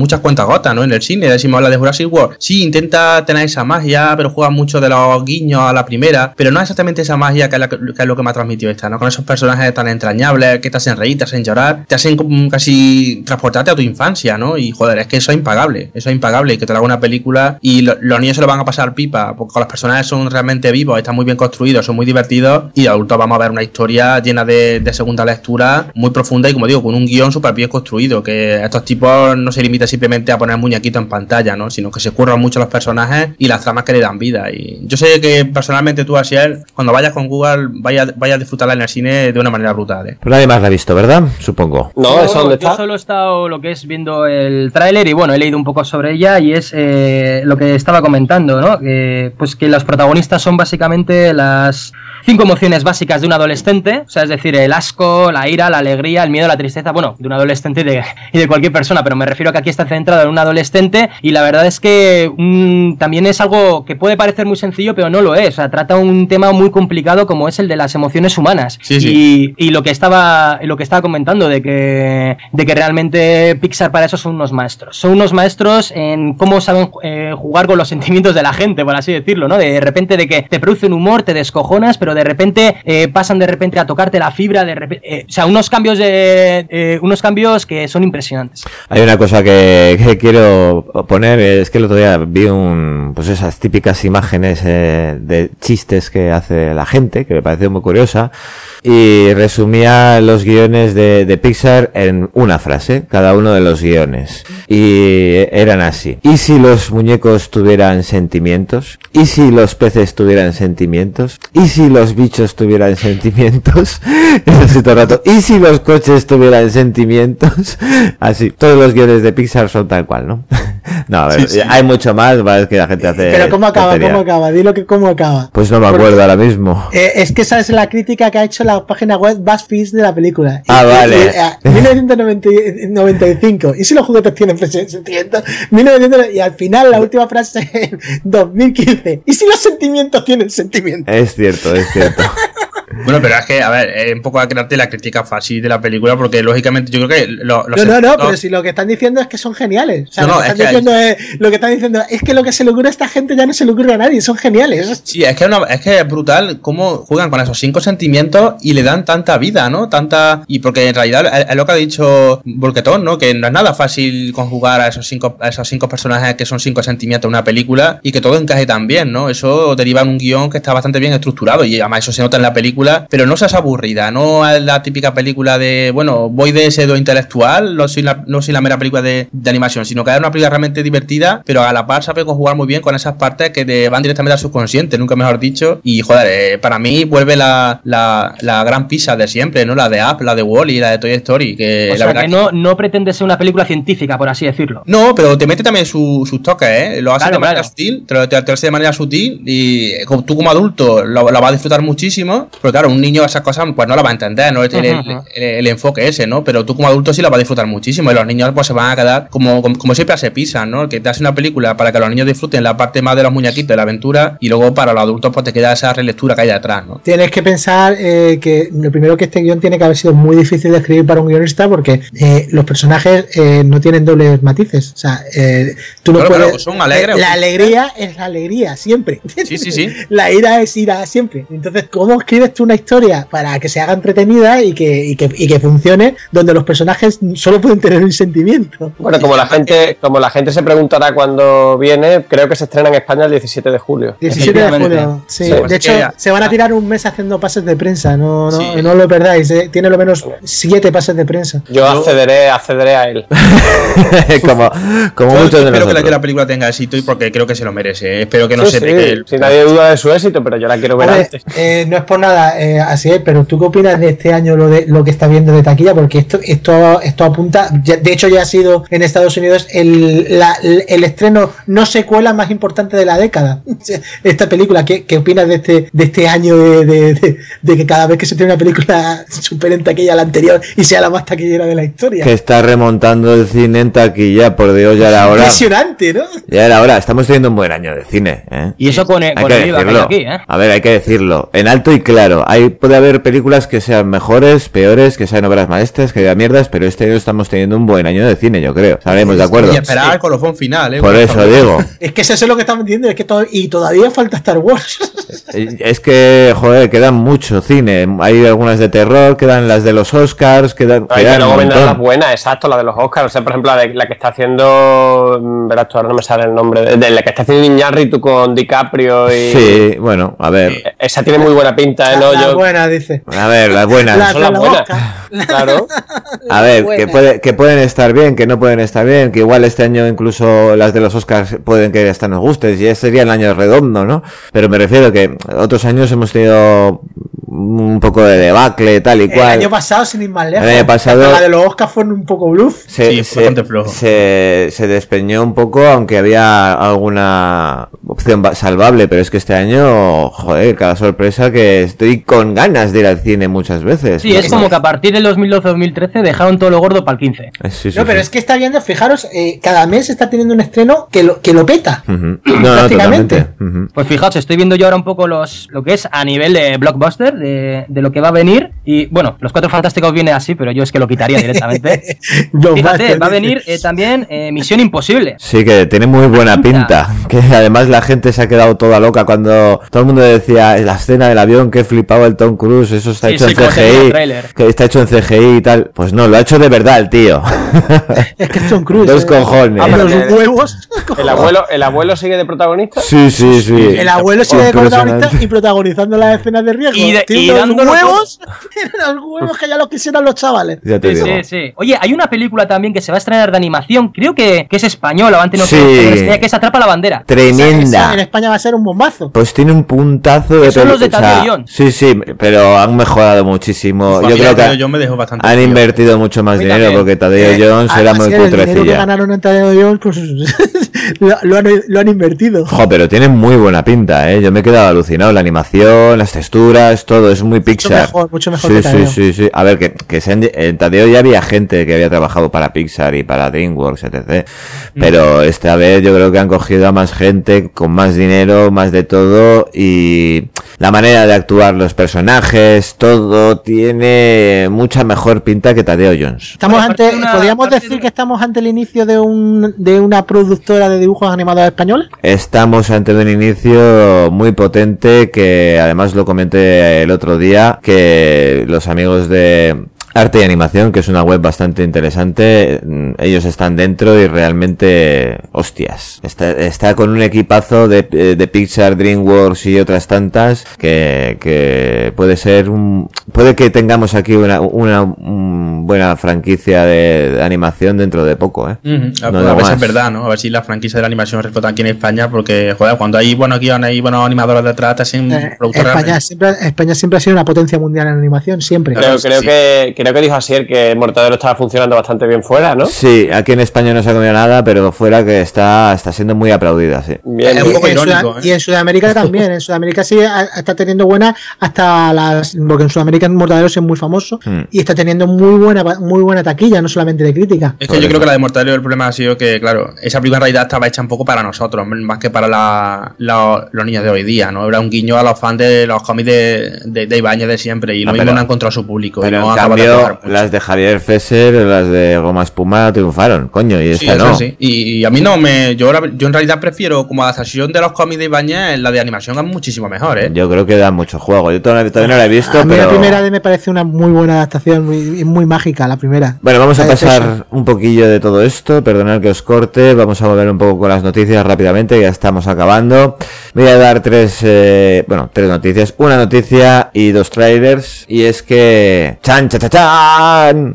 muchas cuentas gotas, ¿no? En el cine, decimos habla de Jurassic World. Sí, intenta tener esa magia, pero juega mucho de los guiños a la primera, pero no exactamente esa magia que es, la lo que me ha transmitido esta, ¿no? Con esos personajes tan entrañables que te hacen reír, te hacen llorar, te hacen casi transportarte a tu infancia, ¿no? Y joder, es que eso es impagable, eso es impagable, que te lo haga una película y lo- los niños se lo van a pasar pipa, porque los personajes son realmente vivos, están muy bien construidos, son muy divertidos y adultos vamos a ver una historia llena de, de segunda lectura, muy profunda y como digo, con un guion súper bien construido, que estos tipos no se limitan simplemente a poner muñequitos en pantalla, ¿no? Sino que se curran mucho los personajes y las tramas que le dan vida. Y yo sé que personalmente tú, Asiel, cuando vayas con Google, vayas vaya a disfrutarla en el cine de una manera brutal, ¿eh? Pero nadie más la ha visto, ¿verdad? Supongo. Yo- Yo solo he estado lo que es viendo el tráiler y bueno, he leído un poco sobre ella y es eh, lo que estaba comentando, ¿no? Que, pues que los protagonistas son básicamente las cinco emociones básicas de un adolescente, o sea, es decir, el asco, la ira, la alegría, el miedo, la tristeza, bueno, de un adolescente y de, [laughs] y de cualquier persona, pero me refiero a que aquí está centrado en un adolescente y la verdad es que mm, también es algo que puede parecer muy sencillo, pero no lo es, o sea, trata un tema muy complicado como es el de las emociones humanas. Sí, sí. Y, y lo que estaba lo que estaba comentando de que de que realmente Pixar para eso son unos maestros son unos maestros en cómo saben eh, jugar con los sentimientos de la gente por así decirlo no de repente de que te produce un humor te descojonas pero de repente eh, pasan de repente a tocarte la fibra de repente eh, o sea unos cambios de eh, unos cambios que son impresionantes Hay una cosa que, que quiero poner, es que el otro día vi un, pues esas típicas imágenes eh, de chistes que hace la gente, que me pareció muy curiosa, y resumía los guiones de, de Pixar en una frase, cada uno de los guiones. Y eran así. ¿Y si los muñecos tuvieran sentimientos? ¿Y si los peces tuvieran sentimientos? ¿Y si los bichos tuvieran sentimientos? [laughs] Eso sí, todo el rato. ¿Y si los coches tuvieran sentimientos? [laughs] Así, todos los guiones de Pixar son tal cual, ¿no? [laughs] no, a ver, Sí, sí. hay mucho más, es que la gente hace... Pero ¿cómo acaba? tontería. ¿Cómo acaba? Dilo que cómo acaba. Pues no me Porque- acuerdo ahora mismo. Eh, es que esa es la crítica que ha hecho la página web BuzzFeed de la película. Ah, Y- vale. y- y- 1995. ¿Y si los juguetes tienen sentimientos? 1990 Y al final, la última frase en 2015. ¿Y si los sentimientos tienen sentimientos? Es cierto, es cierto. Bueno, pero es que, a ver, es un poco a crearte la crítica fácil de la película, porque lógicamente yo creo que lo- los No, no, no, pero si lo que están diciendo es que son geniales. O sea, No, lo, no, que es están que- diciendo es, lo que están diciendo es que lo que se le ocurre a esta gente ya no se le ocurre a nadie, son geniales. Sí, es que, es una- es que es brutal cómo juegan con esos cinco sentimientos y le dan tanta vida, ¿no? Tanta. Y porque en realidad es, es lo que ha dicho Volquetón, ¿no? Que no es nada fácil conjugar a esos cinco, a esos cinco personajes que son cinco sentimientos en una película y que todo encaje tan bien, ¿no? Eso deriva en un guion que está bastante bien estructurado y además eso se nota en la película, pero no seas aburrida, no es la típica película de, bueno, voy de ese do intelectual, no soy la, no soy la mera película de, de animación, sino que es una película realmente divertida, pero a la par sabe conjugar muy bien con esas partes que te van directamente al subconsciente, nunca mejor dicho. Y joder, eh, para mí vuelve la, la, la gran pizza de siempre, ¿no? La de Up, la de Wally, la de Toy Story, que o la sea verdad que no, no pretende ser una película científica por así decirlo no, pero te mete también su- sus toques, ¿eh? Lo hace Claro, de manera claro. sutil, te lo, te, te lo hace de manera sutil y como- tú como adulto lo, lo vas a disfrutar muchísimo, pero claro, un niño esas cosas pues no la va a entender, no el, el- enfoque ese, ¿no? Pero tú como adulto sí la vas a disfrutar muchísimo y los niños pues se van a quedar como, como, como siempre hace Pisa, ¿no? Que te hace una película para que los niños disfruten la parte más de los muñequitos de la aventura y luego para los adultos pues te queda esa relectura que hay detrás, ¿no? Tienes que pensar eh, que lo primero que este guion tiene que haber sido muy difícil de escribir para un guionista porque eh, los personajes eh, no tienen dobles matices. O sea, eh, tú no Claro, puedes. claro, son alegres, eh, la alegría es la alegría, siempre. Sí, sí, sí. [laughs] La ira es ira siempre. Entonces, ¿cómo escribes tú una historia para que se haga entretenida y que, y que, y que funcione donde los personajes solo pueden tener un sentimiento? Bueno, como la gente, como la gente se preguntará cuando viene, creo que se estrena en España el 17 de julio. 17 de julio. Sí, Sí, de pues hecho, se van a tirar un mes haciendo pases de prensa. No, no, Sí. no lo perdáis. eh. Tiene lo menos siete pases de prensa. Yo accederé, accederé a él. [laughs] como como Yo muchos de espero que la, nosotros. que la película tenga éxito y porque creo que se lo merece. ¿eh? Espero que no Sí, se sí, pegue el- sin nadie duda de su éxito, pero yo la quiero ver antes. eh, no es por nada. Eh, así es, pero ¿tú qué opinas de este año lo de lo que está viendo de taquilla? Porque esto, esto, esto apunta, ya- de hecho ya ha sido en Estados Unidos el, la- el estreno no secuela más importante de la década. [laughs] Esta película, ¿qué, qué opinas de este, de este año de, de- de- de que cada vez que se tiene una película [laughs] supere en taquilla a la anterior y sea la más taquillera de la historia? Que está remontando el cine en taquilla, por Dios, ya era hora. Impresionante, ¿no? Ya era hora, estamos teniendo un buen año de cine, ¿eh? Y eso con, el- Hay con que el IVA que hay decirlo. aquí, ¿eh? A ver, hay que decirlo. En alto y claro. Hay, puede haber películas que sean mejores, peores, que sean obras maestras, que haya mierdas, pero este año estamos teniendo un buen año de cine, yo creo. Estaremos de acuerdo. Y esperar al colofón final, ¿eh? Por eso digo. [laughs] Es que eso es lo que estamos diciendo, es que todo, y todavía falta Star Wars. [laughs] Es que, joder, quedan mucho cine. Hay algunas de terror, quedan las de los Oscars, quedan, Ay, que quedan luego las buenas, exacto, la de los Oscars. O sea, por ejemplo, la, de, la que está haciendo. mm, Verás, tú ahora no me sale el nombre. De, de la que está haciendo Iñárritu con DiCaprio y. Sí, bueno, a ver. Esa tiene muy buena pinta, ¿eh? No, La yo. buena, dice. A ver, las buenas. La- Son las la buenas. [laughs] Claro. A ver, que, puede, que pueden estar bien, que no pueden estar bien, que igual este año incluso las de los Oscars pueden que hasta nos gusten, y ese sería el año redondo, ¿no? Pero me refiero que otros años hemos tenido un poco de debacle, tal y El cual. año pasado, sin ir más lejos. El año pasado- La de los Oscars fue un poco bluff. se, Sí, se- bastante flojo. se, se despeñó un poco, aunque había alguna opción salvable, pero es que este año, joder, cada sorpresa que estoy con ganas de ir al cine muchas veces. Sí, es como que a partir del 2012-2013 dejaron todo lo gordo para el 15. Eh, sí, sí, no, pero sí. es que está viendo, fijaros, eh, cada mes está teniendo un estreno que lo, que lo peta. No, no, [clears throat] prácticamente. Pues fijaos, estoy viendo yo ahora un poco los lo que es a nivel de blockbuster, de, de lo que va a venir. Y bueno, los cuatro fantásticos viene así, pero yo es que lo quitaría directamente. [laughs] Fíjate, va a venir eh, también eh, Misión Imposible. Sí, que tiene muy buena pinta. [laughs] Que además la gente se ha quedado toda loca cuando todo el mundo decía la escena del avión que flipaba el Tom Cruise, eso está Sí, hecho sí, en CGI. Que está hecho en CGI y tal. Pues no, lo ha hecho de verdad el tío. Es que es Tom Cruise. Dos eh. cojones. Ah, pero Pero los que- huevos. ¿El abuelo, ¿El abuelo sigue de protagonista? Sí, sí, sí. El abuelo sigue de protagonista y protagonizando las escenas de riesgo. Y de- y los huevos. [laughs] Los huevos que ya los quisieran los chavales. Ya te Sí, digo. sí, sí. Oye, hay una película también que se va a estrenar de animación, creo que, que es española, antes no Sí. que, que es Atrapa la Bandera. Esa en Tremenda. España va a ser un bombazo. Pues tiene un puntazo de son los de peli- o sea, Tadeo Jones. Sí, sí, pero han mejorado muchísimo. A Yo creo que Jones me dejó bastante han invertido mucho más dinero también. porque Tadeo Eh, Jones era muy El dinero que ganaron en Tadeo Jones, pues [laughs] [laughs] lo, lo han, lo han invertido. Jo, pero tiene muy buena pinta, ¿eh? Yo me he quedado alucinado. La animación, las texturas, todo, es muy Pixar. mejor, mucho mejor sí, que sí, Tadeo. sí, sí. A ver, que, que se han- en Tadeo ya había gente que había trabajado para Pixar y para DreamWorks, etc. Pero esta vez yo creo que han cogido a más gente, con más dinero, más de todo, y la manera de actuar los personajes, todo tiene mucha mejor pinta que Tadeo Jones. Estamos ante, podríamos decir de- que estamos ante el inicio de un de una productora de dibujos animados española. Estamos ante un inicio muy potente que además lo comenté el otro día que los amigos de Arte y Animación, que es una web bastante interesante, mm, ellos están dentro y realmente, hostias, está, está con un equipazo de, eh, de Pixar, DreamWorks y otras tantas que, que puede ser un, puede que tengamos aquí una, una buena franquicia de, de animación dentro de poco, ¿eh? A, No a digo ver si es verdad, ¿no? A ver si la franquicia de la animación reflota aquí en España, porque, joder, cuando hay buenos guiones y buenos animadores detrás, te hacen Eh, España realmente- siempre, España siempre ha sido una potencia mundial en animación, siempre. Creo, sí, creo, sí. que, creo que dijo Asier que Mortadelo estaba funcionando bastante bien fuera, ¿no? Sí, aquí en España no se ha comido nada, pero fuera que está, está siendo muy aplaudida, sí. Bien, Es un Y poco en irónico, Sudam- ¿eh? Y en Sudamérica también. En Sudamérica sí está teniendo buena hasta las. Porque en Sudamérica Mortadelo es muy famoso Hmm. y está teniendo muy buena muy buena taquilla, no solamente de crítica. Es que yo creo que la de Mortadelo el problema ha sido que, claro, esa película en realidad estaba hecha un poco para nosotros, más que para la- la- los niños de hoy día, ¿no? Era un guiño a los fans de los cómics de, de, de de siempre y lo Ah, mismo pero- no ha encontrado su público. y Pero no en cambio, mucho. las de Javier Fesser, las de Goma Espuma triunfaron, coño, y Sí, esta eso no. sí. Y, y a mí no me. Yo, en realidad prefiero como adaptación de los cómics de Ibáñez, la de animación es muchísimo mejor, ¿eh? Yo creo que da mucho juego. Yo todavía, todavía no la he visto, a mí pero... la primera de me parece una muy buena adaptación, muy, muy mágica la primera. Bueno, vamos a pasar Fesser. un poquillo de todo esto, perdonad que os corte, vamos a volver un poco con las noticias rápidamente, ya estamos acabando. Voy a dar tres, eh, bueno, tres noticias, una noticia y dos trailers, y es que... ¡Chan, cha, cha,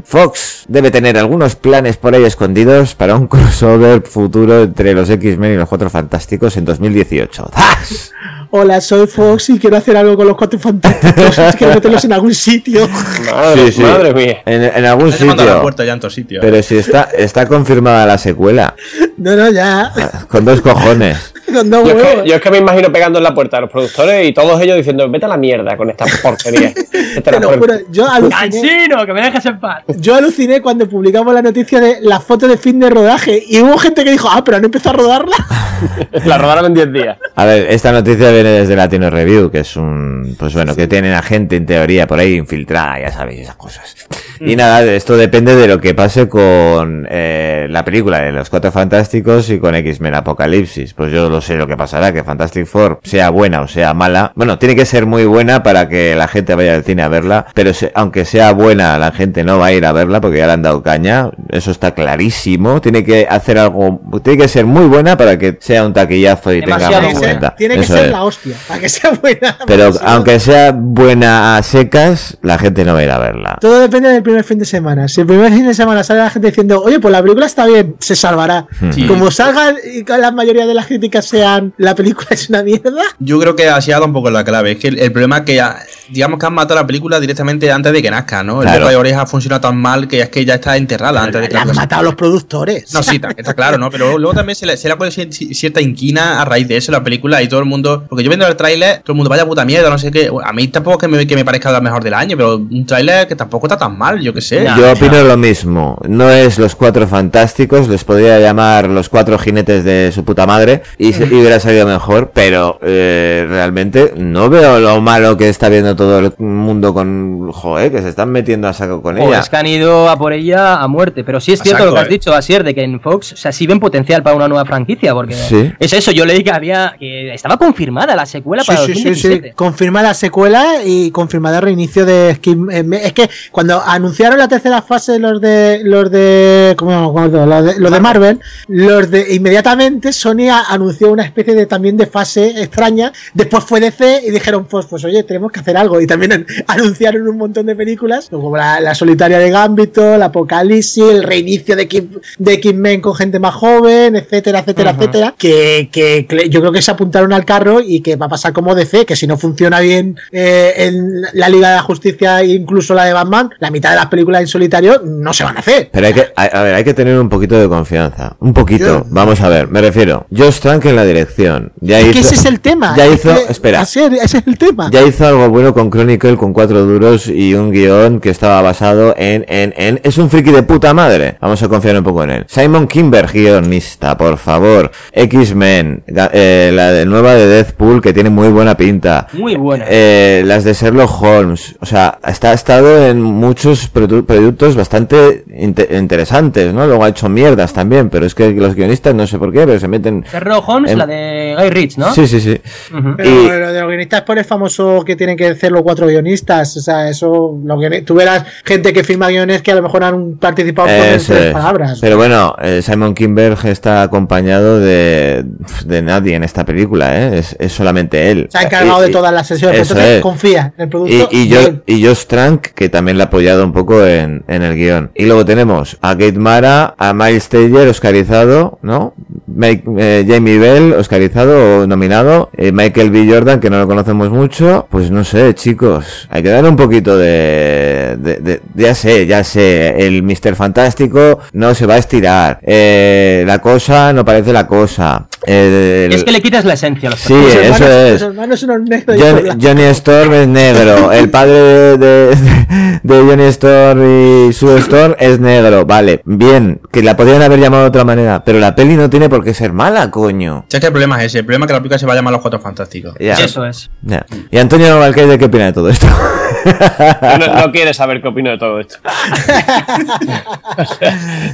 Fox debe tener algunos planes por ahí escondidos para un crossover futuro entre los X-Men y los Cuatro Fantásticos en 2018. ¡Zas! Hola, soy Fox y quiero hacer algo con los cuatro fantásticos. Es que meterlos en algún sitio. Madre, Sí, sí. madre mía. En, en algún a la sitio. puerta ya en sitios. Pero si está, está confirmada la secuela. No, no, ya. Con dos cojones. Con dos Yo es, huevos. que, yo es que me imagino pegando en la puerta a los productores y todos ellos diciendo, vete a la mierda con esta porquería. [laughs] Te lo puerta". juro, yo aluciné, ¡Que me dejes en paz! yo aluciné cuando publicamos la noticia de la foto de fin de rodaje y hubo gente que dijo, ah, pero han empezado a rodarla. [laughs] La rodaron en 10 días. A ver, esta noticia viene desde Latino Review, que es un, pues bueno, que tienen a gente en teoría por ahí infiltrada, ya sabéis, esas cosas. Y nada, esto depende de lo que pase con eh, la película de los Cuatro Fantásticos y con X-Men Apocalipsis. Pues yo lo sé lo que pasará, que Fantastic Four sea buena o sea mala. Bueno, tiene que ser muy buena para que la gente vaya al cine a verla, pero se- aunque sea buena, la gente no va a ir a verla porque ya le han dado caña. Eso está clarísimo. Tiene que hacer algo, tiene que ser muy buena para que sea un taquillazo y tenga más buena. venta. Tiene que Eso ser es. la hostia, para que sea buena. Pero aunque sea buena a secas, la gente no va a ir a verla. Todo depende del primer fin de semana. Si el primer fin de semana sale la gente diciendo, oye, pues la película está bien, se salvará. Sí. Como salgan y que la mayoría de las críticas sean, la película es una mierda. Yo creo que así ha dado un poco la clave. Es que el, el problema es que, ya- digamos que han matado la película directamente antes de que nazca, ¿no? El Claro. boca de oreja funciona tan mal que es que ya está enterrada antes de que La han nazca. matado los productores. No, sí, está claro, ¿no? Pero luego también se le, se le ha puesto cier- cierta inquina a raíz de eso la película y todo el mundo. Porque yo viendo el tráiler, todo el mundo, vaya puta mierda, no sé qué. A mí tampoco que me, que me parezca la mejor del año, pero un tráiler que tampoco está tan mal, yo qué sé. Yo opino lo mismo. No es los cuatro fantásticos, les podría llamar los cuatro jinetes de su puta madre y hubiera salido mejor, pero eh, realmente no veo lo malo que está viendo todo el mundo con. Joder, que se están metiendo a saco con O ella. es que han ido a por ella a muerte. Pero sí es A cierto saco, lo que has eh. dicho, Asier, de que en Fox, o sea, sí ven potencial para una nueva franquicia. Porque Sí. es eso, yo leí que había. que estaba confirmada la secuela Sí, para sí, sí, 2017. sí. Confirma la secuela y confirmada el reinicio de Skin. eh, Es que cuando anunciaron la tercera fase los de los de ¿cómo me acuerdo? Los de, los de Marvel, los de inmediatamente Sony anunció una especie de también de fase extraña. Después fue DC y dijeron pues pues oye tenemos que hacer algo y también an- [laughs] anunciaron un montón de películas como la, la solitaria de Gambito, la Apocalipsis, el reinicio de Kim, de Kidman con gente más joven, etcétera, etcétera, etcétera que, que yo creo que se apuntaron al carro y que va a pasar como DC, que si no funciona bien eh, en la Liga de la Justicia e incluso la de Batman, la mitad de las películas en solitario no se van a hacer. Pero hay que, a, a ver, hay que tener un poquito de confianza. Un poquito. Yo- Vamos a ver, me refiero. Josh Trank en la dirección. Ya Es hizo, que ese es el tema. Ya hizo, que- espera. ese es el tema. Ya hizo algo bueno con Chronicle con cuatro duros y un guion que estaba basado en, en, en... Es un friki de puta madre. Vamos a confiar un poco en él. Simon Kimber, guionista, por favor. X-Men, eh, la de- nueva de Deathpool que tiene muy buena pinta. Muy buena. Eh, las de Sherlock Holmes. O sea, está, ha estado en muchos produ- productos bastante inte- interesantes, ¿no? Luego ha hecho mierdas también, pero es que los guionistas no sé por qué, pero se meten... Sherlock Holmes, la de Guy Ritchie, ¿no? Sí, sí, sí. Pero Y- lo de los guionistas por el famoso que tienen que hacer los cuatro guionistas. O sea, eso, los guionistas, tú verás gente que firma guiones que a lo mejor han participado Eso tres es. palabras. Pero bueno, eh, Simon Kimberg está acompañado de, de nadie en esta película, ¿eh? Es, es solamente él. Se ha encargado Y- de todas las sesiones. Entonces es. confía en el Y, producto. y, yo, y Josh Trank, que también le ha apoyado un poco en, en el guion. Y luego tenemos a Kate Mara, a Miles Taylor, oscarizado, ¿no? Mike- eh, Jamie Bell, oscarizado o nominado. eh, Michael B. Jordan, que no lo conocemos mucho. Pues no sé, chicos. Hay que dar un poquito de, de- de- ya sé, ya sé. El Mr. Fantástico no se va a estirar. Eh, la cosa no parece la cosa. El- Es que le quitas la esencia a los Sí, eso es. Los hermanos son negros y Johnny, Storm es negro. El padre de, de, de Johnny Storm y Sue Storm es negro. Vale, bien. Que la podrían haber llamado de otra manera. Pero la peli no tiene por qué ser mala, coño. Si es que el problema es ese, el problema es que la película se va a llamar Los Cuatro Fantásticos. Ya. Eso es. Ya. Y Antonio Valcaide, ¿qué opina de todo esto? No, no quiere saber qué opino de todo esto. [laughs]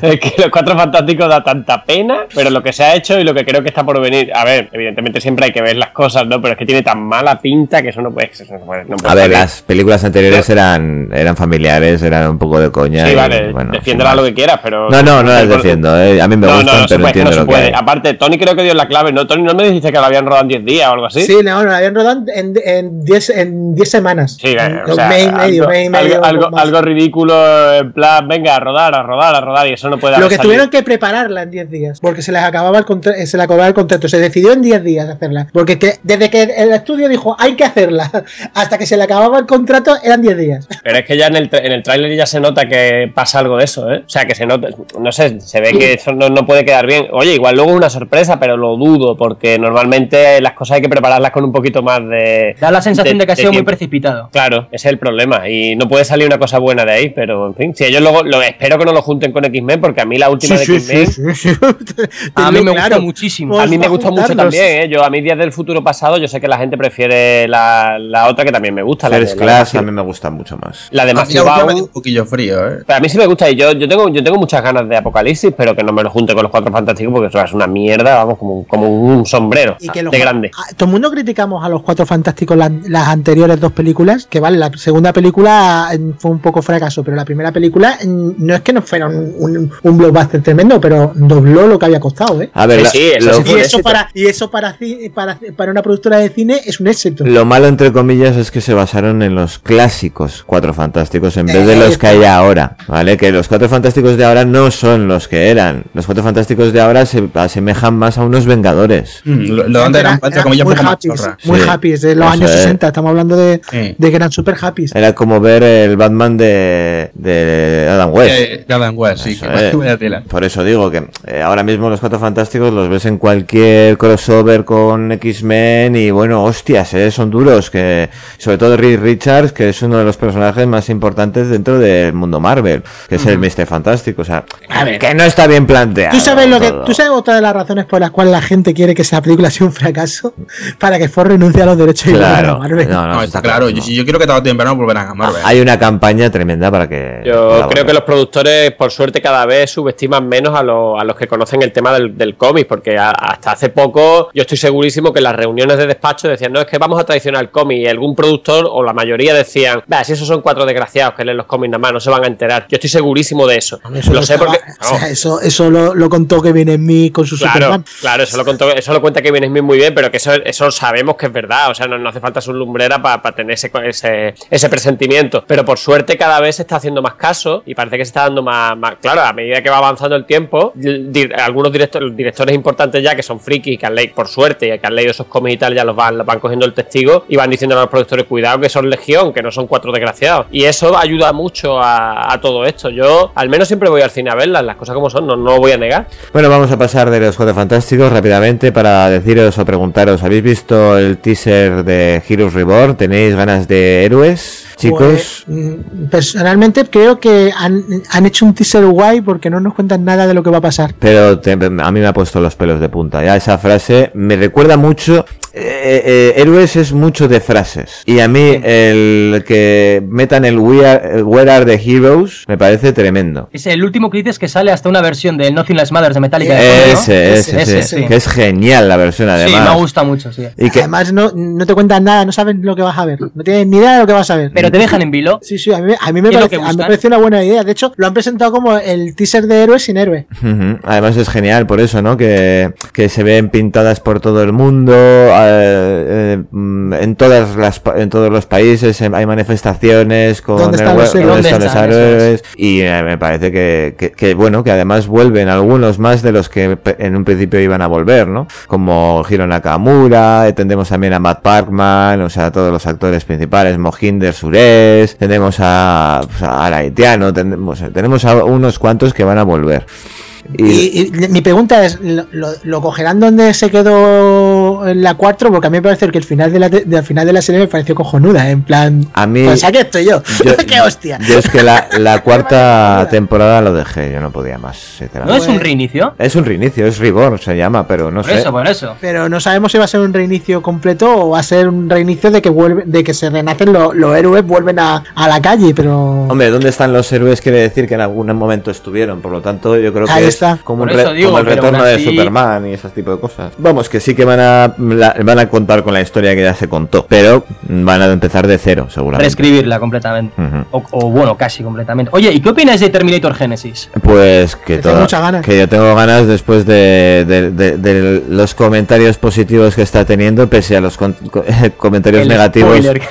es que los cuatro fantásticos da tanta pena, pero lo que se ha hecho y lo que creo que está por venir. A ver, evidentemente siempre hay que ver las cosas, ¿no? Pero es que tiene tan mala pinta que eso no puede. Eso no puede, no puede A ver, salir. las películas anteriores eran, eran familiares, eran un poco de coña. Sí, y, vale, bueno, defiéndela lo que quieras, pero. No, no, no las defiendo. eh, A mí me No, gustan, no, no pero puede, no entiendo se lo que puede. Aparte, Tony creo que dio la clave, ¿no? Tony, ¿no me dijiste que lo habían rodado en 10 días o algo así? Sí, no, no, la habían rodado en en 10 en 10 semanas. Sí, eh, o sea, medio, algo, medio, algo, algo- más. algo ridículo, en plan, venga, a rodar, a rodar, a rodar, y eso no puede Lo que tuvieron que prepararla en 10 días, porque se les acababa el, contra- se le acababa el contrato. Se decidió en 10 días hacerla, porque que- desde que el estudio dijo hay que hacerla [laughs] hasta que se le acababa el contrato eran 10 días. Pero es que ya en el, en el tráiler ya se nota que pasa algo de eso, ¿eh? O sea, que se nota, no sé, se ve que eso no, no puede quedar bien. Oye, igual luego es una sorpresa, pero lo dudo, porque normalmente las cosas hay que prepararlas con un poquito más de... Da la sensación de, que ha sido muy precipitado. Claro, ese es el problema. Y no puede salir una cosa buena de ahí, pero en fin. Si ellos luego lo espero que no lo junten con X-Men, porque a mí la última de X-Men. [laughs] A mí me Claro. gusta muchísimo. A mí me gusta mucho también, ¿eh? Yo a mí Días del Futuro Pasado, yo sé que la gente prefiere la, la otra que también me gusta. La de, First la de Class Matthew- a mí me gusta mucho más. la de A mí Matthew la me Vaughn. dio un poquillo frío, ¿eh? Pero a mí sí me gusta y yo, yo, tengo, yo tengo muchas ganas de Apocalipsis, pero que no me lo junte con los Cuatro Fantásticos porque eso es una mierda, vamos, como, un- como un sombrero Y que los- de grande. a- todo el mundo criticamos a los cuatro fantásticos la- las anteriores dos películas, que vale, la segunda película fue un poco fracaso, pero la primera película no es que no fuera un, un, un blockbuster tremendo, pero dobló lo que había costado, ¿eh? A ver, Sí, la- sí, lo, Y eso, éxito. para, y eso para, para, para una productora de cine es un éxito. lo malo, entre comillas, es que se basaron en los clásicos Cuatro Fantásticos en vez de Eh, los que hay ahora, ¿vale? Que los Cuatro Fantásticos de ahora no son los que eran. Los Cuatro Fantásticos de ahora se asemejan más a unos Vengadores. Mm, Lo, lo donde eran, entre comillas, muy happy, muy Sí. happy, de los Eso años es. 60, estamos hablando de, Sí. de que eran super happy. Era como ver el Batman de, de Adam West. Eh, Adam West, sí, Eso que [laughs] es. Por eso digo que eh, ahora mismo los Cuatro Fantásticos los ves en cualquier crossover con X-Men y bueno, hostias, eh, son duros. que Sobre todo Reed Richards, que es uno de los personajes más importantes dentro del mundo Marvel, que es el Mr. Fantástico. O sea, A ver. que no está bien planteado. ¿Tú sabes, lo que. ¿Tú sabes otra de las razones por las cuales la gente quiere que esa película sea un fracaso? [laughs] Para que Ford renuncie a los derechos y vaya a Claro, Marvel. no, no, No, está claro. Yo, yo quiero que tarde o temprano volverán a Marvel. Hay una campaña tremenda para que. Yo creo que los productores, por suerte, cada vez subestiman menos a, los- a los que conocen el tema del, del cómic, porque a- hasta hace poco yo estoy segurísimo que en las reuniones de despacho decían, no, es que vamos a traicionar el cómic, y algún productor o la mayoría decían, va, si esos son cuatro desgraciados que leen los cómics nada más, no se van a enterar. Yo estoy segurísimo de eso. Eso lo no sé estaba- porque... o sea, eso, eso lo, lo contó Kevin en mí con su Claro, Superman. claro, eso lo, contó, eso lo cuenta Kevin Smith muy bien, pero que eso, eso sabemos que es verdad. O sea, no, no hace falta ser lumbrera para tener ese, ese, ese presentimiento. Pero por suerte, cada vez se está haciendo más caso y parece que se está dando más. más- claro, a medida que va avanzando el tiempo, di- algunos directores, directores importantes ya que son frikis que han leído, por suerte, y que han leído esos cómics y tal, ya los van, los van cogiendo el testigo y van diciendo a los productores: cuidado, que son legión, que no son cuatro desgraciados. Y eso ayuda mucho a, a todo esto. Yo, al menos, siempre voy al cine a verlas, las cosas como son, no, no lo voy a negar. Bueno, vamos a pasar de los Cuatro Fantásticos rápidamente para deciros o preguntaros, ¿habéis visto el teaser de Heroes Reborn? ¿Tenéis ganas de héroes, chicos? Pues, mm, personalmente creo que han, han hecho un teaser guay porque no nos cuentan nada de lo que va a pasar. Pero te- a mí me ha puesto los pelos de punta. Ya esa frase me recuerda mucho. Eh, eh, héroes es mucho de frases. Y a mí el que metan el We Are, el Where Are the Heroes me parece tremendo. Es el último que dices que sale hasta una versión del Nothing Less Matters de Metallica. de fondo, ¿no? Ese, ese, Ese, sí. sí. Que es genial la versión Sí, además. me gusta mucho, sí. Y que, Además no, no te cuentan nada, no sabes lo que vas a ver. No tienes ni idea de lo que vas a ver. Pero te dejan en vilo. Sí, sí, a mí, a mí me, ¿Qué es lo parece, a mí me parece una buena idea. De hecho, lo han presentado como el teaser de héroes sin héroe. Además es genial por eso, ¿no? Que, que se ven pintadas por todo el mundo, eh, mm, en todas las en todos los países eh, hay manifestaciones con ¿Dónde están el los héroes? dónde ¿Dónde están los están? Eso héroes y eh, me parece que, que, que, bueno que además vuelven algunos más de los que en un principio iban a volver, ¿no? Como Hiro Nakamura, eh, tendremos también a Matt Parkman, o sea todos los actores principales, Mohinder Suresh, tenemos a, pues, a Araitiano, tenemos tenemos a unos cuantos que van a volver. Y, y mi pregunta es, ¿lo, lo- lo cogerán donde se quedó la 4 porque a mí me parece que el final de la, te- del final de la serie me pareció cojonuda. En plan, A mí. pues aquí estoy yo. yo- [laughs] ¡Qué hostia! Yo es que la, la [laughs] cuarta temporada lo dejé, yo no podía más. ¿No es un reinicio? Es un reinicio, es Reborn se llama, pero no Por sé. eso, por eso. Pero no sabemos si va a ser un reinicio completo o va a ser un reinicio de que vuelve, de que se renacen lo- los héroes, vuelven a, a la calle, pero. Hombre, ¿dónde están los héroes? Quiere decir que en algún momento estuvieron. Por lo tanto, yo creo que Como, un Por eso re- digo, como el retorno de así- Superman y ese tipo de cosas. Vamos, que sí que van a, la- van a contar con la historia que ya se contó. Pero van a empezar de cero, seguramente. Reescribirla completamente. O, o, bueno, casi completamente. Oye, ¿y qué opinas de Terminator Genesis? Pues que, muchas ganas. que yo tengo ganas después de, de- de- de los comentarios positivos que está teniendo, pese a los con- co- [laughs] comentarios El negativos. spoiler.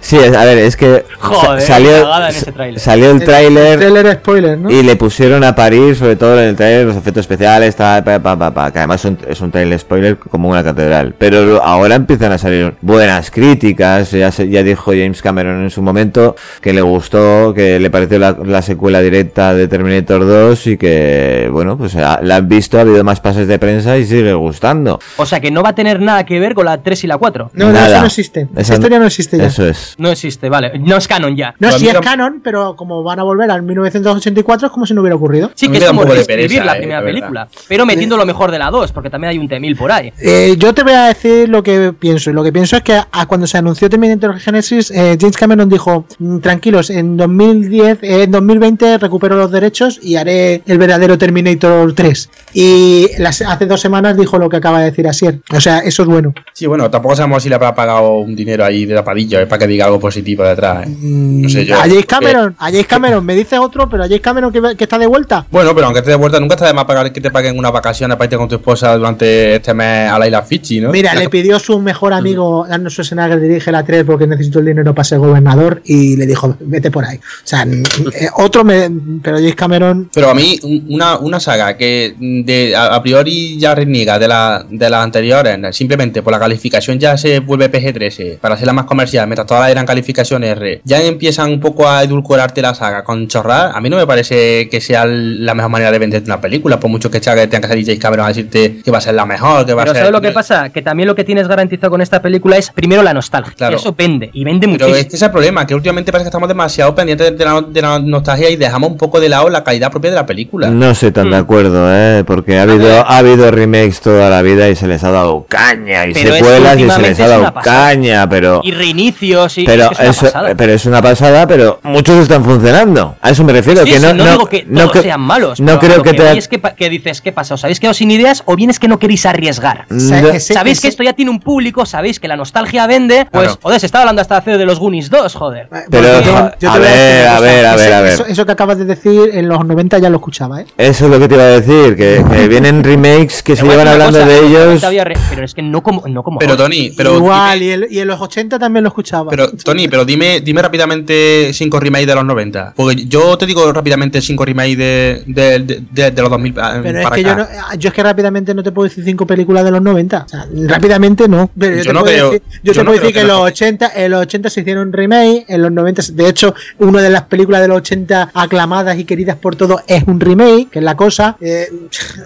Sí, a ver, es que Joder, salió, en ese tráiler. salió el tráiler Trailer spoiler, ¿no? y le pusieron a parir, sobre todo en el tráiler, los efectos especiales, tal, pa, pa, pa, pa, que además son- es un tráiler spoiler como una catedral. Pero ahora empiezan a salir buenas críticas, ya, se- ya dijo James Cameron en su momento que le gustó, que le pareció la, la secuela directa de Terminator 2 y que, bueno, pues ha- la han visto, ha habido más pases de prensa y sigue gustando. O sea, que no va a tener nada que ver con la 3 y la 4. No, no, Nada. eso no existe. Esa- Esa historia no existe ya. Eso es. No existe, vale. No es canon ya. No, sí mí es canon, pero como van a volver al 1984 es como si no hubiera ocurrido. Sí, que es como reescribir pereza, la eh, primera la película. Pero metiendo lo mejor de la 2, porque también hay un T-1000 por ahí. Eh, yo te voy a decir lo que pienso. Y lo que pienso es que a, cuando se anunció Terminator Genesis, eh, James Cameron dijo: "Mm, Tranquilos, en 2010, eh, en 2020 recupero los derechos y haré el verdadero Terminator 3. Y las- hace dos semanas dijo lo que acaba de decir Asier. O sea, eso es bueno. Sí, bueno, tampoco sabemos si le habrá pagado un dinero ahí de tapadillo, eh, para que diga algo positivo detrás. eh. No sé yo. a James Cameron, a James Cameron, me dice otro, pero a James Cameron que, que está de vuelta. bueno, pero aunque esté de vuelta, nunca está de más pagar que te paguen unas vacaciones para irte con tu esposa durante este mes a la isla Fiji, ¿no? Mira, le [laughs] pidió su mejor amigo Arnold Schwarzenegger dirige la 3 porque necesito el dinero para ser gobernador y le dijo, vete por ahí. O sea, mm, eh, otro, me, pero James Cameron... Pero a mí, un- una, una saga que mm, de, a, a priori ya reniega de, la, de las anteriores, simplemente por la calificación ya se vuelve PG-13 para hacerla más comercial, mientras todas eran calificaciones R, ya empiezan un poco a edulcorarte la saga con chorrar. A mí no me parece que sea la mejor manera de venderte una película, por mucho que tenga que salir James Cameron a decirte que va a ser la mejor, que va Pero a ser. ¿sabes lo que pasa? Que también lo que tienes garantizado con esta película es primero la nostalgia. Claro. Eso vende, y vende Pero muchísimo. este es el problema, que últimamente parece que estamos demasiado pendientes de la, de la nostalgia y dejamos un poco de lado la calidad propia de la película. No estoy tan de Mm. acuerdo, ¿eh? Porque ha habido, ha habido remakes toda la vida y se les ha dado caña. Y Pero secuelas y se les ha dado caña, pero... Y reinicios Pero es que es una eso, pasada. pero es una pasada, pero muchos están funcionando. A eso me refiero. Sí, que sí, no, no, no, digo que no todos sean malos. No pero creo que que, te. es que, que dices, ¿qué pasa? ¿Os habéis quedado sin ideas o bien es que no queréis arriesgar? No. ese- Sabéis que esto ya tiene un público, sabéis que la nostalgia vende, pues Claro. joder, se estaba hablando hasta hace de los Goonies 2, joder. Pero, yo a ver, a ver, a ver, a ver. Eso, eso que acabas de decir en los 90 ya lo escuchaba, ¿eh? Eso es lo que te iba a decir. Que, que [laughs] vienen remakes que se llevan hablando de en los 90 ellos. Pero es que no como, no como Pero. Tony, pero Igual, dime- y, el- y en los 80 también lo escuchaba. Pero, Tony, pero dime, dime rápidamente cinco remakes de los 90. Porque yo te digo rápidamente cinco remakes de, de, de, de- de los 2000 pa- Pero es para que yo, no, yo es que rápidamente no te puedo decir cinco películas de los 90. O sea, rápidamente no. Pero yo, Yo te no puedo creo- decir, yo yo te no puedo decir que que en los no. 80, en los 80 se hicieron remake, en los 90, se- de hecho, una de las películas de los 80 aclamadas y queridas por todos es un remake, que es la cosa. Eh,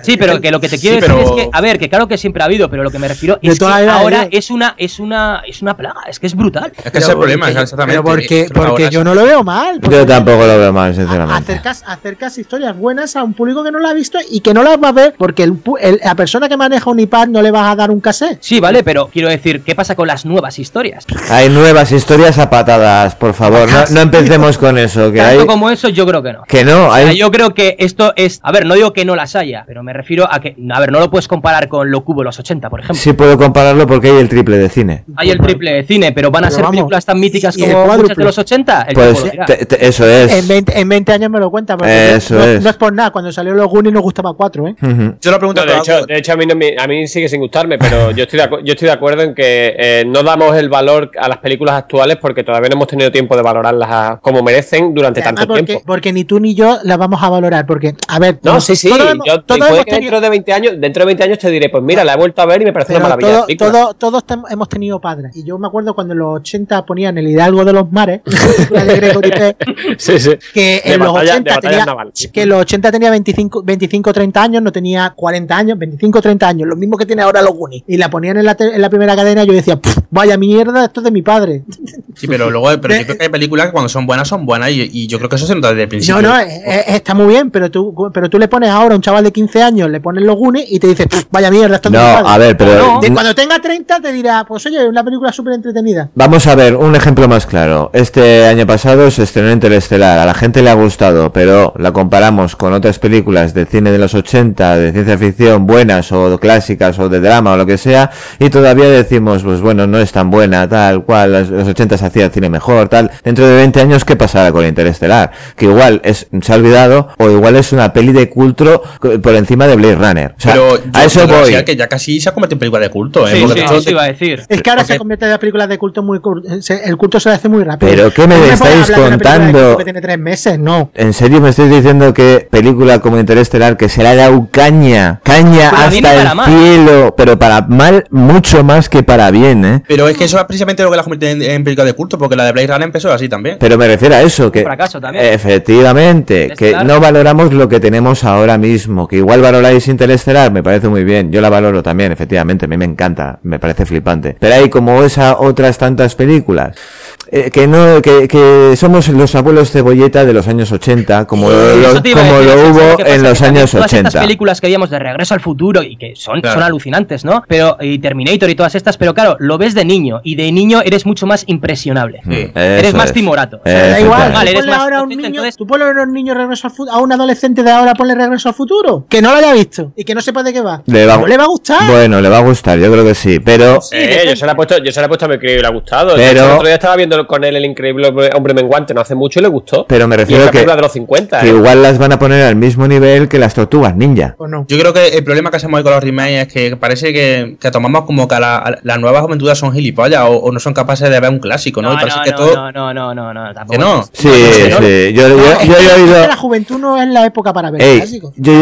Sí, pero que lo que te quiero Sí, decir pero- es que, a ver, que claro que siempre ha habido, pero lo que me refiero De es que ahora es una, es una, es una plaga, es que es brutal. Es que ese es el problema, porque- exactamente. Pero porque, porque yo no lo veo mal. Yo tampoco lo veo mal, sinceramente. Acercas, acercas historias buenas a un público que no la ha visto y que no las va a ver porque el, la persona que maneja un iPad no le vas a dar un cassette. Sí, vale, pero quiero decir, ¿qué pasa con las nuevas historias? Hay nuevas historias a patadas, por favor. No, no empecemos con eso. Que Tanto hay. como eso, yo creo que no. Que no, O sea, hay. yo creo que esto es. A ver, no digo que no las haya, pero me refiero a que. A ver, no lo puedes comparar con lo cubo los 80, por ejemplo. Sí puedo compararlo porque hay el triple de cine. Hay el triple de cine, pero van a Pero ser vamos, películas tan míticas como muchas de los 80. El Pues te- te- eso En es. 20, en 20 años me lo cuenta. porque Eso no, es. no es por nada. Cuando salió los Goonies nos gustaba 4, ¿eh? Yo la pregunta No, de, hecho, de hecho, a mí, no a mí sigue sin gustarme, pero [laughs] yo estoy de, yo estoy de acuerdo en que eh, no damos el valor a las películas actuales porque todavía no hemos tenido tiempo de valorarlas a- como merecen durante Además, tanto porque, tiempo. porque ni tú ni yo las vamos a valorar. Porque, a ver, No, sí, sí. yo, hemos tenido- dentro de 20 años, dentro de 20 años te diré, pues mira, la he vuelto a ver y me parece Pero una maravilla. todos hemos tenido padres. Y yo me acuerdo cuando en los 80 80 ponían el Hidalgo de los mares, [laughs] de Sí, sí. que De en los batalla- de 80 batallas tenía, que en los 80 tenía 25, 25 30 años, no tenía 40 años, 25 30 años, lo mismo que tiene ahora los Goonies. Y la ponían en la, te- en la primera cadena y yo decía, "Pff, vaya mierda, esto es de mi padre. [laughs] Sí, pero luego pero yo creo que hay películas que cuando son buenas son buenas y, y yo creo que eso se nota desde el principio. No, no, está muy bien, pero tú, pero tú le pones ahora a un chaval de 15 años, le pones los Goonies y te dice, "Pff, vaya mierda, esto es de No, mi padre". a ver, pero- De cuando tenga 30 te dirá, pues oye, es una película súper entretenida. Vamos a ver un ejemplo más claro. Este año pasado se estrenó Interestelar. A la gente le ha gustado, pero la comparamos con otras películas de cine de los 80, de ciencia ficción, buenas o clásicas o de drama o lo que sea, y todavía decimos, pues bueno, no es tan buena, tal cual, los, los 80 se hacía el cine mejor, tal. Dentro de 20 años, ¿qué pasará con Interestelar? Que igual es, se ha olvidado, o igual es una peli de culto co- por encima de Blade Runner. O sea, pero a yo eso voy. que ya casi se ha convertido en película de culto, ¿eh? Sí, Porque sí, eso iba a decir. Es que ahora Porque- se convierte en las películas de culto muy se- El culto se le hace muy rápido. Pero, ¿qué me No estáis contando? culto Que tiene tres meses, no. ¿En serio me estáis diciendo que película como Interestelar que se le ha dado caña, caña Pero hasta para el mal. cielo, pero para mal mucho más que para bien, ¿eh? Pero es que eso es precisamente lo que la convierte en, en película de culto, porque la de Blade Runner empezó así también. Pero me refiero a eso, que fracaso también. efectivamente, que no valoramos lo que tenemos ahora mismo, que igual valoráis Interestelar, me parece muy bien, yo la valoro también, efectivamente, a mí me encanta, me parece flipante. Pero hay como esas otras tantas películas, particular eh, que no, que, que somos los abuelos cebolleta de los años 80, como, lo, como decir, lo ¿sabes hubo en los años Todas estas 80. películas que veíamos de Regreso al Futuro y que son, Claro. son alucinantes, ¿no? Pero, y Terminator y todas estas, pero claro, lo ves de niño y de niño eres mucho más impresionable. eres Eso más es. timorato. Eh, Da igual. Vale, eres ponle más ahora a un niño, entonces- tú ponle a un niño regreso al futuro, a un adolescente de ahora ponle regreso al futuro, que no lo haya visto y que no sepa de qué va. Le va- no le va a gustar. Bueno, le va a gustar, yo creo que sí, pero Eh, yo se la he puesto, yo se la he puesto a mi crío y le ha gustado. Pero- el otro día estaba viendo con él el increíble hombre- menguante no hace mucho y le gustó. pero me y refiero una que, de los 50, que ¿eh? igual las van a poner al mismo nivel que las tortugas ninja. ¿O no? Yo creo que el problema que hacemos hoy con los remakes es que parece que, que tomamos como que la- las nuevas juventudes son gilipollas o, o no son capaces de ver un clásico, ¿no? No, y parece no, que no, todo. no, no, no, no, no, tampoco Que no. Sí, no, sí, yo, yo- he oído... la juventud no es la época para ver Ey, clásicos. yo,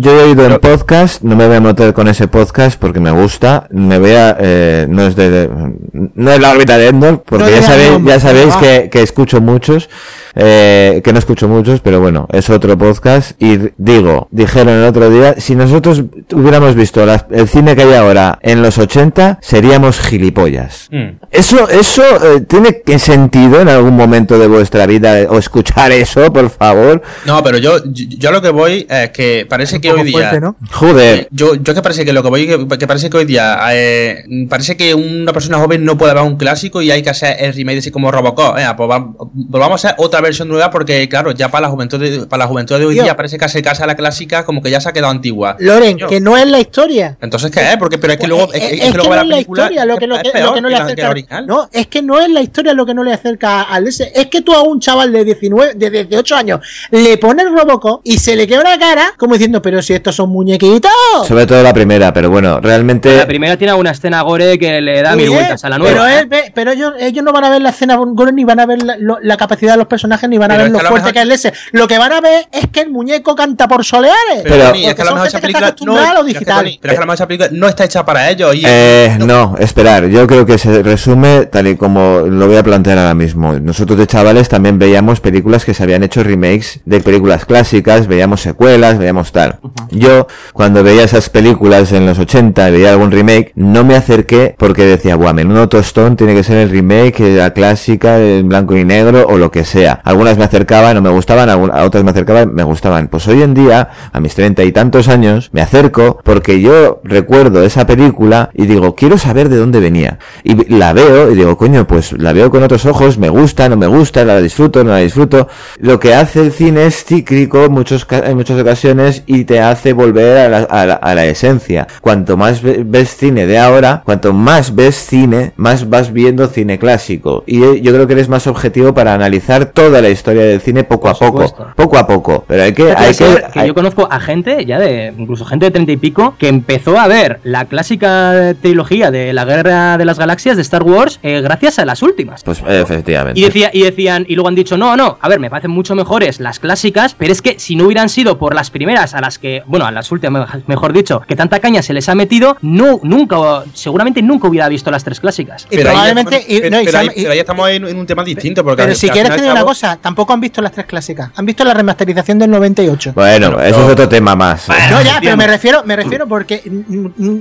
yo- he oído en podcast, no me voy a meter con ese podcast porque me gusta, me voy a, eh, no es de, no es la órbita de Endor, porque No ya sabéis, ya sabéis que, que escucho muchos, eh, que no escucho muchos, pero bueno, es otro podcast y digo, dijeron el otro día, si nosotros hubiéramos visto las- el cine que hay ahora en los 80, seríamos gilipollas. Mm. Eso, eso eh, tiene que sentido en algún momento de vuestra vida eh, o escuchar eso, por favor. No, pero yo, yo, yo lo que voy es que parece que hoy día. fuerte, ¿no? Joder. Yo, yo que parece que lo que voy, que, que parece que hoy día, eh, parece que una persona joven no puede ver un clásico y hay que hacer el remake así como Robocop. Eh, pues va- volvamos a hacer otra versión nueva porque, claro, ya para la juventud de, para la juventud de hoy día parece que acercarse a la clásica como que ya se ha quedado antigua. Loren, que no es la historia. Entonces, ¿qué es? Porque, pero es que Pues, luego, es, es, es es que luego no la es la historia lo que, lo es que, peor lo que no le que la- que la acerca. original. No, es que no es la historia lo que no le acerca al ese. Es que tú a un chaval de 19, de 18 años le pones Robocop y se le queda una cara como diciendo, pero si estos son muñequitos. Sobre todo la primera, pero bueno, realmente... La primera tiene una escena gore que le da mil vueltas a la Pero, nueva. él ve- pero ellos, ellos no van a ver la escena gore ni van a ver la, la capacidad de los personajes ni van a Pero ver lo fuerte mejor- que es el ese. Lo que van a ver es que el muñeco canta por soleares. Pero, Tony, es que a lo Porque mejor esa película no, a lo digital. Pero es que mejor película no está hecha para ellos. Y, Eh, no, esperar, yo creo que se resume tal y como lo voy a plantear ahora mismo. Nosotros de chavales también veíamos películas que se habían hecho remakes de películas clásicas, veíamos secuelas, veíamos tal. Yo, cuando veía esas películas en los 80 y veía algún remake, no me acerqué porque decía, buah, menudo tostón tiene que ser el remake, la clásica, en blanco y negro o lo que sea. Algunas me acercaban o me gustaban, a otras me acercaban, me gustaban. Pues hoy en día, a mis treinta y tantos años, me acerco porque yo recuerdo esa película y digo, quiero saber de dónde venía. Y la veo y digo, coño, pues la veo con otros ojos, me gusta, no me gusta, la disfruto, no la disfruto. Lo que hace el cine es cíclico en, muchos, en muchas ocasiones y te hace volver a la, a la- esencia. Cuanto más ve- ves cine de ahora, cuanto más ves cine, más vas viendo cine clásico. Y eh, yo creo que eres más objetivo para analizar todas toda la historia del cine poco a poco, poco a poco. Pero hay que, hay que, que hay- yo conozco a gente ya de, incluso gente de treinta y pico, que empezó a ver la clásica trilogía de la Guerra de las Galaxias de Star Wars eh, gracias a las últimas. pues eh, efectivamente. Y, decía, y decían, y luego han dicho, no, no, a ver, me parecen mucho mejores las clásicas, pero es que si no hubieran sido por las primeras a las que, bueno, a las últimas, mejor dicho, que tanta caña se les ha metido, no, nunca, seguramente nunca hubiera visto las tres clásicas. Y Pero ahí, probablemente. y- pero, no, y pero se ahí, pero ahí estamos en, en un tema distinto. Porque pero al- si al quieres fin y te al digo una cabo- cosa, tampoco han visto las tres clásicas. Han visto la remasterización del 98. Bueno, Pero- eso es otro tema más. No, ya, pero me refiero, me refiero porque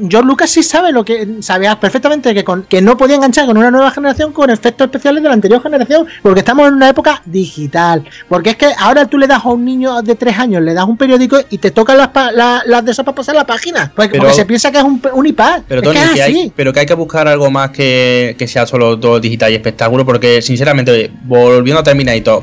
George Lucas sí sabe lo que sabía perfectamente que, con, que no podía enganchar con una nueva generación con efectos especiales de la anterior generación, porque estamos en una época digital. Porque es que ahora tú le das a un niño de tres años, le das un periódico y te tocan las, pa- la- las de esas para pasar la página. Porque, Pero- porque se piensa que es un, un iPad. Pero es Tony, que es que así. hay, pero que hay que buscar algo más que, que sea solo todo digital y espectáculo, porque sinceramente, volviendo a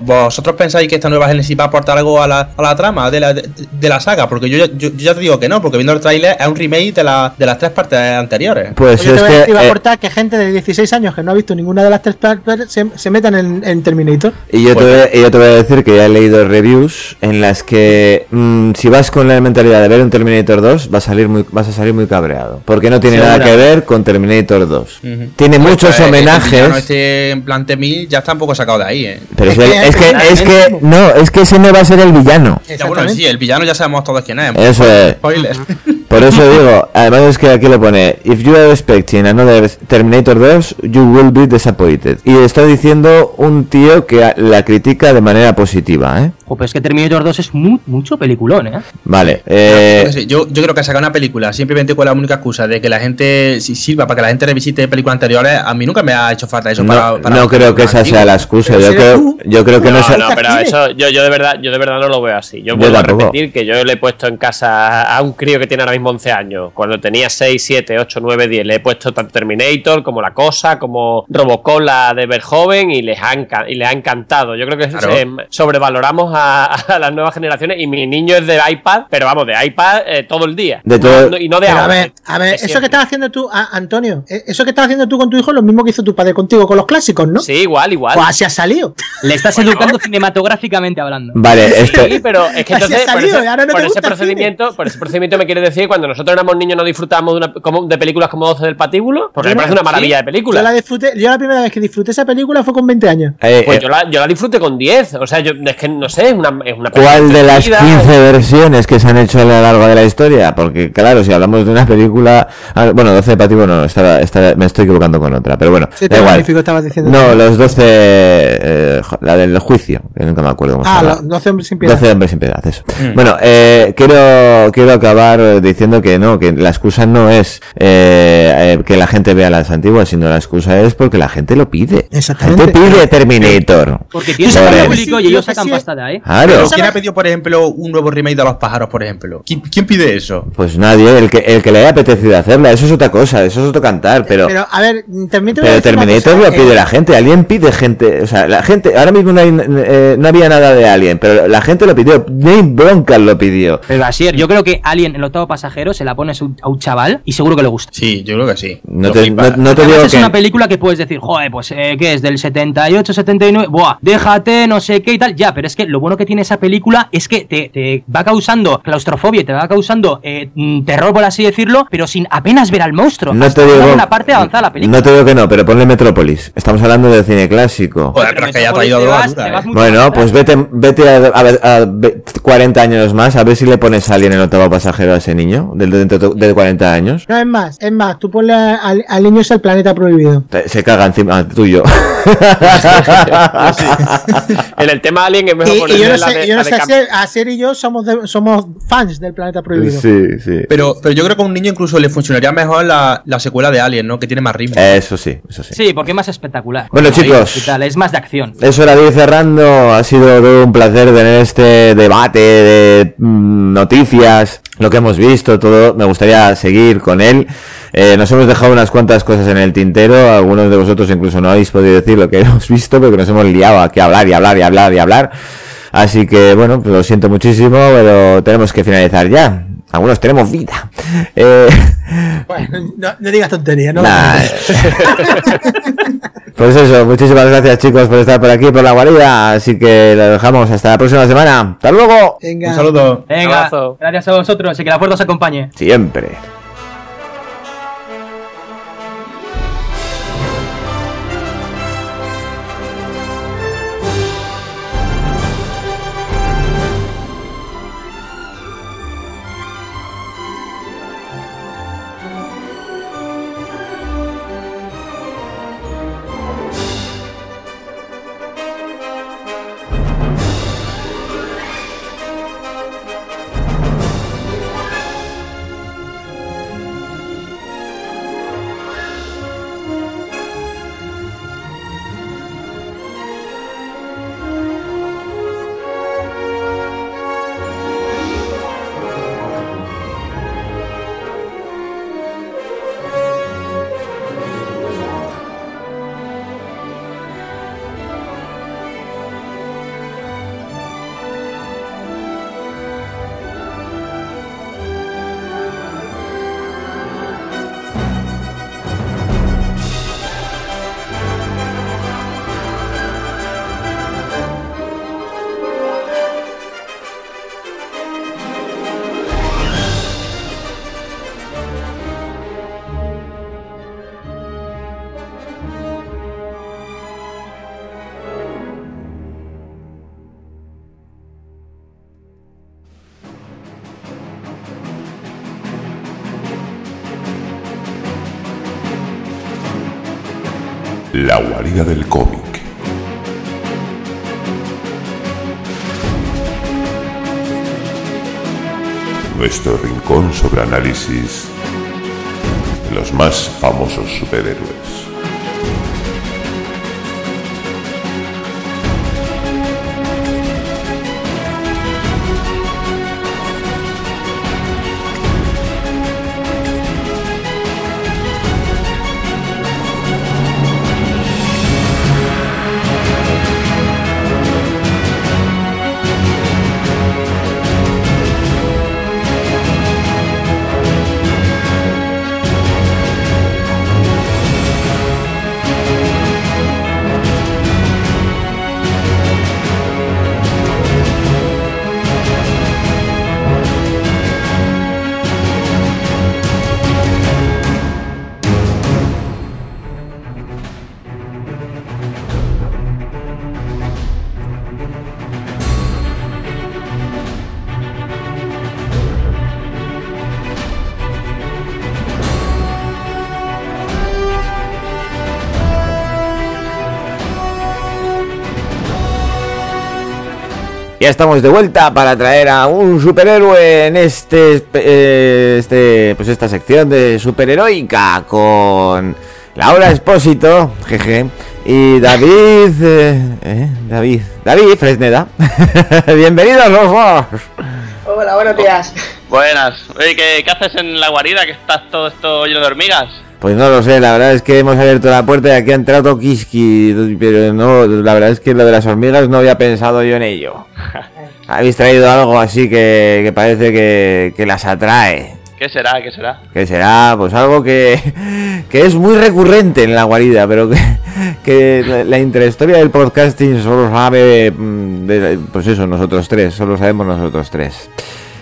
¿vosotros pensáis que esta nueva Genesis va a aportar algo a la, a la trama de la, de, de la saga? Porque yo, ya- yo, yo ya te digo que no, porque viendo el tráiler es un remake de, la, de las tres partes anteriores. Pues Yo te es voy a que decir, iba a eh, aportar que gente de 16 años que no ha visto ninguna de las tres partes se, se metan en, en Terminator. Y yo, te voy, a- y yo te voy a decir que ya he leído reviews en las que mm, si vas con la mentalidad de ver un Terminator 2 vas a salir muy, vas a salir muy cabreado. Porque no tiene nada que ver con Terminator 2. Ujú. Tiene Pues, muchos villano homenajes. Este en plan T-1000 ya está un poco sacado de ahí, ¿eh? Pero Es es, que- que, es que, es que no, es que ese no va a ser el villano. Ya, bueno, sí, el villano ya sabemos todos quién es. Eso es. Spoiler. [laughs] Por eso digo, además es que aquí lo pone, if you are expecting another Terminator 2, you will be disappointed. Y está diciendo un tío que la critica de manera positiva, ¿eh? Pero es que Terminator 2 es mu- mucho peliculón, ¿eh? Vale, Yo eh, Yo, yo creo que sacar una película simplemente con la única excusa de que la gente si sirva para que la gente revisite películas anteriores, a mí nunca me ha hecho falta eso no, para, para- no creo que esa sea la excusa. Yo creo, yo creo que no, No, sea- no, pero eso yo, yo de verdad yo de verdad no lo veo así. Yo Yo vuelvo a tampoco. repetir que yo le he puesto en casa a un crío que tiene ahora mismo 11 años. Cuando tenía 6, 7, 8, 9, 10, le he puesto tanto Terminator como La Cosa, como Robocop, la de Verhoeven y les ha, enca- y les ha encantado. Yo creo que Claro. se- sobrevaloramos a, a las nuevas generaciones y mi niño es de iPad, pero vamos, de iPad eh, todo el día. De todo- No- y no de Pero a ahora. ver, a ver, eso que estás haciendo tú, a- Antonio, eh, eso que estás haciendo tú con tu hijo es lo mismo que hizo tu padre contigo con los clásicos, ¿no? Sí, igual, igual. Pues así ha salido. Le estás educando cinematográficamente hablando. Vale, Sí, este, [laughs] pero es que entonces por, ese, ahora no por procedimiento, por ese procedimiento me quiere decir cuando nosotros éramos niños no disfrutábamos de, una- como- de películas como 12 del patíbulo, porque Yo me parece una maravilla de Yo película. la disfruté, yo la primera vez que disfruté esa película fue con 20 años. eh, Pues eh, yo la, yo la disfruté con 10, o sea, yo es que no sé, es una, es una ¿Cuál de las entretenida. 15 versiones que se han hecho a lo largo de la historia? Porque claro, si hablamos de una película... ah, Bueno, 12 de Pativo no, estaba, estaba- me estoy equivocando con otra, pero bueno, Sí, da te igual. No, los 12... eh, la del juicio, que nunca me acuerdo cómo se Ah, llama. los 12 hombres sin piedad. 12 hombres sin piedad, eso. Mm. Bueno, eh, quiero, quiero acabar diciendo que no, que la excusa no es eh, eh, que la gente vea las antiguas, sino la excusa es porque la gente lo pide. La Exactamente. gente pide Terminator. Porque tiene público y ellos sacan sí- Claro. Pero ¿quién ha pedido, por ejemplo, un nuevo remake de Los pájaros, por ejemplo? ¿Quién, quién pide eso? Pues nadie, el que, el que le haya apetecido hacerla, eso es otra cosa, eso es otro cantar, pero... Pero, a ver, Terminator. Pero Terminator lo pide la gente, Alien pide gente, o sea, la gente, ahora mismo no, hay, eh, no había nada de Alien, pero la gente lo pidió, Dave Broncal lo pidió. Pero Asier, yo creo que Alien, el octavo pasajero, se la pones a un- a un chaval y seguro que le gusta. Sí, yo creo que sí. No te, no, no te digo es que... una película que puedes decir, joder, pues, eh, ¿qué es? Del 78, 79, buah, déjate, no sé qué y tal. Ya, pero es que lo bueno que tiene esa película es que te, te va causando claustrofobia, y te va causando eh, mm, terror, por así decirlo, pero sin apenas ver al monstruo. No te digo... una parte avanzada de la película. No te digo que no, pero ponle Metrópolis. Estamos hablando de cine clásico. Joder, pero es que ya ha traído Te droga vas- dura, te vas eh. Bueno, pues vete, vete a, a ver- a ve- 40 años más, a ver si le pones a alguien en el octavo pasajero a ese niño, del dentro de 40 años. No, es más, es más, tú ponle al, al niño es el planeta prohibido. Se caga encima tuyo. [laughs] En el tema Alien es mejor Y, yo no sé, de, yo no sé Cam- Asier, Asier y yo somos, de- somos fans del planeta prohibido. sí, sí. Pero, pero yo creo que a un niño incluso le funcionaría mejor la, la secuela de Alien, ¿no? Que tiene más ritmo. Eso sí, eso sí. Sí, porque es más espectacular. Bueno, chicos. es más de acción. Es hora de ir cerrando. Ha sido todo un placer tener este debate de mm, noticias, lo que hemos visto, todo. Me gustaría seguir con él. Eh, nos hemos dejado unas cuantas cosas en el tintero. Algunos de vosotros incluso no habéis podido decir lo que [laughs] hemos visto porque nos hemos liado aquí a hablar y hablar y hablar y hablar. Así que bueno, pues lo siento muchísimo, pero tenemos que finalizar ya. Algunos tenemos vida. Eh, [laughs] Bueno, no, no digas tonterías, ¿no? Nah. [laughs] pues eso, muchísimas gracias chicos por estar por aquí, por la guarida. Así que lo dejamos hasta la próxima semana. Hasta luego. Venga. Un saludo. Venga, Abrazo. gracias a vosotros y que la fuerza os acompañe. Siempre. Análisis de los más famosos superhéroes. Ya estamos de vuelta para traer a un superhéroe en este, eh, este pues esta sección de superheroica con Laura Espósito, jeje, y David, eh, eh, David, David Fresneda. [laughs] Bienvenidos los dos. Hola, buenos días. Buenas. Oye, ¿qué, qué haces en la guarida? Que estás todo esto lleno de hormigas. Pues no lo sé, la verdad es que hemos abierto la puerta y aquí ha entrado Kiski, pero no, la verdad es que lo de las hormigas no había pensado yo en ello. [laughs] Habéis traído algo así que, que parece que, que las atrae. ¿Qué será? ¿Qué será? Que será pues algo que, que es muy recurrente en la guarida, pero que, que la, la intrahistoria del podcasting solo sabe, mm, pues eso, nosotros tres, solo sabemos nosotros tres.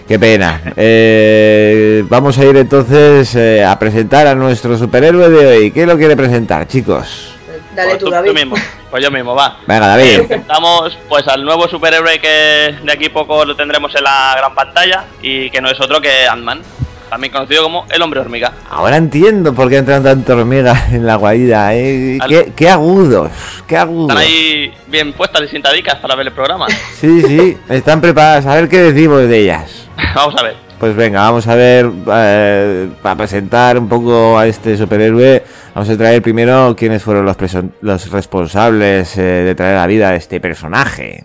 Qué pena. [laughs] Eh, vamos a ir entonces eh, a presentar a nuestro superhéroe de hoy. ¿Qué lo quiere presentar, chicos? Dale Pues tú, tú, David. tú mismo. Pues yo mismo, va. Venga, David. Presentamos pues al nuevo superhéroe que de aquí poco lo tendremos en la gran pantalla y que no es otro que Ant-Man, también conocido como el hombre hormiga. Ahora entiendo por qué entran tantas hormigas en la guarida. ¿eh? Qué, qué agudos, qué agudos. Están ahí bien puestas y sentadicas para ver el programa. Sí, sí, están preparadas. A ver qué decimos de ellas. [laughs] Vamos a ver. Pues venga, vamos a ver, eh, para presentar un poco a este superhéroe, vamos a traer primero quiénes fueron los, los responsables eh, de traer a la vida a este personaje.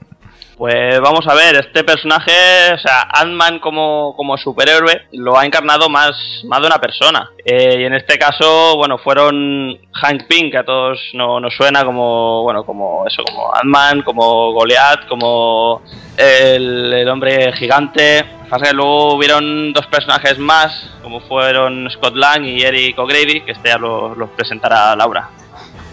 Pues vamos a ver, este personaje, o sea, Ant-Man como, como superhéroe lo ha encarnado más, más de una persona. Eh, y en este caso, bueno, fueron Hank Pym, que a todos no- nos suena como, bueno, como eso, como Ant-Man, como Goliath, como el, hombre gigante. Luego hubieron dos personajes más, como fueron Scott Lang y Eric O'Grady, que este ya los los presentará Laura.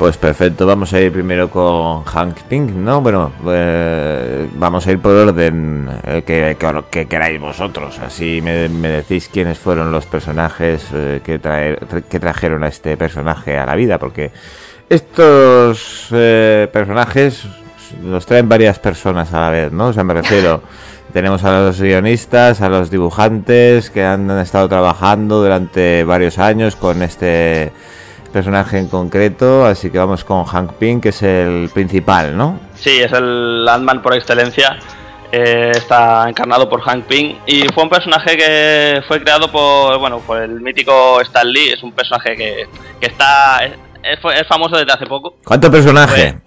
Pues perfecto, vamos a ir primero con Hank Pink, ¿no? Bueno, eh, vamos a ir por orden eh, que, que, que queráis vosotros. Así me, me decís quiénes fueron los personajes eh, que, traer- que trajeron a este personaje a la vida, porque estos personajes los traen varias personas a la vez, ¿no? O sea, me refiero, [laughs] tenemos a los guionistas, a los dibujantes que han estado trabajando durante varios años con este personaje en concreto, así que vamos con Hank Pym, que es el principal, ¿no? Sí, es el Ant-Man por excelencia. Eh, está encarnado por Hank Pym y fue un personaje que fue creado por bueno por el mítico Stan Lee. Es un personaje que, que está es, es famoso desde hace poco. ¿Cuánto personaje? [laughs]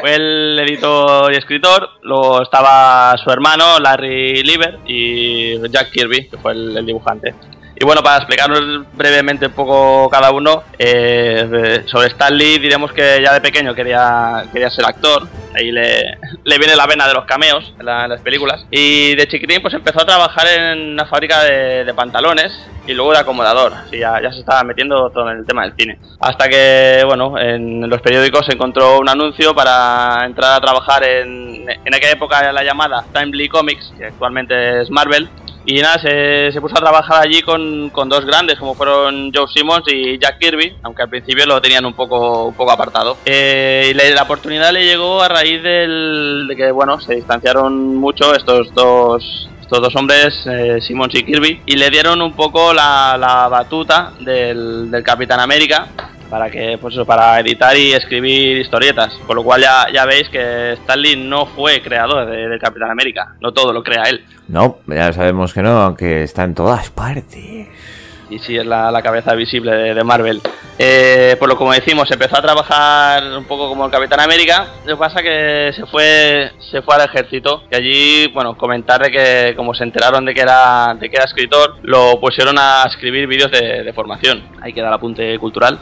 Fue el editor y escritor. Luego estaba su hermano Larry Lieber y Jack Kirby, que fue el, el dibujante. Y bueno, para explicaros brevemente un poco cada uno, eh, sobre Stan Lee diremos que ya de pequeño quería, quería ser actor, ahí le, [laughs] le viene la vena de los cameos en, la- en las películas. Y de chiquitín pues empezó a trabajar en una fábrica de, de pantalones y luego de acomodador, así ya, ya se estaba metiendo todo en el tema del cine. Hasta que, bueno, en los periódicos se encontró un anuncio para entrar a trabajar en, en aquella época la llamada Timely Comics, que actualmente es Marvel, y nada, se, se puso a trabajar allí con, con dos grandes, como fueron Joe Simmons y Jack Kirby, aunque al principio lo tenían un poco, poco apartado. Eh, y la oportunidad le llegó a raíz del, de que, bueno, se distanciaron mucho estos dos estos dos hombres, eh, Simmons y Kirby, y le dieron un poco la, la batuta del, del Capitán América para que pues eso, para editar y escribir historietas con lo cual ya, ya veis que Stan Lee no fue creador de- del Capitán América no todo lo crea él No, ya sabemos que no, aunque está en todas partes. y sí es la, la cabeza visible de, de Marvel. Eh, por lo como decimos, empezó a trabajar un poco como el Capitán América. Lo que pasa que se fue se fue al ejército y allí, bueno, comentar de que como se enteraron de que era de que era escritor, lo pusieron a escribir vídeos de, de formación. Ahí queda el apunte cultural.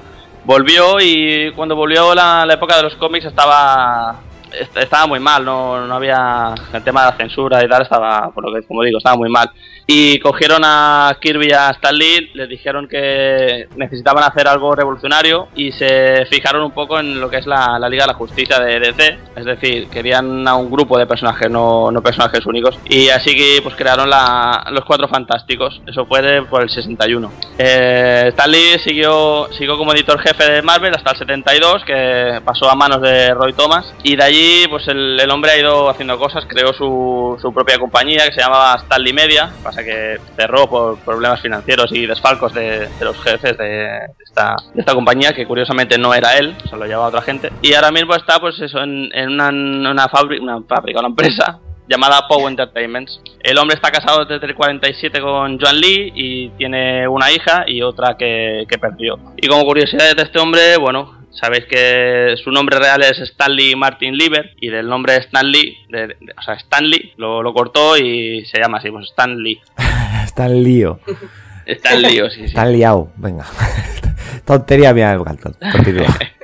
Volvió y cuando volvió la, época de los cómics estaba est- estaba muy mal, no, no había el tema de la censura y tal, estaba, por lo que como digo, estaba muy mal. Y cogieron a Kirby y a Stan Lee, les dijeron que necesitaban hacer algo revolucionario y se fijaron un poco en lo que es la, la Liga de la Justicia de DC, es decir, querían a un grupo de personajes, no, no personajes únicos. Y así que pues crearon la- los Cuatro Fantásticos, eso fue de- por el 61. Eh, Stan Lee siguió, siguió como editor jefe de Marvel hasta el 72, que pasó a manos de Roy Thomas, y de allí pues el, el hombre ha ido haciendo cosas, creó su, su propia compañía que se llamaba Stanley Media, que cerró por problemas financieros y desfalcos de, los jefes de esta, compañía, que curiosamente no era él, se lo llevaba otra gente, y ahora mismo está pues eso en, una, una, fábrica, una fábrica, una empresa [laughs] llamada Pow Entertainments. El hombre está casado desde el 47 con Joan Lee y tiene una hija y otra que perdió. Y como curiosidad de este hombre, bueno, sabéis que su nombre real es Stanley Martin Lieber y del nombre Stanley, de, de- o sea, Stanley, lo, lo cortó y se llama así, pues Stanley. [laughs] Está en lío. Stan Lee, sí, sí. Liado. Venga. [laughs] Tontería mía, Galton. Continúa. [laughs]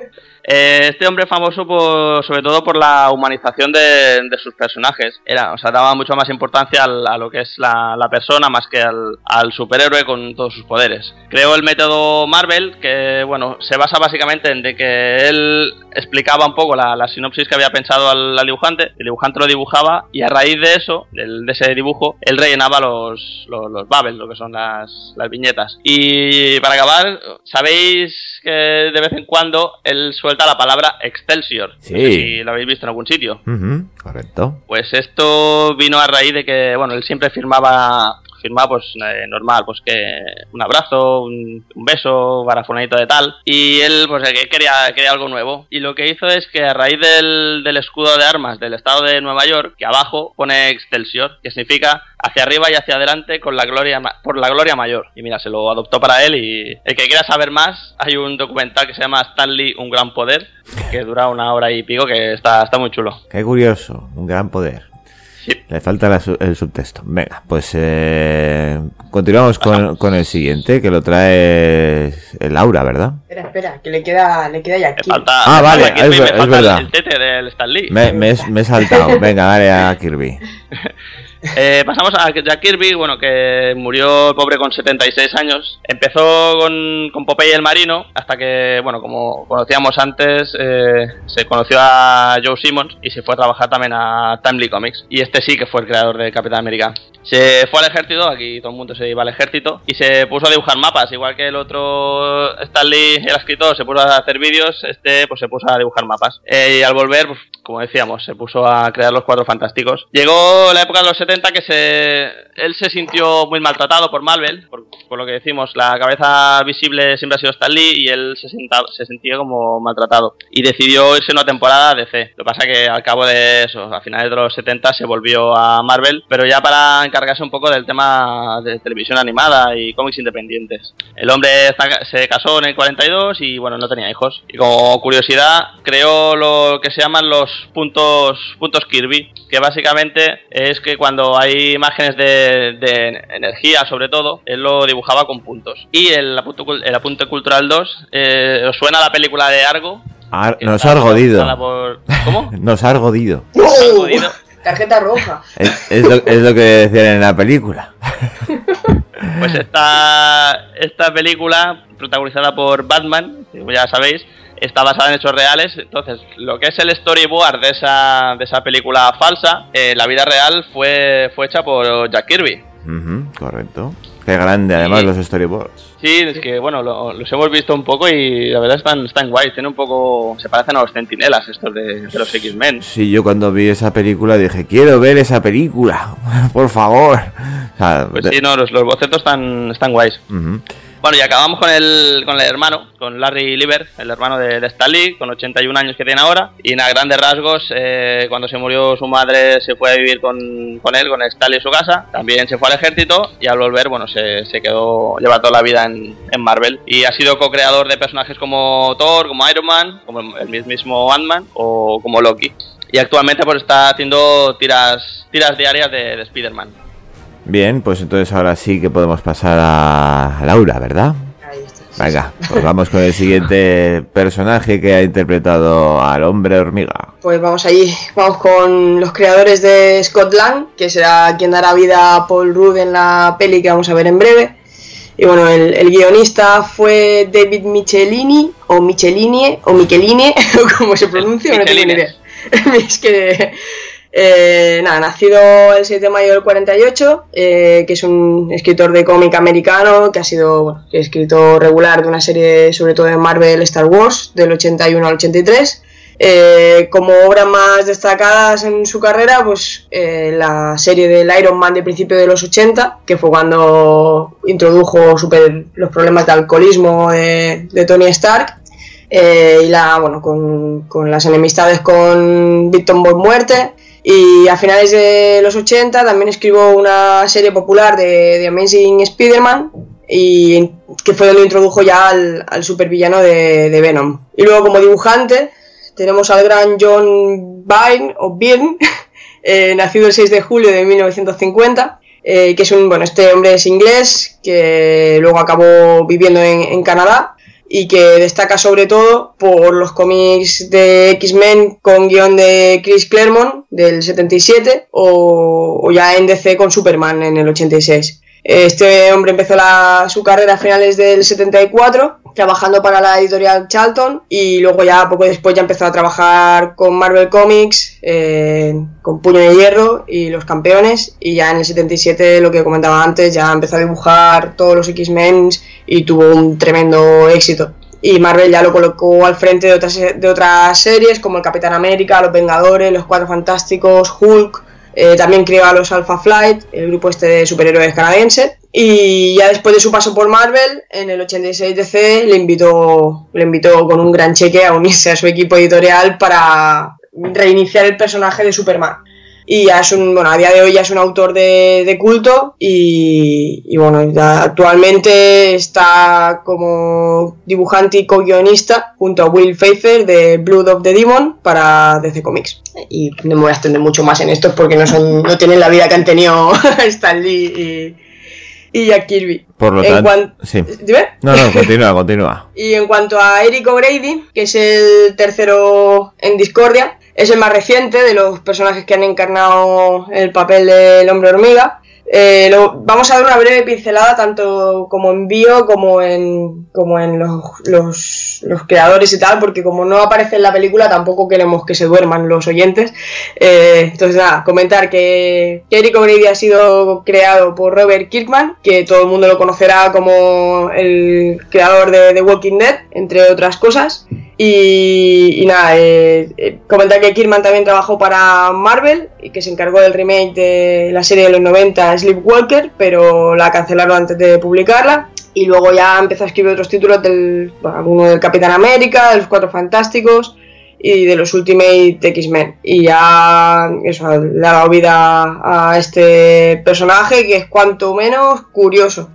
Eh, este hombre famoso por, sobre todo por la humanización de, de sus personajes. Era, o sea, daba mucho más importancia a lo que es la, la persona más que al, al superhéroe con todos sus poderes. Creó el método Marvel, que bueno, se basa básicamente en de que él explicaba un poco la, la sinopsis que había pensado al, al dibujante, el dibujante lo dibujaba y a raíz de eso, de ese dibujo, él rellenaba los, los, los lo que son las, las viñetas. Y para acabar, ¿sabéis que de vez en cuando él suelta la palabra Excelsior? Sí. No sé si lo habéis visto en algún sitio. Correcto. Pues esto vino a raíz de que, bueno, él siempre firmaba firma pues eh, normal, pues que un abrazo, un, un beso, barafonadito de tal. Y él pues eh, que quería, quería algo nuevo. Y lo que hizo es que a raíz del, del escudo de armas del estado de Nueva York, que abajo pone Excelsior, que significa hacia arriba y hacia adelante con la gloria por la gloria mayor. Y mira, se lo adoptó para él y el que quiera saber más, hay un documental que se llama Stanley, un gran poder, que dura una hora y pico, que está, está muy chulo. Qué curioso, un gran poder. Le falta la su- el subtexto. Venga, pues eh, continuamos con, con el siguiente, que lo trae el Laura, ¿verdad? Espera, espera, que le queda, le queda ya aquí. Ah, vale, es me verdad. El tete del Stanley. Me, me he saltado. [laughs] Venga, dale a Kirby. [laughs] Eh, pasamos a Jack Kirby, bueno, que murió pobre con 76 años. Empezó con, con Popeye el Marino, hasta que, bueno, como conocíamos antes, eh, se conoció a Joe Simmons y se fue a trabajar también a Timely Comics. Y este sí que fue el creador de Capitán América. Se fue al ejército, aquí todo el mundo se iba al ejército, y se puso a dibujar mapas, igual que el otro Stanley, el escritor, se puso a hacer vídeos, este pues se puso a dibujar mapas. Eh, y al volver, pues, como decíamos, se puso a crear los cuatro fantásticos. Llegó la época de los 70 que se él se sintió muy maltratado por Marvel, por, lo que decimos, la cabeza visible siempre ha sido Stan Lee y él se, senta- se sentía como maltratado. Y decidió irse una temporada a DC. Lo que pasa que al cabo de eso, a finales de los 70 se volvió a Marvel, pero ya para encargarse un poco del tema de televisión animada y cómics independientes. El hombre se casó en el 42 y bueno, no tenía hijos. Y como curiosidad, creó lo que se llaman los puntos, puntos Kirby, que básicamente es que cuando hay imágenes de, de energía, sobre todo, él lo dibujaba con puntos. Y el el apunte cultural 2, eh, ¿os suena la película de Argo? Ar- [laughs] nos ha argodido. [laughs] protagonizada por- ¿Cómo? Nos ha argodido. ¡Uh! Tarjeta roja. Es, es lo, es lo que decían en la película. Pues esta, esta película, protagonizada por Batman, como ya sabéis, está basada en hechos reales. Entonces, lo que es el storyboard de esa, de esa película falsa, eh, la vida real fue, fue hecha por Jack Kirby. Correcto. Qué grande, además, Sí. los storyboards. Sí, es que bueno, lo- los hemos visto un poco y la verdad están, están guays. Tienen un poco. Se parecen a los centinelas estos de, de los X-Men. Sí, yo cuando vi esa película dije, quiero ver esa película, [laughs] por favor. O sea, Pues de- sí, no, los, los bocetos están, están guays. Bueno, y acabamos con el, con el hermano, con Larry Lieber, el hermano de, de Stan Lee, con 81 años que tiene ahora. Y a grandes rasgos, eh, cuando se murió su madre, se fue a vivir con, con él, con Stan Lee en su casa. También se fue al ejército y al volver, bueno, se, se quedó, lleva toda la vida en, en Marvel. Y ha sido co-creador de personajes como Thor, como Iron Man, como el mismo Ant-Man o como Loki. Y actualmente pues está haciendo tiras, tiras diarias de, de Spider-Man. Bien, pues entonces ahora sí que podemos pasar a Laura, ¿verdad? Venga, pues vamos con el siguiente personaje que ha interpretado al hombre hormiga. Pues vamos allí, vamos con los creadores de Scotland, que será quien dará vida a Paul Rudd en la peli que vamos a ver en breve. Y bueno, el, el guionista fue David Michelini, o Michelini, o Micheline, [laughs] o como se pronuncia, no tengo ni idea. [laughs] es que, eh, nada, nacido el 7 de mayo del 48, eh, que es un escritor de cómic americano, que ha sido bueno, que ha escrito regular de una serie, sobre todo de Marvel Star Wars, del 81 al 83. Eh, como obras más destacadas en su carrera, pues eh, la serie del Iron Man de principio de los 80, que fue cuando introdujo super, los problemas de alcoholismo de, Tony Stark, eh, y la, bueno, con, las enemistades con Victor Muerte. Y a finales de los 80 también escribo una serie popular de, de Amazing Spider-Man, que fue donde introdujo ya al, al supervillano de, Venom. Y luego como dibujante tenemos al gran John Byrne, o Byrne, [laughs] eh, nacido el 6 de julio de 1950, eh, que es un, bueno, este hombre es inglés, que luego acabó viviendo en, en Canadá y que destaca sobre todo por los cómics de X-Men con guion de Chris Claremont del 77 o, o ya en DC con Superman en el 86. Este hombre empezó la- su carrera a finales del 74 trabajando para la editorial Charlton y luego ya poco después ya empezó a trabajar con Marvel Comics, eh, con Puño de Hierro y Los Campeones y ya en el 77 lo que comentaba antes ya empezó a dibujar todos los X-Men y tuvo un tremendo éxito. Y Marvel ya lo colocó al frente de otras, de otras series como el Capitán América, Los Vengadores, Los Cuatro Fantásticos, Hulk, Eh, también creó a los Alpha Flight, el grupo este de superhéroes canadiense. Y ya después de su paso por Marvel, en el 86 DC le invitó, le invitó con un gran cheque a unirse a su equipo editorial para reiniciar el personaje de Superman. Y ya es un, bueno, a día de hoy ya es un autor de, de culto y, y bueno, ya actualmente está como dibujante y co-guionista junto a Will Pfeiffer de Blood of the Demon para DC Comics. Y no me voy a extender mucho más en esto porque no, son, no tienen la vida que han tenido [laughs] Stan Lee y, y Jack Kirby. Por lo En tanto, cuan- sí. Dime. No, no, continúa, continúa. [laughs] Y en cuanto a Eric O'Grady, que es el tercero en Discordia, es el más reciente de los personajes que han encarnado el papel del hombre hormiga. Eh, vamos a dar una breve pincelada tanto como en bio como en, como en los, los, creadores y tal, porque como no aparece en la película tampoco queremos que se duerman los oyentes. Eh, entonces nada, comentar que, que Eric ha sido creado por Robert Kirkman, que todo el mundo lo conocerá como el creador de The Walking Dead, entre otras cosas. Y, nada, eh, eh, comentar que Kirkman también trabajó para Marvel y que se encargó del remake de la serie de los 90 Sleepwalker, pero la cancelaron antes de publicarla. Y luego ya empezó a escribir otros títulos del, alguno del Capitán América, de los Cuatro Fantásticos y de los Ultimate X-Men. Y ya eso, le ha dado vida a este personaje que es cuanto menos curioso.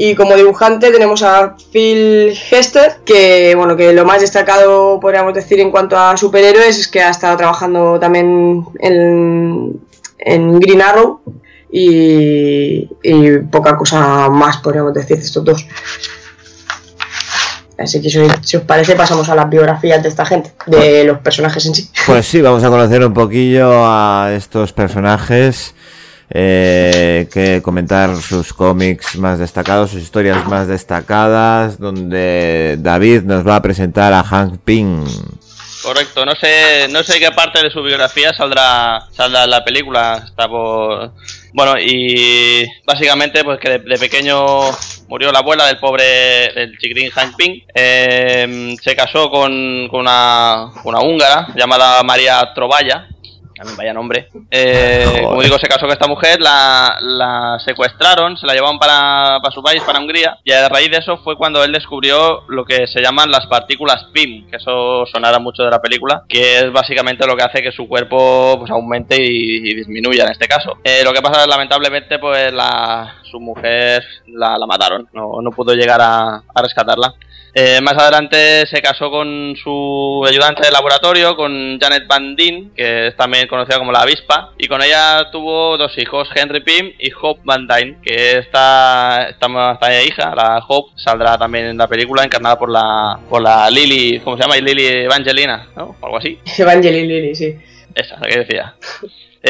Y como dibujante tenemos a Phil Hester, que bueno, que lo más destacado podríamos decir en cuanto a superhéroes es que ha estado trabajando también en, en Green Arrow y, poca cosa más podríamos decir de estos dos. Así que si os parece pasamos a las biografías de esta gente, de los personajes en sí. Pues sí, vamos a conocer un poquillo a estos personajes, eh, que comentar sus cómics más destacados, sus historias más destacadas, donde David nos va a presentar a Hank Pym. Correcto, no sé, no sé qué parte de su biografía saldrá, saldrá la película. Está por... Bueno, y básicamente pues que de, pequeño murió la abuela del pobre del chiquitín Hank Pym. Eh, se casó con, con una, una húngara llamada María Trovalla. También vaya nombre. Eh, como digo, se casó con esta mujer, la, la secuestraron, se la llevaron para, para su país, para Hungría, y a raíz de eso fue cuando él descubrió lo que se llaman las partículas PIM, que eso sonará mucho de la película, que es básicamente lo que hace que su cuerpo pues, aumente y, y disminuya en este caso. Eh, lo que pasa es lamentablemente, pues la, su mujer la, la mataron, no, no pudo llegar a, a rescatarla. Eh, más adelante se casó con su ayudante de laboratorio, con Janet Van Dien, que es también conocida como la avispa, y con ella tuvo dos hijos, Henry Pym y Hope Van Dyne, que esta, esta, esta hija, la Hope, saldrá también en la película encarnada por la, por la Lily, ¿cómo se llama? Lily Evangelina, ¿no? O algo así. Evangeline Lilly, sí. Esa, la que decía.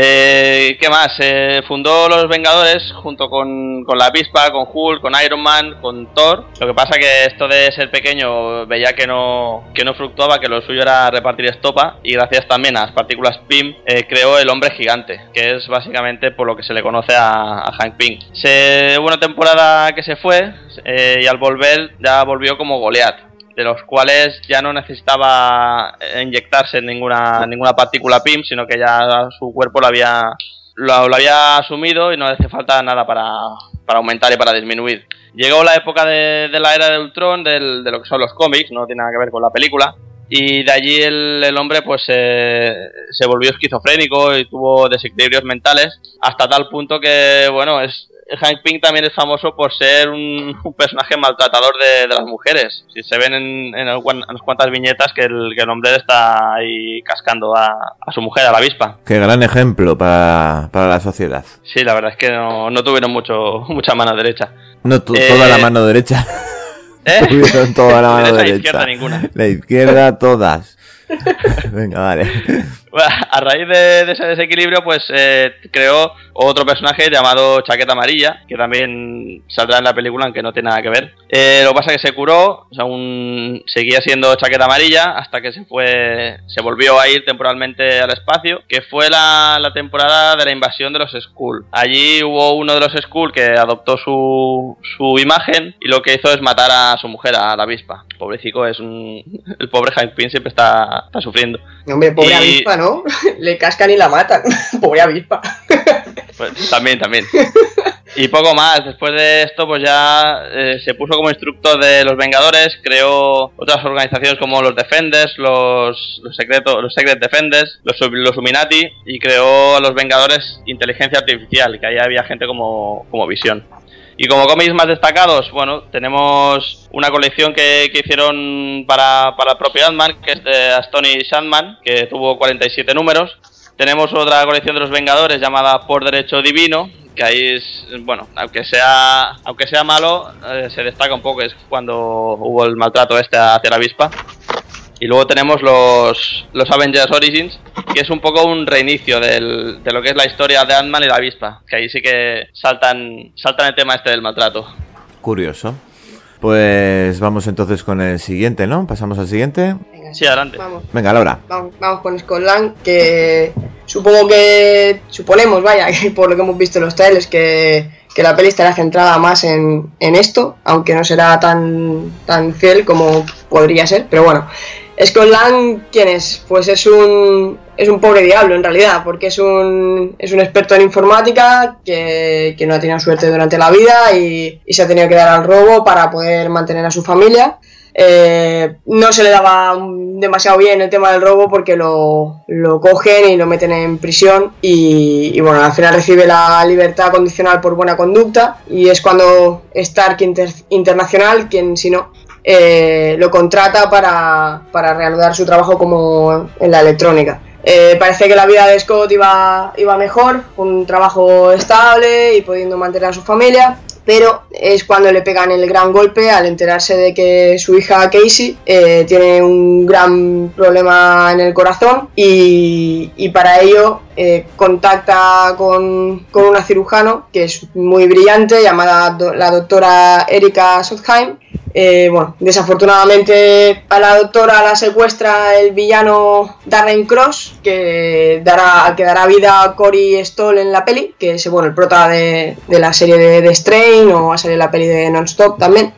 Eh, ¿Qué más? Eh, fundó los Vengadores junto con, con la avispa, con Hulk, con Iron Man, con Thor. Lo que pasa que esto de ser pequeño veía que no, que no fluctuaba, que lo suyo era repartir estopa y gracias también a las partículas PIM eh, creó el hombre gigante, que es básicamente por lo que se le conoce a, a Hank Pym. Se, hubo una temporada que se fue eh, y al volver ya volvió como Goliath de los cuales ya no necesitaba inyectarse ninguna, ninguna partícula PIM, sino que ya su cuerpo lo había, lo, lo había asumido y no hace falta nada para, para aumentar y para disminuir. Llegó la época de, la era de Ultron, del- de lo que son los cómics, no tiene nada que ver con la película, y de allí el, hombre pues se volvió esquizofrénico y tuvo desequilibrios mentales, hasta tal punto que, bueno, es... Hank Pym también es famoso por ser un, un personaje maltratador de, de las mujeres. Si se ven en, en algún- en unas cuantas viñetas que el, que el hombre está ahí cascando a, a su mujer, a la avispa. Qué gran ejemplo para, para la sociedad. Sí, la verdad es que no, no tuvieron mucho, mucha mano derecha. No Eh, toda la mano derecha. ¿Eh? [laughs] [laughs] Tuvieron toda la mano Derecha derecha. izquierda ninguna. La izquierda todas. [laughs] Venga, vale. Bueno, [laughs] a raíz de, de ese desequilibrio, pues eh, creó otro personaje llamado Chaqueta Amarilla, que también saldrá en la película, aunque no tiene nada que ver. Eh, lo que pasa es que se curó, o sea, un- seguía siendo Chaqueta Amarilla hasta que se fue, se volvió a ir temporalmente al espacio, que fue la, la temporada de la invasión de los Skull. Allí hubo uno de los Skull que adoptó su, su imagen y lo que hizo es matar a su mujer, a la avispa. Pobrecico, es un... [laughs] El pobre Hank Pym siempre está, está sufriendo. Hombre, pobre Y- avispa, ¿no? Le cascan y la matan. [laughs] Pobre avispa. Pues, también, también. Y poco más, después de esto pues ya eh, se puso como instructor de los Vengadores, creó otras organizaciones como los Defenders, los, los, secreto, los Secret Defenders, los, los y creó a los Vengadores Inteligencia Artificial, que ahí había gente como, como Visión. Y como cómics más destacados, bueno, tenemos una colección que, que hicieron para, para el propio Ant-Man, que es de Astony Sandman, que tuvo 47 números. Tenemos otra colección de los Vengadores llamada Por Derecho Divino, que ahí es, bueno, aunque sea, aunque sea malo, eh, se destaca un poco, es cuando hubo el maltrato este hacia la avispa. Y luego tenemos los, los Avengers Origins, que es un poco un reinicio del, de lo que es la historia de Ant-Man y la avispa, que ahí sí que saltan, saltan el tema este del maltrato. Curioso. Pues vamos entonces con el siguiente, ¿no? Pasamos al siguiente. Sí, adelante. Vamos. Venga, Laura. Vamos, vamos con Scotland, que supongo que, suponemos, vaya, [laughs] que por lo que hemos visto en los trailers, que, que la peli estará centrada más en, en esto, aunque no será tan, tan fiel como podría ser, pero bueno. Scotland, ¿quién es? Pues es un, es un pobre diablo en realidad, porque es un, es un experto en informática que, que no ha tenido suerte durante la vida y, y se ha tenido que dar al robo para poder mantener a su familia. Eh, no se le daba demasiado bien el tema del robo porque lo, lo cogen y lo meten en prisión y, y, bueno, al final recibe la libertad condicional por buena conducta y es cuando Stark Inter Internacional, quien si no, eh, lo contrata para, para reanudar su trabajo como en la electrónica. Eh, parece que la vida de Scott iba, iba mejor, un trabajo estable y pudiendo mantener a su familia, pero es cuando le pegan el gran golpe al enterarse de que su hija Casey eh, tiene un gran problema en el corazón y, y para ello eh, contacta con, con, una cirujano que es muy brillante llamada do, la doctora Erika Sotheim. Eh, bueno, desafortunadamente a la doctora la secuestra el villano Darren Cross, que dará, que dará vida a Cory Stoll en la peli, que es bueno, el prota de, de la serie de, de Strain o a salir la peli de Non-Stop también.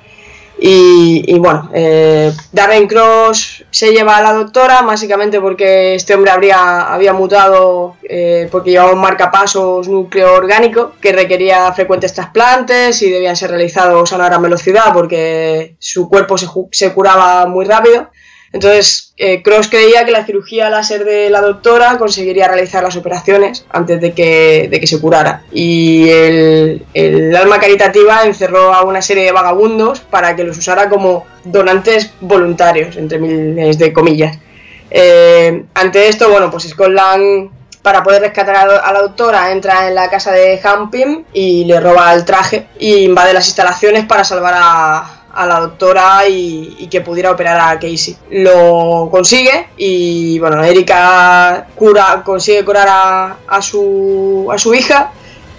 Y, bueno, eh, Darren Cross se lleva a la doctora, básicamente porque este hombre habría, había mutado eh, porque llevaba un marcapasos núcleo orgánico que requería frecuentes trasplantes y debían ser realizados a una gran velocidad porque su cuerpo se, se curaba muy rápido. Entonces, eh, Cross creía que la cirugía láser de la doctora conseguiría realizar las operaciones antes de que, de que se curara. Y el, el, alma caritativa encerró a una serie de vagabundos para que los usara como donantes voluntarios, entre miles de comillas. Eh, ante esto, bueno, pues Scotland, para poder rescatar a la doctora, entra en la casa de Hampim y le roba el traje y invade las instalaciones para salvar a a la doctora y, que pudiera operar a Casey. Lo consigue y bueno, Erika cura, consigue curar a, a, su, a su hija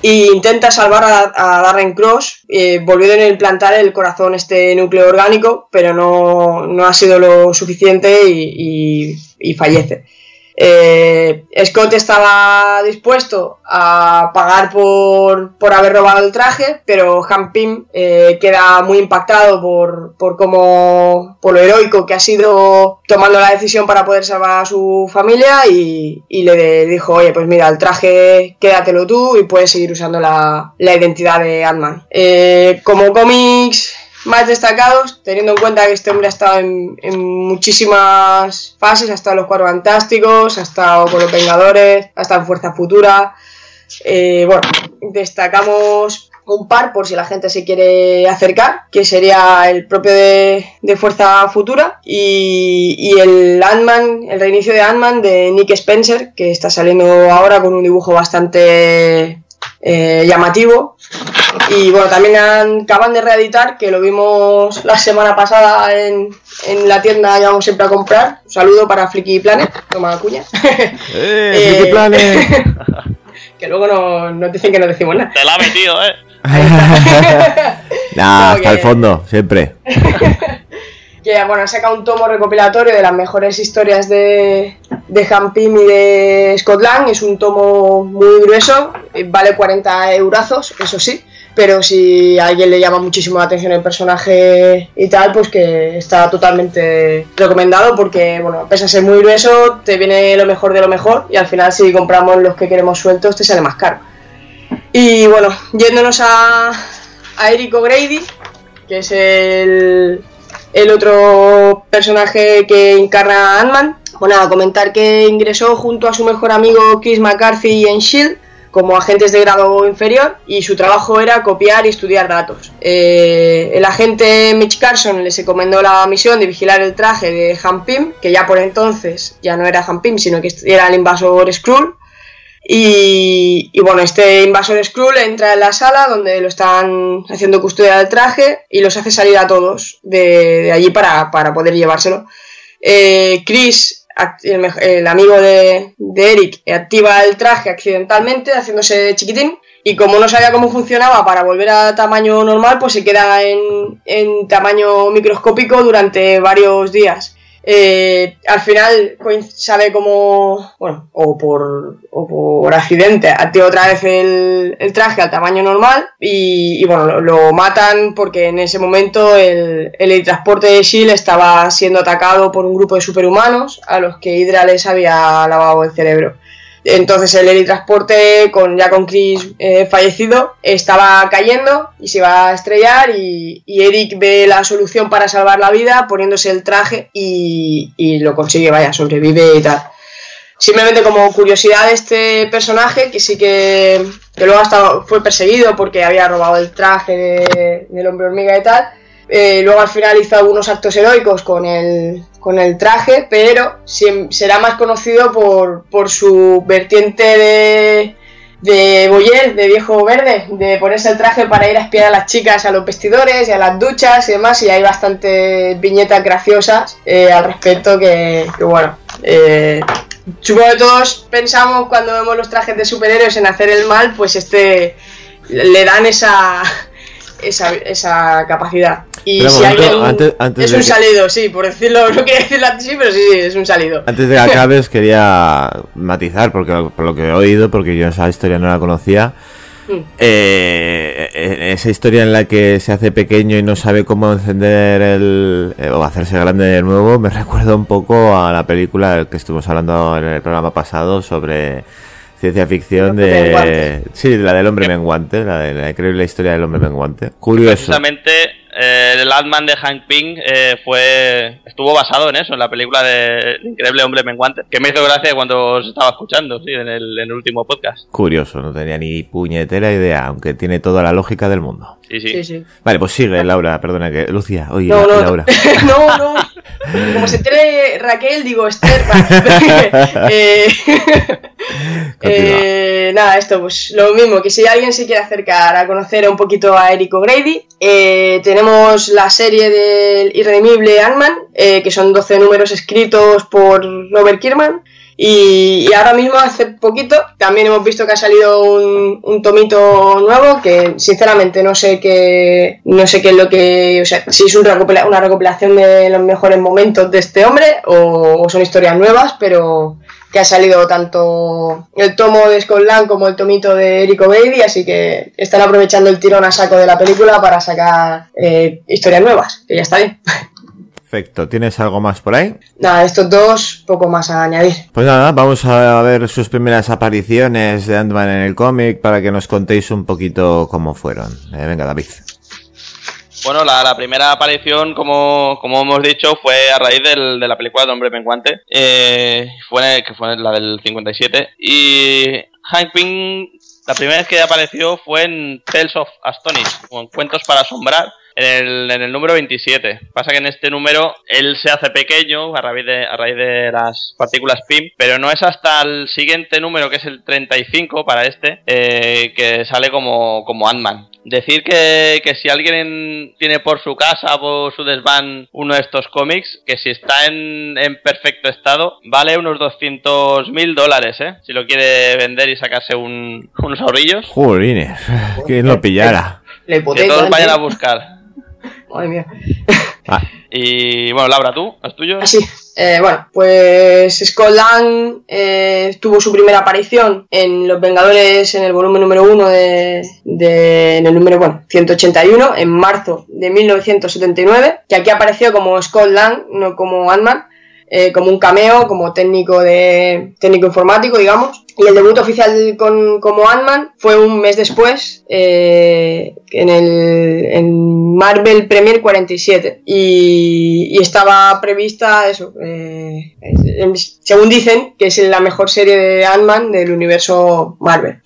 e intenta salvar a, a Darren Cross, eh, volviendo a implantar el corazón este núcleo orgánico, pero no, no ha sido lo suficiente y, y fallece. Eh, Scott estaba dispuesto a pagar por, por haber robado el traje, pero Han Pym eh, queda muy impactado por, por, cómo, por lo heroico que ha sido tomando la decisión para poder salvar a su familia y, le dijo, oye, pues mira, el traje quédatelo tú y puedes seguir usando la, la identidad de Ant-Man. Eh, como cómics más destacados, teniendo en cuenta que este hombre ha estado en, muchísimas fases, ha estado en los Cuatro Fantásticos, ha estado con los Vengadores, ha estado en Fuerza Futura. Eh, bueno, destacamos un par por si la gente se quiere acercar, que sería el propio de, de Fuerza Futura y, y el Ant-Man, el reinicio de Ant-Man de Nick Spencer, que está saliendo ahora con un dibujo bastante eh, llamativo. Y bueno, también han, acaban de reeditar, que lo vimos la semana pasada en, en la tienda que vamos siempre a comprar. Un saludo para Flicky Planet, toma cuña. [laughs] ¡Eh, eh Flicky Planet! [laughs] que luego nos no dicen que no decimos nada. Te la ha metido, eh. [laughs] nah, no, hasta que... el fondo, siempre. Que bueno, saca un tomo recopilatorio de las mejores historias de, de Han y de Scott Lang. Es un tomo muy grueso, eh, vale 40 eurazos, eso sí. Pero si a alguien le llama muchísimo la atención el personaje y tal, pues que está totalmente recomendado porque, bueno, pese a ser muy grueso, te viene lo mejor de lo mejor y al final si compramos los que queremos sueltos te sale más caro. Y bueno, yéndonos a, a Eric O'Grady, que es el, el otro personaje que encarna Ant-Man. Bueno, a comentar que ingresó junto a su mejor amigo Chris McCarthy en Shield como agentes de grado inferior y su trabajo era copiar y estudiar datos. Eh, el agente Mitch Carson les encomendó la misión de vigilar el traje de Han Pym, que ya por entonces ya no era Han Pym, sino que era el invasor Skrull. Y, bueno, este invasor Skrull entra en la sala donde lo están haciendo custodia del traje y los hace salir a todos de, allí para, para, poder llevárselo. Eh, Chris el, amigo de, Eric activa el traje accidentalmente haciéndose chiquitín y como no sabía cómo funcionaba para volver a tamaño normal pues se queda en tamaño microscópico durante varios días eh, al final sabe cómo, bueno, o por, o por accidente, activa otra vez el, el, traje al tamaño normal y, y bueno, lo, lo, matan porque en ese momento el, el transporte de S.H.I.E.L.D. estaba siendo atacado por un grupo de superhumanos a los que Hydra les había lavado el cerebro. Entonces el helitransporte, con, ya con Chris eh, fallecido, estaba cayendo y se iba a estrellar y, Eric ve la solución para salvar la vida poniéndose el traje y, y, lo consigue, vaya, sobrevive y tal. Simplemente como curiosidad de este personaje, que sí que, que luego hasta fue perseguido porque había robado el traje de, del hombre hormiga y tal, eh, luego al final hizo algunos actos heroicos con el, con el traje, pero será más conocido por, por su vertiente de, de Boyer, de viejo verde, de ponerse el traje para ir a espiar a las chicas a los vestidores y a las duchas y demás, y hay bastantes viñetas graciosas eh, al respecto que, que bueno, eh, supongo que todos pensamos cuando vemos los trajes de superhéroes en hacer el mal, pues este le dan esa esa, esa capacidad. Y Pero si momento, alguien... antes- antes es un que- salido, sí, por decirlo, [laughs] no quería decirlo así, pero sí, sí, es un salido. Antes de que [laughs] acabes, quería matizar, porque por lo que he oído, porque yo esa historia no la conocía. Mm. eh, eh, esa historia en la que se hace pequeño y no sabe cómo encender el. eh, o hacerse grande de nuevo, me [laughs] recuerda un poco a la película que estuvimos hablando en el programa pasado sobre ciencia ficción de. Sí, la del hombre menguante, la de la increíble historia del hombre menguante. Curioso. Precisamente eh, el Ant-Man de Hank Pym eh, fue estuvo basado en eso, en la película de El Increíble Hombre Menguante, que me hizo gracia cuando os estaba escuchando, sí, en el, en el último podcast. Curioso, no tenía ni puñetera idea, aunque tiene toda la lógica del mundo. Sí, sí. Sí, sí. Vale, pues sigue, Laura, perdona que. Lucia, oye, no, Laura. [laughs] no, no. [laughs] Como se entere Raquel, digo Esther. [laughs] eh, [laughs] eh, nada, esto, pues lo mismo, que si alguien se quiere acercar a conocer un poquito a Eric O'Grady, eh, tenemos la serie del irredimible Ant-Man, eh, que son 12 números escritos por Robert Kirkman. Y, y ahora mismo, hace poquito, también hemos visto que ha salido un, un tomito nuevo que sinceramente no sé qué, no sé qué es lo que, o sea, si es un una recopilación de los mejores momentos de este hombre o, son historias nuevas, pero que ha salido tanto el tomo de Scott Lang como el tomito de Eric O'Grady, así que están aprovechando el tirón a saco de la película para sacar eh, historias nuevas, que ya está bien. [laughs] Perfecto, ¿tienes algo más por ahí? Nada, estos dos, poco más a añadir. Pues nada, vamos a ver sus primeras apariciones de Ant-Man en el cómic para que nos contéis un poquito cómo fueron. Eh, venga, David. Bueno, la, la primera aparición, como, como hemos dicho, fue a raíz del- de la película de Hombre Menguante, eh, fue, que fue la del 57. Y Hank Pym, la primera vez que apareció fue en Tales of Astonish, o en Cuentos para Asombrar, en el, en el número 27. Pasa que en este número él se hace pequeño a raíz de, a raíz de las partículas PIM, pero no es hasta el siguiente número, que es el 35 para este, eh, que sale como, como Ant-Man. Decir que, que si alguien tiene por su casa o por su desván uno de estos cómics, que si está en, en perfecto estado, vale unos 200 mil dólares, ¿eh? Si lo quiere vender y sacarse un- unos ahorrillos. Jolines, [laughs] ¿quién lo pillara? La Que todos vayan a ¿eh? buscar. Madre mía. Ah, [laughs] Y bueno, Laura, ¿tú? ¿Los tuyos? Así. Eh, bueno, pues Scott Lang eh, tuvo su primera aparición en Los Vengadores en el volumen número 1 de, de- en el número bueno, 181 en marzo de 1979, que aquí apareció como Scott Lang, no como Ant-Man, eh, como un cameo, como técnico de técnico informático, digamos. Y el debut oficial con, como Ant-Man fue un mes después, eh, en el en Marvel Premier 47. Y, estaba prevista eso, eh, según dicen, que es la mejor serie de Ant-Man del universo Marvel.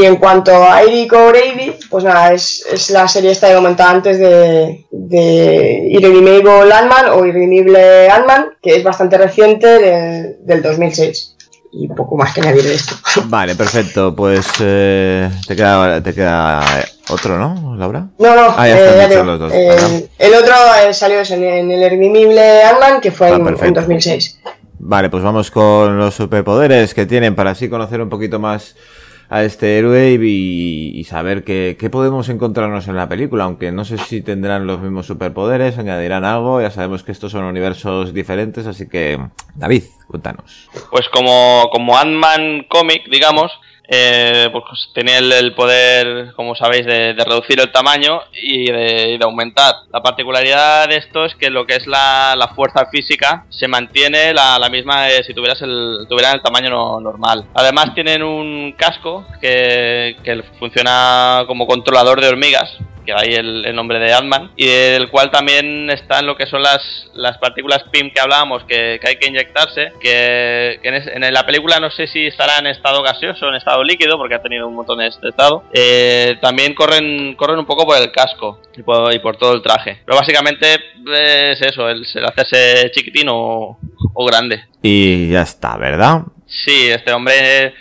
Y en cuanto a Eric O'Reilly, pues nada, es, es la serie esta que comentaba antes de, de Irredeemable Ant-Man o Irredimible Ant-Man, que es bastante reciente, del, del 2006. Y poco más que añadir de esto. [laughs] Vale, perfecto. Pues eh, te, queda, te queda otro, ¿no, Laura? No, no, Ah, ya eh, están ya los dos. eh, el otro salió en, el Irredimible Ant-Man, que fue Ah, en- en, perfecto. 2006. Vale, pues vamos con los superpoderes que tienen para así conocer un poquito más a este héroe y, y saber qué, qué podemos encontrarnos en la película, aunque no sé si tendrán los mismos superpoderes, añadirán algo, ya sabemos que estos son universos diferentes, así que David, cuéntanos. Pues como, como Ant-Man cómic, digamos, eh, pues tenía el, poder, como sabéis, de, reducir el tamaño y de, de aumentar. La particularidad de esto es que lo que es la, fuerza física se mantiene la, misma de si tuvieras el, tuvieran el tamaño no- normal. Además tienen un casco que funciona como controlador de hormigas que hay el, el nombre de Ant-Man, y del cual también están lo que son las, las partículas PIM que hablábamos, que, que hay que inyectarse, que, que en, en la película no sé si estará en estado gaseoso o en estado líquido, porque ha tenido un montón de de estado. Eh, también corren, corren un poco por el casco y por, y por todo el traje. Pero básicamente es eso, el, el hacerse chiquitín o, o grande. Y ya está, ¿verdad? Sí, este hombre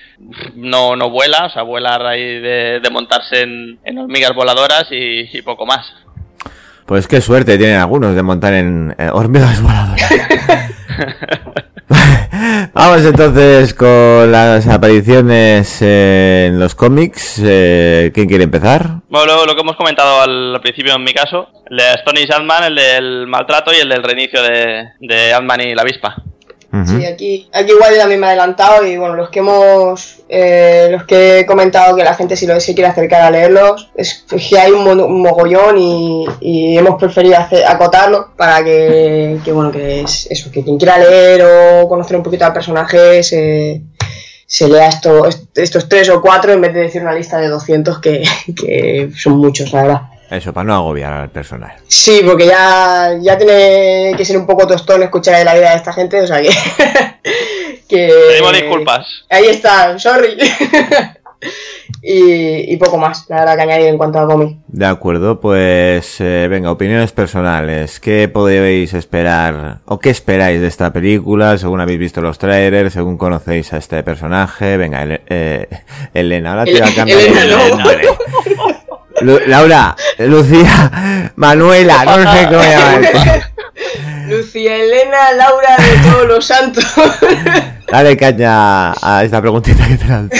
no, no vuela, o sea, vuela a raíz de, de montarse en, en hormigas voladoras y, y poco más. Pues qué suerte tienen algunos de montar en eh, hormigas voladoras. [laughs] Vamos entonces con las apariciones eh, en los cómics. Eh, ¿Quién quiere empezar? Bueno, lo, lo que hemos comentado al principio en mi caso, el de Astonish Ant-Man, el del maltrato y el del reinicio de, de Ant-Man y la avispa. Sí, aquí, aquí igual yo también me he adelantado y bueno, los que hemos, eh, los que he comentado que la gente si lo se quiere acercar a leerlos, es que hay un, mo- un mogollón y, y hemos preferido hacer- acotarlo para que, que, bueno, que es eso, que quien quiera leer o conocer un poquito al personaje se, se lea esto, est- estos tres o cuatro en vez de decir una lista de 200 que, [laughs] que son muchos, la verdad. Eso, para no agobiar al personal. Sí, porque ya, ya tiene que ser un poco tostón escuchar de la vida de esta gente, o sea que. [laughs] que Pedimos disculpas. Ahí está, sorry. [laughs] y, y poco más, la verdad que añadir en cuanto a cómic. De acuerdo, pues eh, venga, opiniones personales. ¿Qué podéis esperar o qué esperáis de esta película según habéis visto los trailers, según conocéis a este personaje? Venga, eh, [laughs] Elena, ahora te voy a El- cambiar. Elena, el no. nombre. Lu- Laura, Lucía, Manuela, no sé [laughs] cómo llamarte. Lucía Elena, Laura de todos los santos. [laughs] Dale caña a esta preguntita que te lanzo.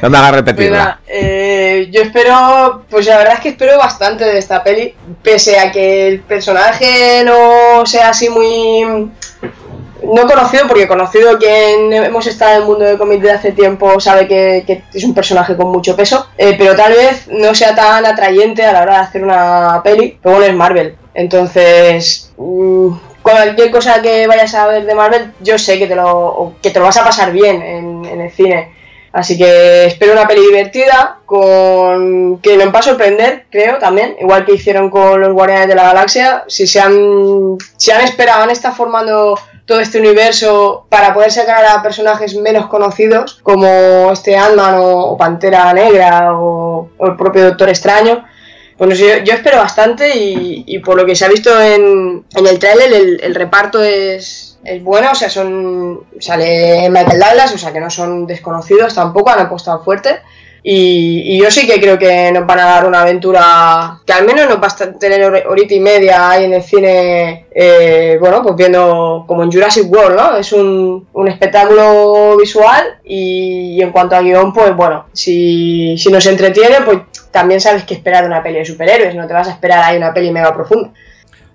No me hagas repetirla. eh, yo espero, pues la verdad es que espero bastante de esta peli, pese a que el personaje no sea así muy no conocido, porque conocido quien hemos estado en el mundo del cómic desde hace tiempo sabe que, es un personaje con mucho peso, eh, pero tal vez no sea tan atrayente a la hora de hacer una peli, pero bueno, es Marvel. Entonces, mm, cualquier cosa que vayas a ver de Marvel, yo sé que te lo, que te lo vas a pasar bien en, en el cine. Así que espero una peli divertida, con que nos va a sorprender, creo, también, igual que hicieron con los Guardianes de la Galaxia. Si se han, si han esperado, han estado formando todo este universo para poder sacar a personajes menos conocidos, como este Ant-Man o, Pantera Negra o, el propio Doctor Extraño. Bueno, yo, yo espero bastante y, y por lo que se ha visto en, en el tráiler, el, el reparto es, es bueno, o sea, son sale Michael Douglas, o sea, que no son desconocidos tampoco, han apostado fuerte. Y, y yo sí que creo que nos van a dar una aventura que al menos nos va a tener hor- horita y media ahí en el cine, eh, bueno, pues viendo como en Jurassic World, ¿no? Es un, un espectáculo visual y, y en cuanto a guion, pues bueno, si, si nos entretiene, pues también sabes qué esperar de una peli de superhéroes, no te vas a esperar ahí una peli mega profunda.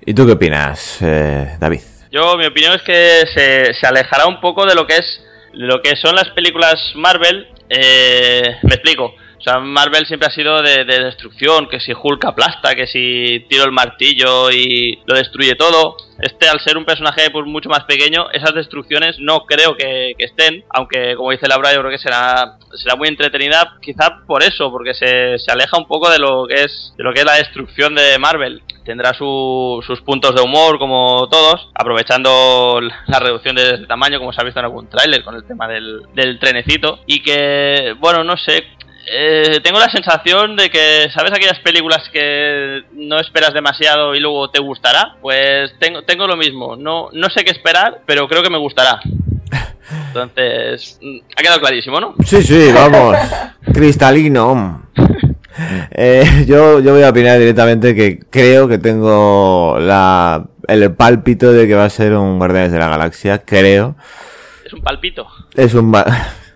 ¿Y tú qué opinas, eh, David? Yo, mi opinión es que se, se alejará un poco de lo que es lo que son las películas Marvel. Eh, me explico. O sea, Marvel siempre ha sido de, de destrucción, que si Hulk aplasta, que si tiro el martillo y lo destruye todo. Este, al ser un personaje pues, mucho más pequeño, esas destrucciones no creo que, que estén, aunque como dice Laura, yo creo que será, será muy entretenida, quizá por eso, porque se, se aleja un poco de lo que es, de lo que es la destrucción de Marvel. Tendrá su- sus puntos de humor, como todos, aprovechando la reducción de tamaño, como se ha visto en algún tráiler, con el tema del, del trenecito. Y que, bueno, no sé, eh, tengo la sensación de que, ¿sabes aquellas películas que no esperas demasiado y luego te gustará? Pues tengo, tengo lo mismo. No, no sé qué esperar, pero creo que me gustará. Entonces, mm, ha quedado clarísimo, ¿no? Sí, sí, vamos. Cristalino. [laughs] [laughs] Eh, yo, yo voy a opinar directamente que creo que tengo la, el pálpito de que va a ser un Guardianes de la Galaxia. Creo. Es un palpito. Es un... [laughs] ja,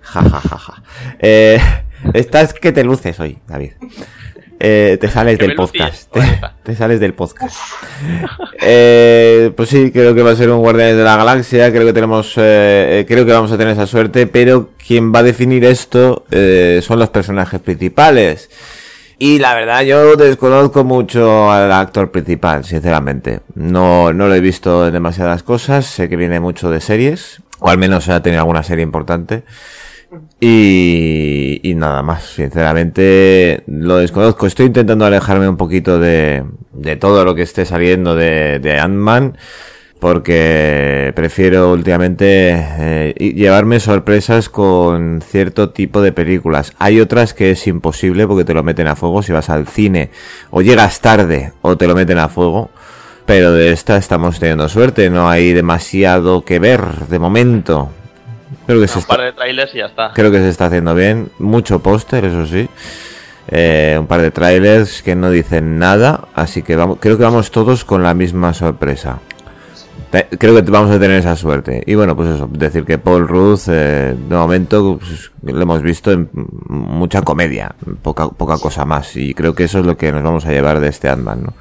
ja, ja, ja. Eh, estás que te luces hoy, David. Eh, te sales [laughs] del podcast. Te, sales del podcast. Pues sí, creo que va a ser un Guardianes de la Galaxia. Creo que tenemos, eh, creo que vamos a tener esa suerte. Pero quien va a definir esto eh, son los personajes principales. Y la verdad, yo desconozco mucho al actor principal, sinceramente. No, no lo he visto en demasiadas cosas. Sé que viene mucho de series, o al menos ha tenido alguna serie importante. Y, y nada más, sinceramente lo desconozco. Estoy intentando alejarme un poquito de, de todo lo que esté saliendo de, de Ant-Man. Porque prefiero últimamente eh, llevarme sorpresas con cierto tipo de películas. Hay otras que es imposible porque te lo meten a fuego si vas al cine o llegas tarde o te lo meten a fuego. Pero de esta estamos teniendo suerte, no hay demasiado que ver de momento. Creo que se Un está, par de trailers y ya está. creo que se está haciendo bien. Mucho póster, eso sí. Eh, un par de trailers que no dicen nada. Así que vamos, creo que vamos todos con la misma sorpresa. Creo que vamos a tener esa suerte. Y bueno, pues eso, decir que Paul Rudd, eh, de momento, pues, lo hemos visto en mucha comedia, poca, poca cosa más. Y creo que eso es lo que nos vamos a llevar de este Ant-Man, ¿no?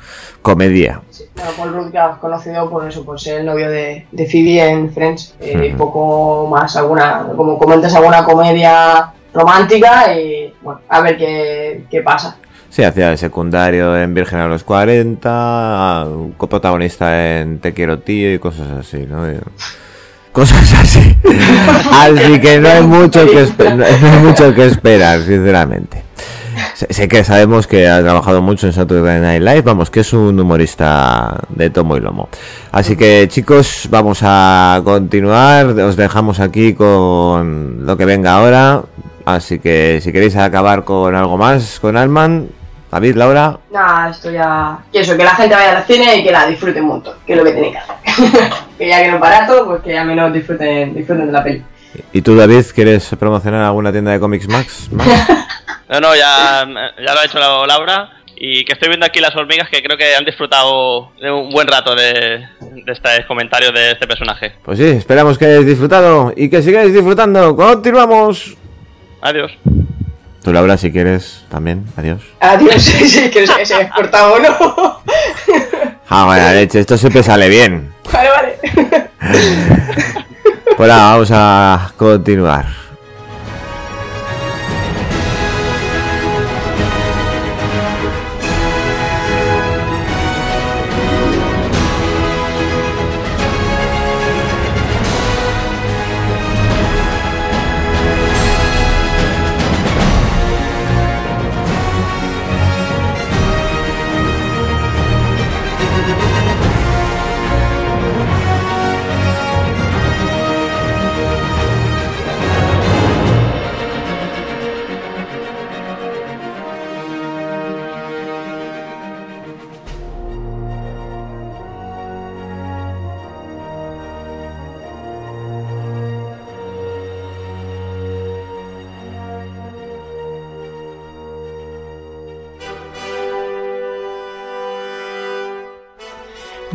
Comedia. Bueno, Paul Rudd que has conocido por eso, por ser el novio de, de Phoebe en Friends. Eh. Poco más, alguna, como comentas, alguna comedia romántica y bueno, a ver qué, qué pasa. Sí, hacía el secundario en Virgen a los 40, coprotagonista en Te quiero tío y cosas así, ¿no? [laughs] Cosas así. así que no hay mucho que no hay mucho que esperar, sinceramente. Sé que sabemos que ha trabajado mucho en Saturday Night Live, vamos, que es un humorista de tomo y lomo. Así que chicos, vamos a continuar, os dejamos aquí con lo que venga ahora. Así que si queréis acabar con algo más, con Alman, David, Laura, Nada, esto ya. Que eso, que la gente vaya al cine y que la disfrute un montón, que es lo que tiene que hacer. [laughs] que ya que no es barato, pues que al menos disfruten, disfruten de la peli. ¿y tú David quieres promocionar alguna tienda de cómics Max? ¿Más? [laughs] No, no, ya, ya lo ha hecho la- Laura. Y que estoy viendo aquí las hormigas que creo que han disfrutado de un buen rato de, de este comentario de este personaje. Pues sí, esperamos que hayáis disfrutado y que sigáis disfrutando. Continuamos. Adiós. Tú Laura, si quieres, también. Adiós. Adiós, [laughs] sí, sí, que se, haya cortado o no. Ah, buena leche, esto siempre sale bien. vale, vale. Pues nada, vamos a continuar.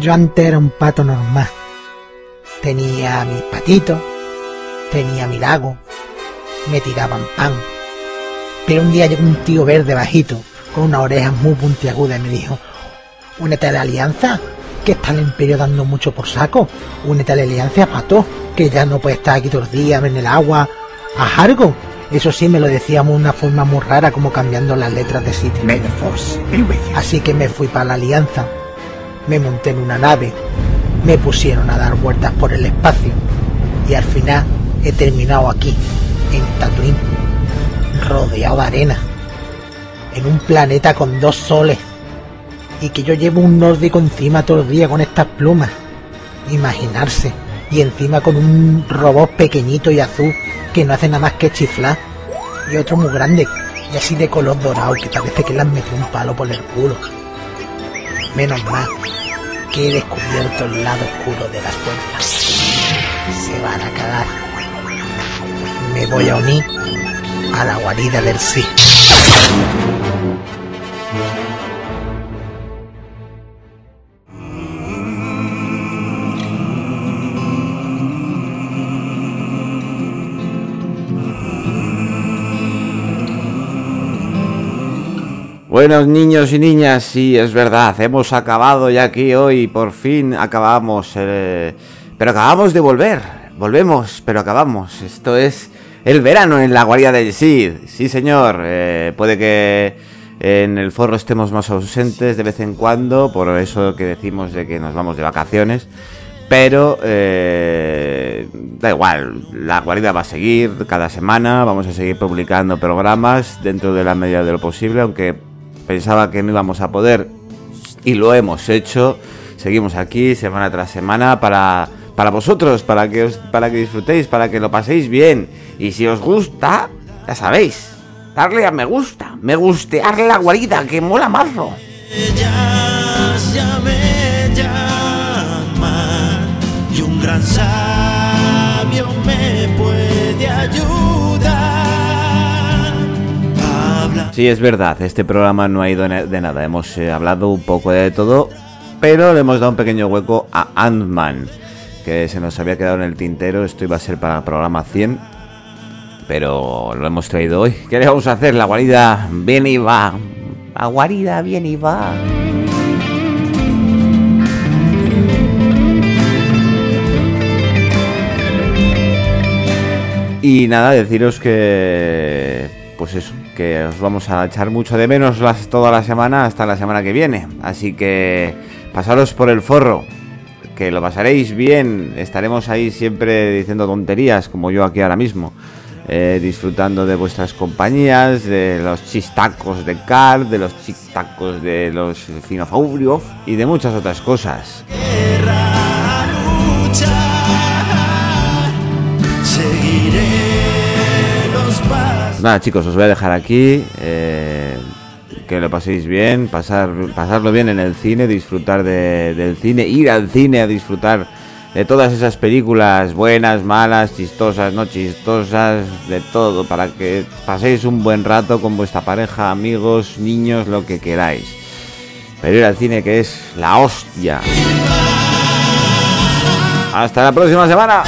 Yo antes era un pato normal. Tenía mis patitos, tenía mi lago, me tiraban pan. Pero un día llegó un tío verde bajito, con unas orejas muy puntiagudas y me dijo, únete a la alianza, que está el imperio dando mucho por saco. Únete a la alianza, pato, que ya no puede estar aquí todos los días en el agua. A Hargo. Eso sí, me lo decíamos de una forma muy rara, como cambiando las letras de sitio. Así que me fui para la alianza. Me monté en una nave. Me pusieron a dar vueltas por el espacio. Y al final he terminado aquí, en Tatooine, rodeado de arena. En un planeta con dos soles. Y que yo llevo un nórdico encima todo el día con estas plumas. Imaginarse. Y encima con un robot pequeñito y azul que no hace nada más que chiflar. Y otro muy grande y así de color dorado que parece que le han metido un palo por el culo. Menos mal que he descubierto el lado oscuro de las fuerzas. Se van a cagar. Me voy a unir a la guarida del sí. Buenos niños y niñas, sí, es verdad, hemos acabado ya aquí hoy, por fin acabamos, eh, pero acabamos de volver, volvemos, pero acabamos, esto es el verano en la guarida del Sid, sí señor, eh, puede que en el forro estemos más ausentes de vez en cuando, por eso que decimos de que nos vamos de vacaciones, pero eh, da igual, la guarida va a seguir cada semana, vamos a seguir publicando programas dentro de la medida de lo posible, aunque pensaba que no íbamos a poder y lo hemos hecho. Seguimos aquí semana tras semana para, para vosotros, para que, os, para que disfrutéis, para que lo paséis bien. Y si os gusta, ya sabéis, darle a me gusta, me gustear la guarida, que mola mazo. Ya me llaman y un me puede ayudar. Sí, es verdad, este programa no ha ido ne- de nada. Hemos eh, hablado un poco de todo, pero le hemos dado un pequeño hueco a Ant-Man, que se nos había quedado en el tintero. Esto iba a ser para el programa 100, pero lo hemos traído hoy. ¿Qué le vamos a hacer? La guarida viene y va. La guarida viene y va. Y nada, deciros que. Pues eso, que os vamos a echar mucho de menos las, toda la semana hasta la semana que viene. Así que pasaros por el forro, que lo pasaréis bien. Estaremos ahí siempre diciendo tonterías, como yo aquí ahora mismo. eh, disfrutando de vuestras compañías, de los chistacos de Car, de los chistacos de los Finofaurios y de muchas otras cosas. Seguiré los pasos. Nada chicos, os voy a dejar aquí. eh, que lo paséis bien, pasar, pasarlo bien en el cine, disfrutar de- del cine, ir al cine a disfrutar de todas esas películas buenas, malas, chistosas, no chistosas, de todo, para que paséis un buen rato con vuestra pareja, amigos, niños, lo que queráis. Pero ir al cine que es la hostia. Hasta la próxima semana.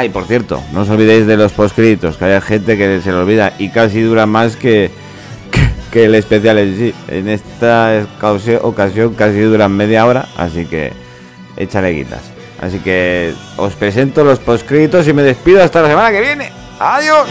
Ay, por cierto, no os olvidéis de los postcréditos, que hay gente que se lo olvida y casi dura más que, que, el especial en sí. En esta ocasi- ocasión casi duran media hora, así que échale guitas. Así que os presento los postcréditos y me despido hasta la semana que viene. ¡Adiós!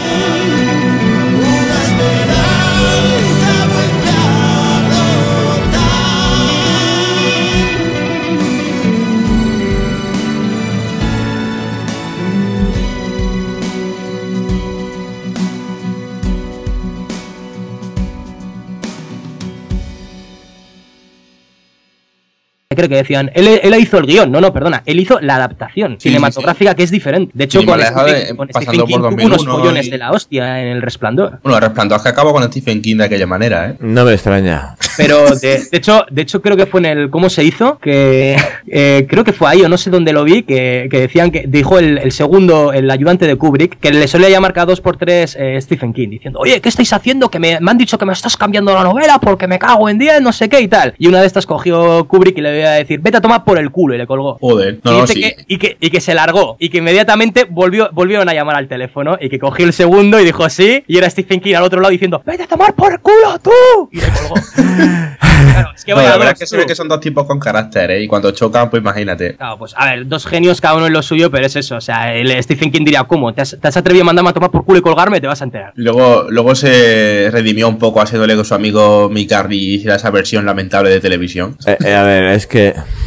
Creo que decían, él, él hizo el guion, no, no, perdona, él hizo la adaptación Sí, cinematográfica que es diferente. De hecho, Sí, con, Stephen, de- con pasando Stephen King tuvo unos 2001 follones y- de la hostia en el resplandor. Bueno, el resplandor es que acabó con Stephen King de aquella manera, ¿eh? No me extraña. Pero de, de hecho, de hecho creo que fue en el cómo se hizo, que eh, creo que fue ahí o no sé dónde lo vi, que, que decían que dijo el, el segundo, el ayudante de Kubrick, que le solía llamar cada dos por tres eh, Stephen King, diciendo, oye, ¿qué estáis haciendo? Que me, me han dicho que me estás cambiando la novela porque me cago en 10, no sé qué y tal. Y una de estas cogió Kubrick y le a decir, vete a tomar por el culo y le colgó. Joder, no, y, no, sí. que, y, que, y que se largó y que inmediatamente volvió, volvieron a llamar al teléfono y que cogió el segundo y dijo sí y era Stephen King al otro lado diciendo vete a tomar por el culo tú y le colgó. [laughs] claro, es que No, vaya la verdad dos, es que se ve que son dos tipos con carácter, ¿eh? Y cuando chocan, pues imagínate. Claro, pues a ver, dos genios cada uno en lo suyo, pero es eso. O sea, el Stephen King diría, ¿cómo? ¿Te has, te has atrevido a mandarme a tomar por culo y colgarme? Te vas a enterar. Luego, luego se redimió un poco haciéndole con su amigo Mick Carney y hiciera esa versión lamentable de televisión. Eh, eh, a ver, es que. market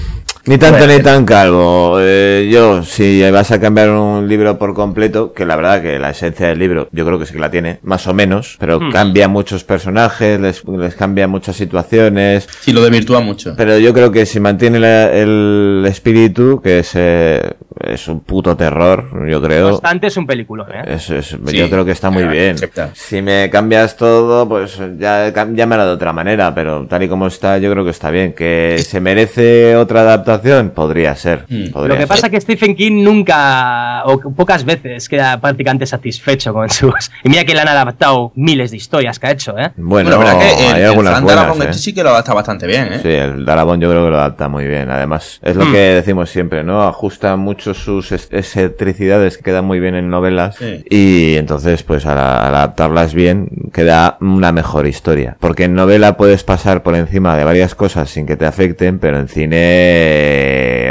Ni tanto ni tan calvo. Eh, yo, si vas a cambiar un libro por completo, que la verdad que la esencia del libro, yo creo que sí que la tiene, más o menos, pero Hmm. cambia muchos personajes, les, les cambia muchas situaciones. Sí, lo desvirtúa mucho. Pero yo creo que si mantiene la- el espíritu, que es, eh, es un puto terror, yo creo. Bastante es un película, ¿eh? Es- es- Sí, yo creo que está muy bien. acepta. Si me cambias todo, pues ya, ya me de otra manera, pero tal y como está, yo creo que está bien. Que se merece otra adaptación, podría ser. Mm. podría Lo que ser. pasa es que Stephen King nunca, o pocas veces, queda prácticamente satisfecho con [laughs] sus... Y mira que le han adaptado miles de historias que ha hecho, ¿eh? Bueno, la verdad que el, hay el algunas Fran buenas, Darabont ¿eh? este sí que lo adapta bastante bien, ¿eh? Sí, el Darabont yo creo que lo adapta muy bien. Además, es lo Mm. que decimos siempre, ¿no? Ajusta mucho sus es- excentricidades que quedan muy bien en novelas. Sí. Y entonces, pues al, al adaptarlas bien, queda una mejor historia. Porque en novela puedes pasar por encima de varias cosas sin que te afecten, pero en cine,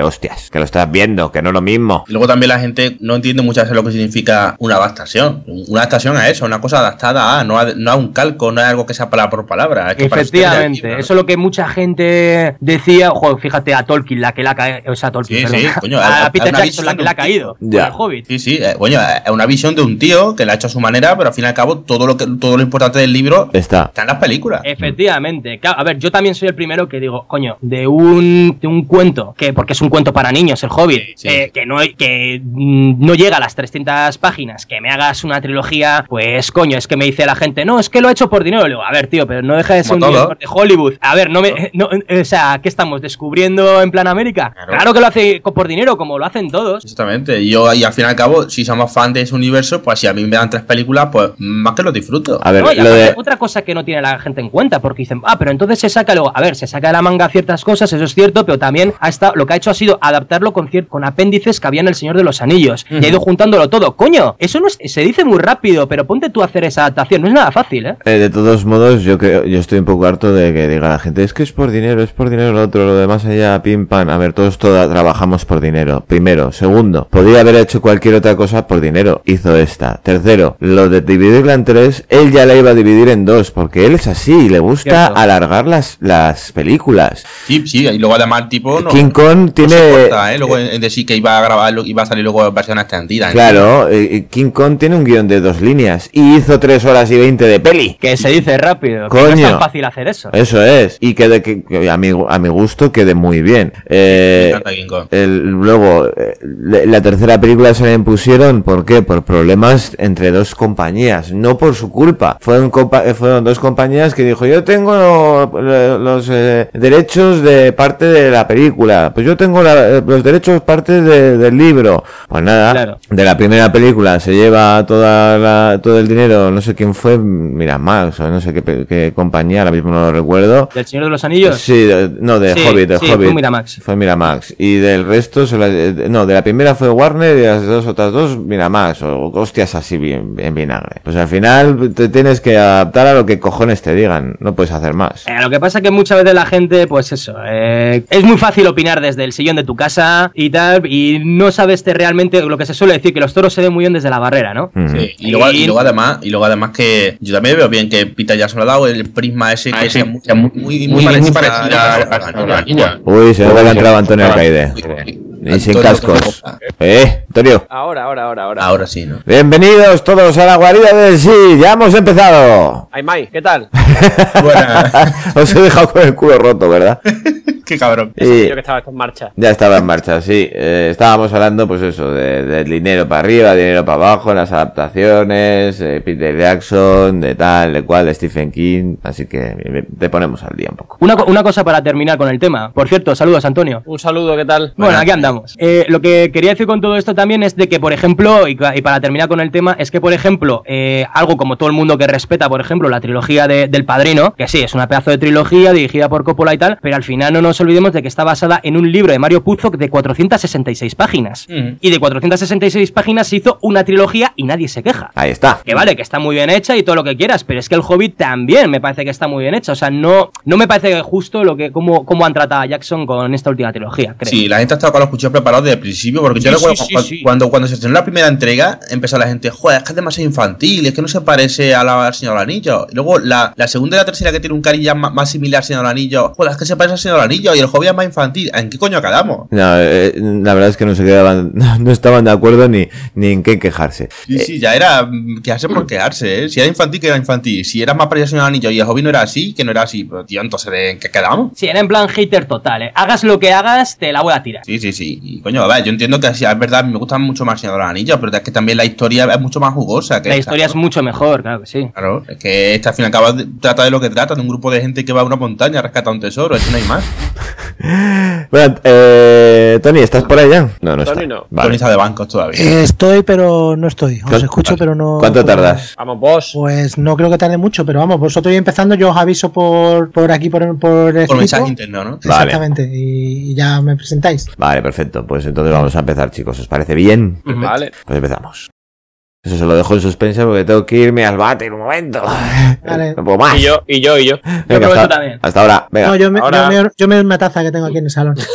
hostias, que lo estás viendo, que no es lo mismo. Y luego también la gente no entiende muchas veces lo que significa una adaptación. Una adaptación a eso, una cosa adaptada a, no a, no a un calco, no a algo que sea palabra por palabra. Es que Efectivamente, eso es lo que mucha gente decía, joder, fíjate a Tolkien, la que la ha caído, o sea, a Tolkien, Sí, perdón, sí, [laughs] coño, a, es- Peter Jackson, visión la que de le ha caído, Ya. el Hobbit. Sí, sí, eh, coño, es una visión de un tío que la ha hecho a su manera, pero al fin y al cabo todo lo que todo lo importante del libro Está. está en las películas. Efectivamente. Claro, a ver, yo también soy el primero que digo, coño, de un, de un cuento, que porque es un cuento para niños, el Hobbit, eh, que, no, que mm, no llega a las 300 páginas, que me hagas una trilogía, pues coño, es que me dice la gente, no, es que lo he hecho por dinero. Le digo, a ver, tío, pero no deja de ser Como un todo. director de Hollywood. A ver, no me. no, o sea, ¿qué estamos descubriendo en plan América? Claro. Claro, que lo hace por dinero, como lo hacen todos. Exactamente. Y yo, y al fin y al cabo, si somos fan de ese universo, pues si a mí me dan tres películas, pues más que lo disfruto. A ver, No, lo de... Otra cosa que no tiene la gente en cuenta, porque dicen, ah, pero entonces se saca luego, a ver, se saca de la manga ciertas cosas, eso es cierto, pero también ha estado, lo que ha hecho ha sido adaptarlo con, con apéndices que había en El Señor de los Anillos, y ha ido juntándolo todo. Coño, eso no es- se dice muy rápido, pero ponte tú a hacer esa adaptación, no es nada fácil, ¿eh? Eh, de todos modos, yo creo, yo estoy un poco harto de que diga la gente, es que es por dinero, es por dinero lo otro, lo demás allá, pim pam. A ver, todos toda- trabajamos por dinero. Primero. Segundo, podría haber hecho cualquier otra cosa por dinero. Hizo esta. Tercero, lo de dividirla en tres, él ya la iba a dividir en dos, porque él es así, le gusta Cierto. alargar las, las películas. Sí, sí, y luego además el tipo no, King Kong no tiene... se corta, ¿eh? Luego en, en decir que iba a grabar, iba a salir luego versión extendida. Claro, eh, King Kong tiene un guion de dos líneas y hizo tres horas y veinte de peli. Que se dice rápido, que no es Coño. tan fácil hacer eso. Eso es, y que, que a, mi, a mi gusto quede muy bien. Eh, Me encanta King Kong. el- luego, eh, la tercera película se la impusieron, ¿por qué? Por problemas entre dos compañías, no por su culpa. Fueron, compa- eh, fueron dos compañías que dijo, yo tengo lo- los eh, derechos de parte de la película, pues yo tengo la- eh, los derechos parte de- del libro. Pues nada, Claro. de la primera película se lleva toda la, todo el dinero, no sé quién fue, Miramax o no sé qué, compañía, ahora mismo no lo recuerdo. ¿Del Señor de los Anillos? Sí, de- no, de Sí, Hobbit, de sí, Hobbit. fue Miramax. Fue Miramax. Y del resto, se la- eh, no, de la primera fue Warner y de las dos otras dos Miramax. O hostias así bien, en vinagre. Pues al final te tienes que adaptar a lo que cojones te digan. No puedes hacer más. Eh, lo que pasa es que muchas veces la gente, pues eso, eh, es muy fácil opinar desde el sillón de tu casa y tal, y no sabes te realmente lo que se suele decir, que los toros se ven muy bien desde la barrera, ¿no? Sí, y, luego, y luego además, y luego además que yo también veo bien que Peter Jackson le ha dado el prisma ese que sea muy, muy, muy, muy parecido a, a la niña. Uy, se que ha entrado Antonio Alcaide. Y sin cascos. Eh, Antonio. Ahora, ahora, ahora, ahora. Ahora sí, ¿no? Bienvenidos todos a la guarida del sí. Ya hemos empezado. Ay, Mai, ¿qué tal? [laughs] Os he dejado con el culo roto, ¿verdad? [laughs] Qué cabrón. Y- Yo que estaba en marcha. Ya estaba en marcha, sí. Eh, estábamos hablando, pues eso, de, del dinero para arriba, dinero para abajo, las adaptaciones, eh, Peter Jackson, de tal, de cual, de Stephen King. Así que te ponemos al día un poco. Una, co- una cosa para terminar con el tema. Por cierto, saludos, Antonio. Un saludo, ¿qué tal? Bueno, aquí andamos. Eh, lo que quería decir con todo esto también es de que, por ejemplo, y, para terminar con el tema, es que, por ejemplo, eh, algo como todo el mundo que respeta, por ejemplo, la trilogía de- del Padrino, que sí, es una pedazo de trilogía dirigida por Coppola y tal, pero al final no nos olvidemos de que está basada en un libro de Mario Puzo de 466 páginas. Mm. Y de 466 páginas se hizo una trilogía y nadie se queja. Ahí está. Que vale, que está muy bien hecha y todo lo que quieras, pero es que el Hobbit también me parece que está muy bien hecha. O sea, no, no me parece justo lo que, cómo, cómo han tratado a Jackson con esta última trilogía, creo. Sí, la gente ha estado con los cuchillos preparados desde el principio, porque yo recuerdo sí, sí, cu- sí. Cuando, cuando se estrenó la primera entrega, empezó la gente, joder, es que es demasiado infantil, es que no se parece a la, al Señor Anillo. Y luego la, la segunda y la tercera que tiene un cariño más, más similar al Señor Anillo, joder, es que se parece al Señor Anillo y el Hobbit es más infantil. ¿En qué coño quedamos? No, eh, la verdad es que no se quedaban, [laughs] no estaban de acuerdo ni, ni en qué quejarse. Sí, sí, ya era mm, quejarse por quejarse, ¿eh? Si era infantil, que era infantil. Si era más parecido al Señor Anillo y el Hobbit no era así, que no era así. Pero, tío, entonces, ¿en qué quedamos? Sí, era en plan hater total, ¿eh? Hagas lo que hagas, te la voy a tirar. Sí, sí, sí. Y, coño, a ver, yo entiendo que sí, es verdad, me gusta mucho más Señor de los Anillos, pero es que también la historia es mucho más jugosa. Que La esta, historia ¿no? es mucho mejor, claro que sí. Claro, es que esta al fin y al cabo trata de lo que trata, de un grupo de gente que va a una montaña a rescatar un tesoro, eso no hay más. [laughs] Bueno, eh, Tony, ¿estás por ahí ya? No, no Tony está. no. Vale. Tony está de bancos todavía. Eh, Estoy, pero no estoy. Os ¿Cuánto- escucho, pero no. ¿Cuánto tardas? Vamos, vos. Pues no creo que tarde mucho, pero vamos, vosotros empezando, yo os aviso por, por aquí, por, por Por mensaje interno, ¿no? Exactamente, y ya me presentáis. Vale, perfecto. Pues entonces vamos a empezar, chicos. ¿Os parece bien? Vale. Pues empezamos. Eso se lo dejo en suspense porque tengo que irme al bate un momento. Vale. [laughs] No puedo más. Y yo, y yo, y yo. Venga, hasta, también. hasta ahora. Venga. No, yo me, ahora- yo, me, yo me doy una taza que tengo aquí en el salón. [laughs]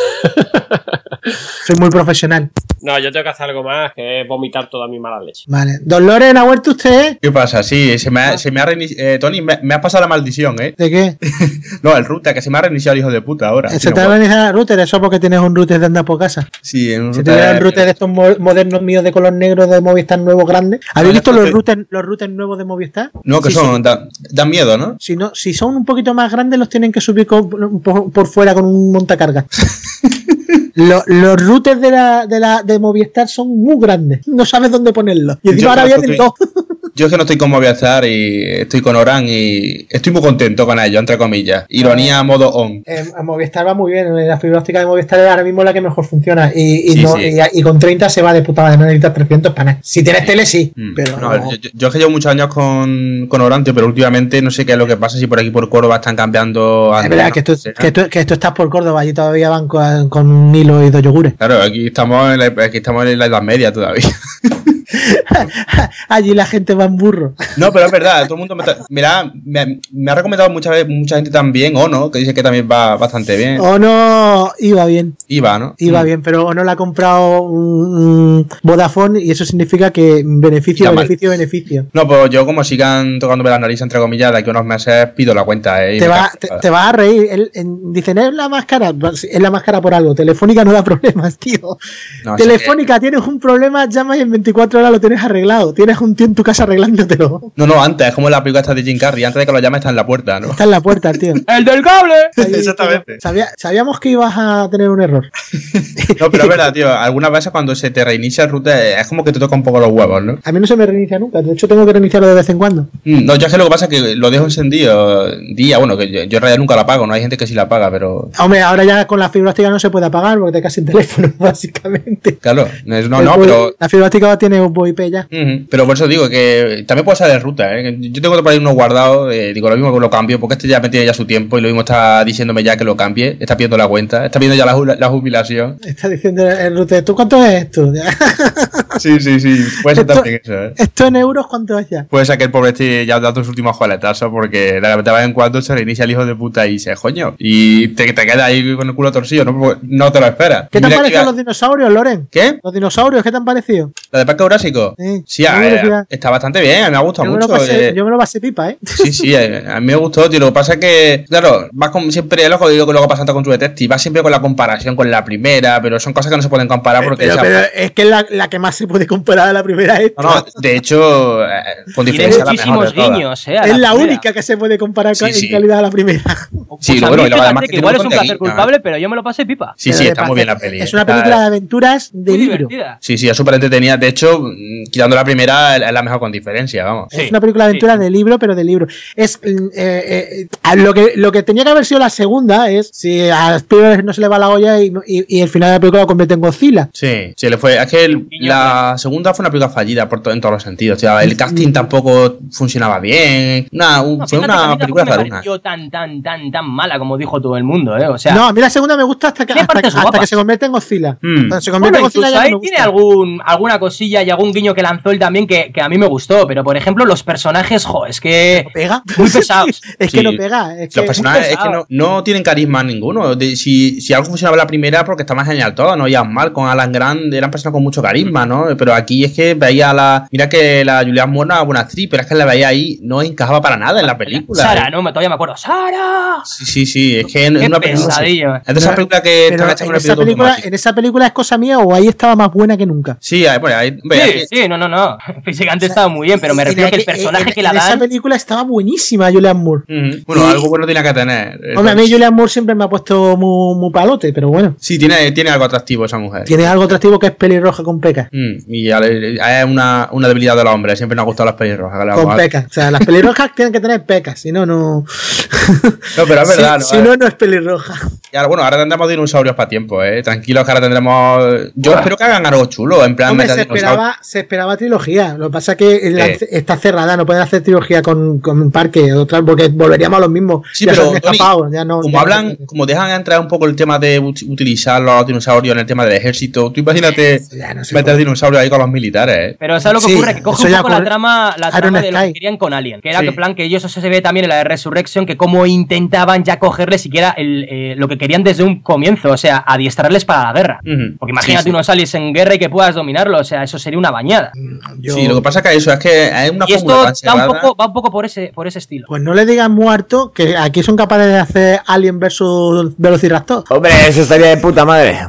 Soy muy profesional. No, yo tengo que hacer algo más, que es vomitar toda mi mala leche. Vale. Don Loren, ¿ha vuelto usted? ¿Qué pasa? Sí, se me ha, se me ha reiniciado. Tony, me, me ha pasado la maldición, ¿eh? ¿De qué? [laughs] No, el router, que se me ha reiniciado el hijo de puta ahora. Se te no, va a iniciar el router, eso porque tienes un router de andar por casa. Sí, en un Si router- tuviera un router de estos mo- modernos míos de color negro de Movistar nuevo grande. ¿Habéis visto los routers, los routers nuevos de Movistar? No, que Sí, son, sí. da- dan miedo, ¿no? Si, no, si son un poquito más grandes, los tienen que subir con- por, por fuera con un montacarga. [laughs] Lo- los routers de la, de la de Movistar son muy grandes. No sabes dónde ponerlos. Y encima Yo ahora vienen que- dos. Yo es que no estoy con Movistar y estoy con Oran y estoy muy contento con ellos, entre comillas. Ironía a modo on. Eh, Movistar va muy bien. La fibra óptica de Movistar es ahora mismo la que mejor funciona. Y, y Sí, no- sí. y- y con 30 se va de puta madre. No necesitas 300 para nada. Si tienes tele, sí. Mm. Pero No, yo, yo- yo es que llevo muchos años con, con Oran, tío, pero últimamente no sé qué es lo que pasa, si por aquí por Córdoba están cambiando. es verdad que tú, no que, tú, que tú estás por Córdoba. Allí todavía van con, con un y dos yogures. Claro, aquí estamos, en la, aquí estamos en la Edad Media todavía. [laughs] [laughs] Allí la gente va en burro. No, pero es verdad, todo el mundo me, está- mira, me, me ha recomendado mucha, vez- mucha gente también, o no, que dice que también va bastante bien. O no, iba bien. Iba, ¿no? Iba Mm. bien, pero no la ha comprado un, Vodafone y eso significa que beneficio, mal. beneficio, beneficio. No, pues yo como sigan tocándome la nariz, entre comillas, de aquí a unos meses pido la cuenta, ¿eh? Te, va, te, te vas a reír. Él- en- dicen, es la máscara. Es la máscara por algo. Telefónica no da [laughs] problemas, tío. No, Telefónica, tienes un problema, llamas y en 24 horas lo tienes arreglado. Tienes un tío en tu casa arreglándotelo. No, no, antes, es como la película esta de Jim Carrey, antes de que lo llame está en la puerta, ¿no? Está en la puerta, tío. [laughs] ¡El del cable! Ahí, [laughs] Exactamente. sabía- sabíamos que ibas a tener un error. [laughs] No, pero es verdad, tío, algunas veces cuando se te reinicia el router es como que te toca un poco los huevos, ¿no? A mí no se me reinicia nunca. De hecho, tengo que reiniciarlo de vez en cuando. Mm, No, yo es que lo que pasa es que lo dejo encendido día, bueno, que yo, yo en realidad nunca la apago, no hay gente que sí la apaga, pero Hombre, ahora ya con la fibra óptica no se puede apagar porque te caes sin teléfono, básicamente. claro, no, no, El no, pero La fibra óptica tiene un VoIP ya. Pero por eso digo que también puede ser de ruta, ¿eh? Yo tengo por ahí uno guardado, eh, digo lo mismo que lo cambio, porque este ya me tiene ya su tiempo y lo mismo está diciéndome ya que lo cambie, está pidiendo la cuenta, está pidiendo ya la, ju- la jubilación. Está diciendo el router, ¿tú cuánto es esto? [laughs] Sí, sí, sí, puede ser también eso, ¿eh? ¿Esto en euros cuánto es ya? Puede ser que el pobre esté ya dando sus últimos joletazos porque de de vez en cuando se reinicia el hijo de puta y dice, coño, y te, te queda ahí con el culo torcido, no, Porque no te lo esperas. ¿Qué te han que parecido los dinosaurios, Loren? ¿Qué? ¿Los dinosaurios qué te han parecido? ¿La de Parque Sí. Sí, a curiosidad. está bastante bien, a mí me ha gustado Yo me, lo mucho. pasé, eh. yo me lo pasé pipa, ¿eh? Sí, sí, eh, a mí me gustó, tío. Lo que pasa es que, claro, vas con siempre, lo que digo que luego pasa con tu detective, vas siempre con la comparación con la primera, pero son cosas que no se pueden comparar porque Pero, pero es que la, la que más se puede comparar a la primera es. No, no, de hecho, eh, con Tiene diferencia la mejor guiños, eh. a Es la única que se puede comparar con- Sí, sí. en calidad a la primera. Sí, Pues lo a bueno, luego además que que igual es un placer culpable, pero yo me lo pasé pipa. Sí, sí, está muy bien la peli. Es una película de aventuras de libro. Sí, sí, es súper entretenida. De hecho, quitando la primera, es la mejor con diferencia, vamos. Es una película de aventura de libro, pero de libro. Es mm, eh, eh, lo que lo que tenía que haber sido la segunda es si a Spielberg no se le va la olla y, y, y el final de la película lo convierte en Godzilla. Sí, sí, le fue. Es que el- la segunda fue una película fallida por to- en todos los sentidos. tío. El casting tampoco funcionaba bien. Una, un- No, fue una película raruna. tan, tan, tan, tan mala como dijo todo el mundo, ¿eh? O sea, no, a mí la segunda me gusta hasta que, Tiene hasta, hasta que se convierte en Godzilla. Hmm. Cuando se convierte Bueno, en Godzilla ya ahí no me tiene gusta. algún, alguna cosilla y algún guiño que lanzó él también que, que a mí me gustó, pero por ejemplo los personajes, jo, es que pega. muy pesados. [laughs] Es Sí. que no pega. Es que Los personajes es que no, no tienen carisma ninguno. De- si, si algo funcionaba en la primera, porque está más genial todo, ¿no? Ian Mal con Alan Grant eran personas con mucho carisma, ¿no? Pero aquí es que veía a la. Mira que la Julianne Moore era una buena actriz, pero es que la veía ahí, no encajaba para nada en la película. Sara, no, me- todavía me acuerdo. ¡Sara! Sí, sí, sí. Es que es Qué una película. Es de esas películas que Pero en con el esa, película, en esa película es cosa mía o ahí estaba más buena que nunca. Sí, ahí, bueno, ahí- ve, Sí, aquí- sí, no, no, no. [laughs] Físicamente estaba muy bien, pero me refiero que el aquel- personaje en- que la en esa dan. película estaba buenísima Julianne Moore. Bueno, algo bueno tiene que tener. Hombre, a mí Julianne Moore siempre me ha puesto muy, muy palote, pero bueno. Sí, tiene, tiene algo atractivo esa mujer. Tiene algo atractivo que es pelirroja con pecas. Mm, y es una, una debilidad de los hombres. Siempre nos han gustado las pelirrojas. Con vamos a- pecas. O sea, las pelirrojas [laughs] tienen que tener pecas, si no, no. No, pero es [laughs] Si- verdad. Si, ¿no? no, no es pelirroja. Y ahora, bueno, ahora tendremos dinosaurios para tiempo, ¿eh? Tranquilos que ahora tendremos... Yo espero que hagan algo chulo, en plan... Hombre, se esperaba, se esperaba trilogía. Lo que pasa es que la- está cerrada, no pueden hacer trilogía con, con parque, otra, porque volveríamos a lo mismo. Sí, ya pero, se han Tony, escapado, ya no- Como ya no- hablan, como dejan entrar un poco el tema de ut- utilizar los dinosaurios en el tema del ejército, tú imagínate meter dinosaurios ahí con los militares, ¿eh? Pero ¿sabes lo que Sí, ocurre? Que coge eso un ya poco la trama, la trama de lo que querían con Alien. Que era Sí. que plan que ellos, eso se ve también en la de Resurrection, que como intentaban ya cogerle siquiera el, eh, lo que querían desde un comienzo, o sea, adiestrarles para la guerra. Porque imagínate Sí, sí. unos aliens en guerra y que puedas dominarlo, o sea, eso sería una bañada. Sí, lo que pasa es que eso es que es una Y esto da un poco, va un poco por ese, por ese estilo. Pues no le digan muerto que aquí son capaces de hacer Alien versus Velociraptor. Hombre, eso estaría de puta madre.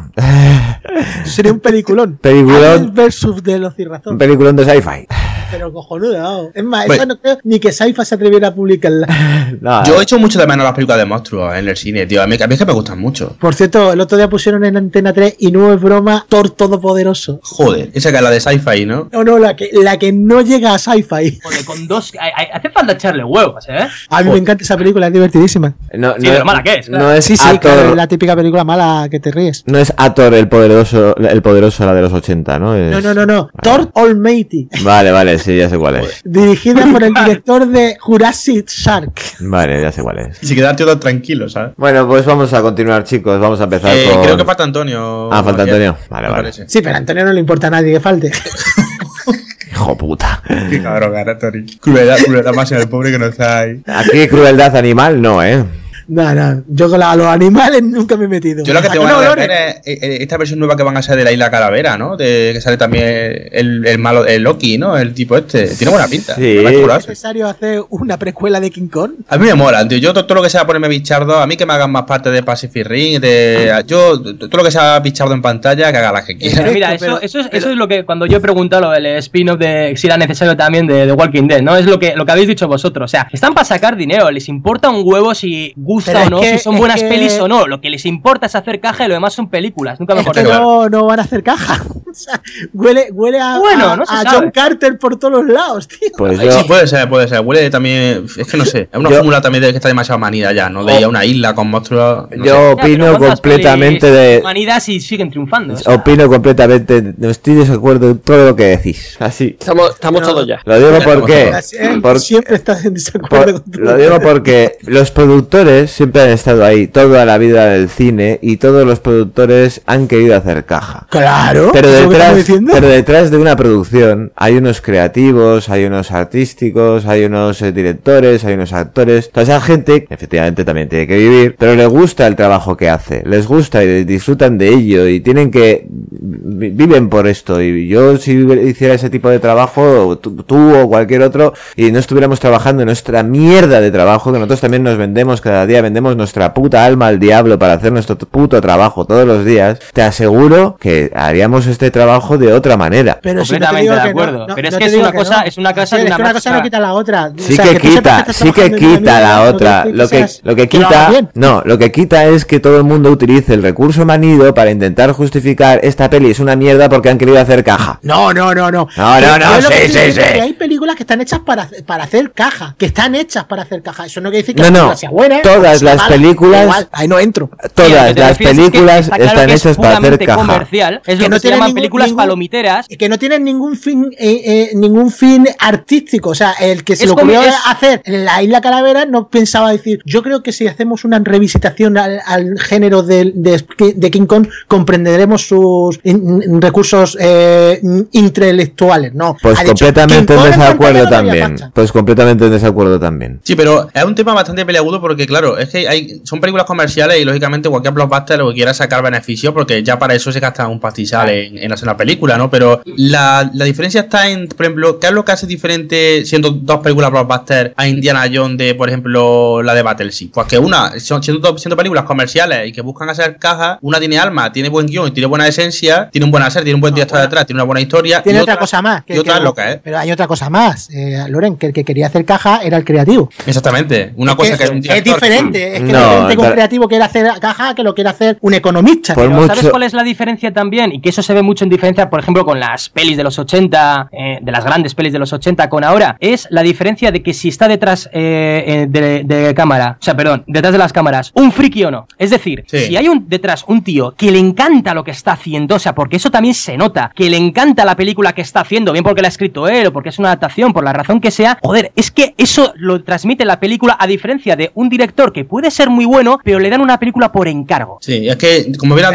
Sería un peliculón. Peliculón. Alien versus Velociraptor. Un peliculón de sci-fi. Pero cojonudo, vamos. Es más, Bueno. eso no creo ni que Saifa se atreviera a publicarla. [laughs] No, Yo eh, he hecho mucho de menos las películas de monstruos en el cine, tío. A mí, a mí es que me gustan mucho. Por cierto, el otro día pusieron en Antena 3 y no es broma, Thor Todopoderoso. Joder, esa que es la de sci-fi, ¿no? No, no, la que, la que no llega a Sci-Fi. Joder, con dos. hay- hay- hace falta echarle huevos, ¿eh? A mí me encanta esa película, es divertidísima. no, Sí, no- pero mala que es, claro. no es Sí, sí, claro, la típica película mala que te ríes. no es Ator el poderoso, el poderoso la de los 80, ¿no? Es- No, no, no, no. Thor Almighty. Vale, vale, sí, ya sé cuál es. [laughs] Dirigida por el director de Jurassic Shark. Vale, ya sé cuál es. Y se queda el tío tan tranquilo, ¿sabes? Bueno, pues vamos a continuar, chicos. Vamos a empezar Eh, con. Creo que falta Antonio. Ah, falta Antonio. Vale, me vale. parece. Sí, pero a Antonio no le importa a nadie que falte. [laughs] Hijo puta. Qué cabrón, cara, Tony. Crueldad, crueldad más en el pobre que no está ahí. Aquí crueldad animal, no, ¿eh? No, no, yo con la- los animales nunca me he metido. Yo lo que ¿A tengo ganas de es esta versión nueva que van a hacer de la isla Calavera, ¿no? De, que sale también el, el malo, el Loki, ¿no? El tipo este. Tiene buena pinta. Sí. ¿Es necesario hacer una precuela de King Kong? A mí me mola, tío. Yo todo, todo lo que sea ponerme bichardo, a mí que me hagan más parte de Pacific Ring, de. Yo, todo lo que sea bichardo en pantalla, que haga la que quiera. Pero mira, eso, pero- eso, es, eso es lo que cuando yo he preguntado del spin-off de si era necesario también de, de Walking Dead, ¿no? Es lo que, lo que habéis dicho vosotros. O sea, están para sacar dinero, les importa un huevo si gusta Pero o es no, que- si son buenas que- pelis o no. Lo que les importa es hacer caja y lo demás son películas. Nunca me Es acordé. que no, no van a hacer caja. [laughs] O sea, huele, huele a, Bueno, a- no se a sabe. John Carter por todos los lados, tío. Pues Sí, puede ser, puede ser. Huele también. Es que no sé. Es una Yo- fórmula también de que está demasiado manida ya, ¿no? De ir a una isla con monstruos. no Yo sé. opino completamente de. Humanidades y siguen triunfando. o sea. Opino completamente. No estoy de desacuerdo en todo lo que decís. Así. Estamos, estamos todos ya. Lo digo porque. Por- Siempre estás en desacuerdo por- con tu- lo digo porque los productores siempre han estado ahí toda la vida del cine y todos los productores han querido hacer caja. Claro. Pero ¿es lo que estamos detrás, pero detrás de una producción hay unos creativos, hay unos artísticos, hay unos eh, directores, hay unos actores. Toda esa gente, efectivamente, también tiene que vivir, pero le gusta el trabajo que hace, les gusta y disfrutan de ello y tienen que vi- viven por esto. Y yo si hiciera ese tipo de trabajo, tú, tú o cualquier otro, y no estuviéramos trabajando en nuestra mierda de trabajo, que nosotros también nos vendemos cada día, vendemos nuestra puta alma al diablo para hacer nuestro puto trabajo todos los días, te aseguro que haríamos este trabajo de otra manera. Pero si no te Completamente de no, no, Pero es no que es una que cosa- no. es una cosa Sí, de es una que una cosa marcha. no quita la otra. Sí O sea, que quita, sí que quita la otra. Lo que, lo que quita, no, lo que quita es que todo el mundo utilice el recurso manido para intentar justificar esta peli es una mierda porque han querido hacer caja. No, no, no, no. No, no, no, sí, sí, sí. que hay películas que están hechas para, para hacer caja, que están hechas para hacer caja. Eso no quiere decir que No, la no, película sea buena. todas sea las mala. películas- Igual, ahí no entro. Lo Todas las refieres es que películas está claro están que es hechas para hacer caja. comercial, es Que lo no que se tienen llaman ningún- películas ningún- palomiteras. que no tienen ningún fin eh, eh, ningún fin artístico o sea el que se como- ocurrió es- hacer en la isla calavera no pensaba decir yo creo que si hacemos una revisitación al, al género de, de, de King Kong comprenderemos sus in- in- recursos eh, intelectuales no Pues Ha completamente en desacuerdo también. Pues completamente en desacuerdo también. Sí, pero es un tema bastante peleagudo porque, claro, es que hay, son películas comerciales y, lógicamente, cualquier blockbuster lo que quiera sacar beneficio porque ya para eso se gasta un pastizal en, en hacer una película, ¿no? Pero la, la diferencia está en, por ejemplo, ¿qué es lo que hace diferente siendo dos películas blockbuster a Indiana Jones de, por ejemplo, la de Battleship? Pues que una, son, siendo, siendo películas comerciales y que buscan hacer caja, una tiene alma, tiene buen guion, tiene buena esencia, tiene un buen hacer, tiene un buen director detrás, tiene una buena historia. tiene y otra cosa más y otra es lo que es. pero hay otra cosa más eh, Loren que el que quería hacer caja era el creativo Exactamente. Una cosa que, es un es director- diferente es que No, no, diferente que un creativo quiera hacer caja que lo quiera hacer un economista Pero ¿sabes cuál es la diferencia también? Y que eso se ve mucho en diferencia, por ejemplo, con las pelis de los 80, eh, de las grandes pelis de los 80 con ahora. Es la diferencia de que si está detrás eh, eh, de, de cámara, o sea, perdón, detrás de las cámaras, un friki o no. Es decir, Sí. si hay un detrás un tío que le encanta lo que está haciendo, o sea, porque eso también se nota, que le encanta la película que está haciendo, bien porque la ha escrito él o porque es una adaptación, por la razón que sea, joder, es que eso lo transmite la película a diferencia de un director que puede ser muy bueno, pero le dan una película por encargo. Sí, es que, como dicho, hay,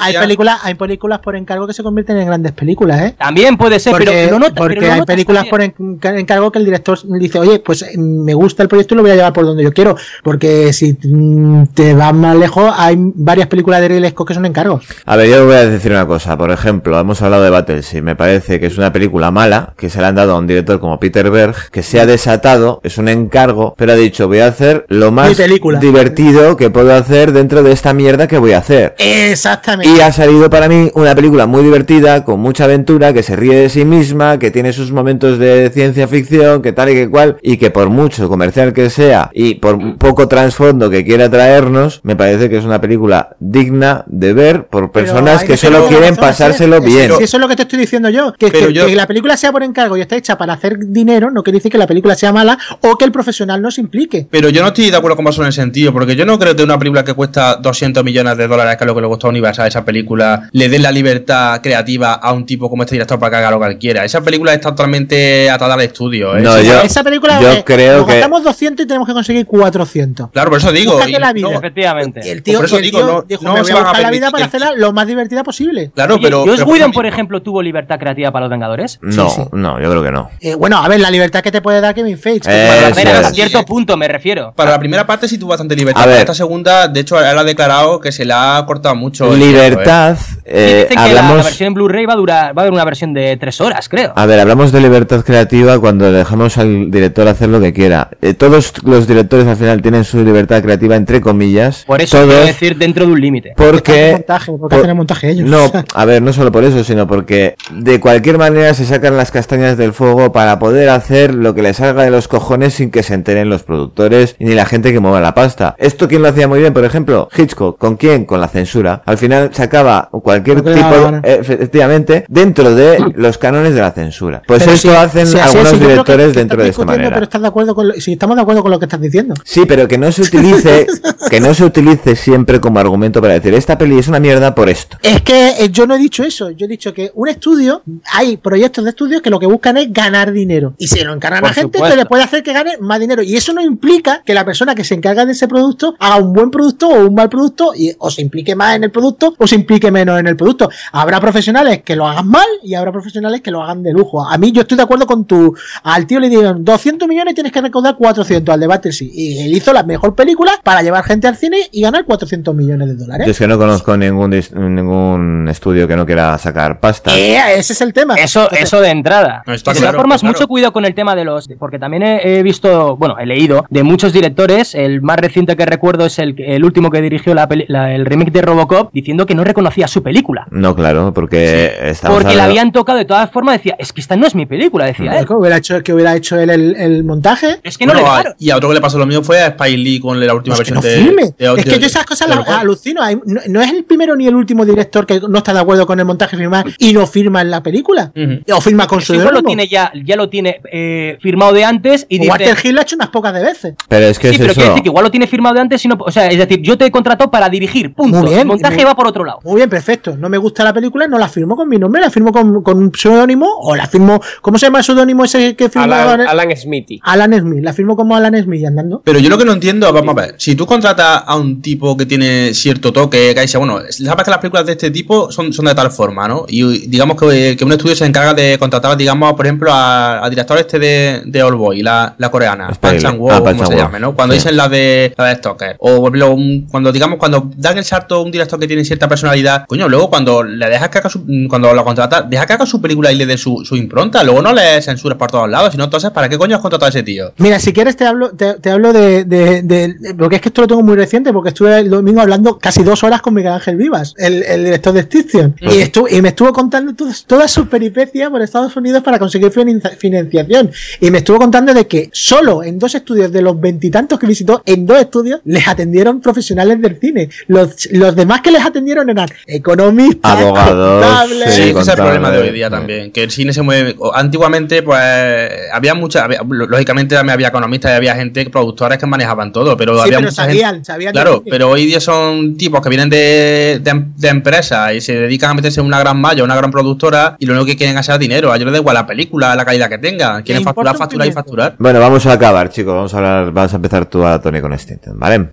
hay, día- películas, hay películas por encargo que se convierten en grandes películas, ¿eh? También puede ser, Porque, pero lo nota- porque pero lo hay notas películas por también. encargo que el director dice, oye, pues eh, me gusta el proyecto y lo voy a llevar por donde yo quiero. Porque si mm, te vas más lejos, hay varias películas de Ridley Scott que son encargos. A ver, yo voy a decir una cosa. Por ejemplo, hemos hablado de Battleship. Me parece que es una película mala, que se le han dado a un director como Peter Berg, que se ha desatado, es un encargo, pero ha dicho, voy a hacer lo Mi más película. divertido que puedo hacer dentro de esta mierda que voy a hacer. Exactamente. Y ha salido para mí una película muy divertida, con mucha aventura, que se ríe de sí misma, que tiene sus momentos de ciencia ficción, que tal y que cual, y que por mucho comercial que sea, y por poco trasfondo que quiera traernos, me parece que es una película digna de ver por personas que solo quieren pasárselo bien. eso es lo que te estoy diciendo yo. Que- yo- que la película sea por encargo y está hecha para hacer dinero, no quiere decir que la película sea mala o que el profesional no se implique. Pero yo no estoy de acuerdo con vosotros en el sentido, porque yo no creo que una película que cuesta 200 millones de dólares, que es lo que le costó a Universal esa película, le den la libertad creativa a un tipo como este director para que haga lo que quiera. Esa película está totalmente atada al estudio. ¿eh? No, Sí, yo- Esa película yo eh, creo nos que- gastamos 200 y tenemos que conseguir 400. Claro, por eso digo. Y la vida. no- Efectivamente. Y el tío, Por eso y el digo, tío no- dijo, no me se voy a a la vida para hacerla lo más divertida posible. claro, Oye, pero. ¿Joss Whedon, por ejemplo, tuvo libertad creativa para Los Vengadores? No, sí. no, yo creo que no. Eh, bueno, a ver, la libertad que te puede dar Kevin Feige. que Eh, para es. cierto punto me refiero. Para la primera parte sí tuvo bastante libertad. A ver. esta segunda, de hecho, él ha declarado que se le ha cortado mucho. el Libertad, eh, dicen que la- la, hablamos... versión en Blu-ray va a durar, va a haber una versión de tres horas, creo. A ver, hablamos de libertad creativa cuando dejamos al director hacer lo que quiera. Eh, todos los directores al final tienen su libertad creativa, entre comillas. Por eso todos, quiero decir dentro de un límite. Porque porque... montaje, porque por- hacen el montaje ellos. No, a ver, no solo por eso, sino porque de cualquier manera se sacan las castañas del fuego para poder hacer lo que les salga de los cojones sin que se enteren los productores ni la gente que mueva la pasta. ¿Esto quién lo hacía muy bien? Por ejemplo, Hitchcock. ¿Con quién? Con la censura. Al final sacaba cualquier tipo, eh, efectivamente, dentro de los cánones de la censura. Pues Pero esto si- hacen algunos que directores dentro de esta manera. Pero estás de acuerdo con lo- si estamos de acuerdo con lo que estás diciendo. Sí, pero que no se utilice, [laughs] que no se utilice siempre como argumento para decir esta peli es una mierda por esto. Es que eh, yo no he dicho eso. Yo he dicho que un estudio, hay proyectos de estudios que lo que buscan es ganar dinero. Y si lo encargan Por a gente, supuesto. que le puede hacer que gane más dinero. Y eso no implica que la persona que se encarga de ese producto haga un buen producto o un mal producto, y, o se implique más en el producto o se implique menos en el producto. Habrá profesionales que lo hagan mal y habrá profesionales que lo hagan de lujo. A mí yo estoy de acuerdo con tu... Al tío le dieron 200 millones y tienes que recaudar 400 al debate sí. Y él hizo la mejor película para llevar gente al cine y ganar 400 millones de dólares. Yo es que no conozco ningún ningún estudio que no quiera sacar pasta. Eh, ese es el tema. Eso, Entonces, eso de entrada. De claro, todas formas, claro. mucho cuidado con el tema de los. Porque también he, he visto, bueno, he leído de muchos directores. El más reciente que recuerdo es el, el último que dirigió la la- el remake de Robocop, diciendo que no reconocía su película. No, claro. Porque estamos Porque le hablando- habían tocado de todas formas, decía, es que esta no es mi película, decía él. ¿Que hubiera hecho, que hubiera hecho él el, el montaje? Es que no Bueno, le a- dejaron. y a otro que le pasó lo mismo fue a Spike Lee con la última Pues que versión no de, es que yo esas cosas las alucino. Hay- no, no es el primero ni el último director que no está de acuerdo con el montaje firmar y no firma en la película. O firma con su lo tiene ya, ya lo tiene eh, firmado de antes y dice. Walter Hill lo ha hecho unas pocas de veces. Pero es que Sí, es pero eso. Decir que igual lo tiene firmado de antes y no. O sea, es decir, yo te he contratado para dirigir, punto. Muy bien, el montaje muy- va por otro lado. Muy bien, perfecto. No me gusta la película, no la firmo con mi nombre, la firmo con, con un seudónimo o la firmo. ¿Cómo se llama el seudónimo ese que firma? Alan, Alan Smithy. Alan Smith. La firmo como Alan Smith andando. Pero yo lo que no entiendo, vamos a ver, si tú contratas a un tipo que tiene cierto toque, que dice, bueno, sabes que las películas de este tipo son, son de tal forma, ¿no? Y digamos que, que un estudio se encarga de contratar, digamos, por ejemplo, a- al director este de, de All Boy, la, la coreana, Pan Lee. Chan-wook, Ah, como Pan se llame, ¿no? Cuando Sí. dicen la de, la de. O por ejemplo, un- cuando digamos, cuando dan el salto a un director que tiene cierta personalidad, coño, luego cuando le dejas que haga su, cuando lo contrata, deja que haga su película y le dé su, su impronta, luego no le censures por todos lados, sino entonces, ¿para qué coño has contratado a ese tío? Mira, si quieres te hablo, te, te hablo de, de- de- Porque es que esto lo tengo muy reciente, porque estuve el domingo hablando casi dos horas con Miguel Ángel Vivas, el, el director de Extinction. Y, estu- y me estuvo contando todas, todas sus peripecias por Estados Unidos para conseguir finan- financiación. Y me estuvo contando de que solo en dos estudios de los veintitantos que visitó, en dos estudios, les atendieron profesionales del cine. Los, los demás que les atendieron eran economistas, Abogados, contables. Sí, ese es el problema de hoy día también. Que el cine se mueve. Antiguamente, pues había mucha. había- lógicamente también había economistas y había gente, productores que manejaban todo. Pero Sí, había pero mucha sabían, gente- sabían Claro, pero hoy día son tipos que vienen de, de, de empresas y se dedican a meterse en una gran malla, una gran productora y lo único que quieren es hacer dinero. A ellos les da igual la película, la calidad que tenga. Quieren facturar, facturar y facturar. Bueno, vamos a acabar, chicos. Vamos a hablar, vamos a empezar tú a Tony con Extinction, ¿vale?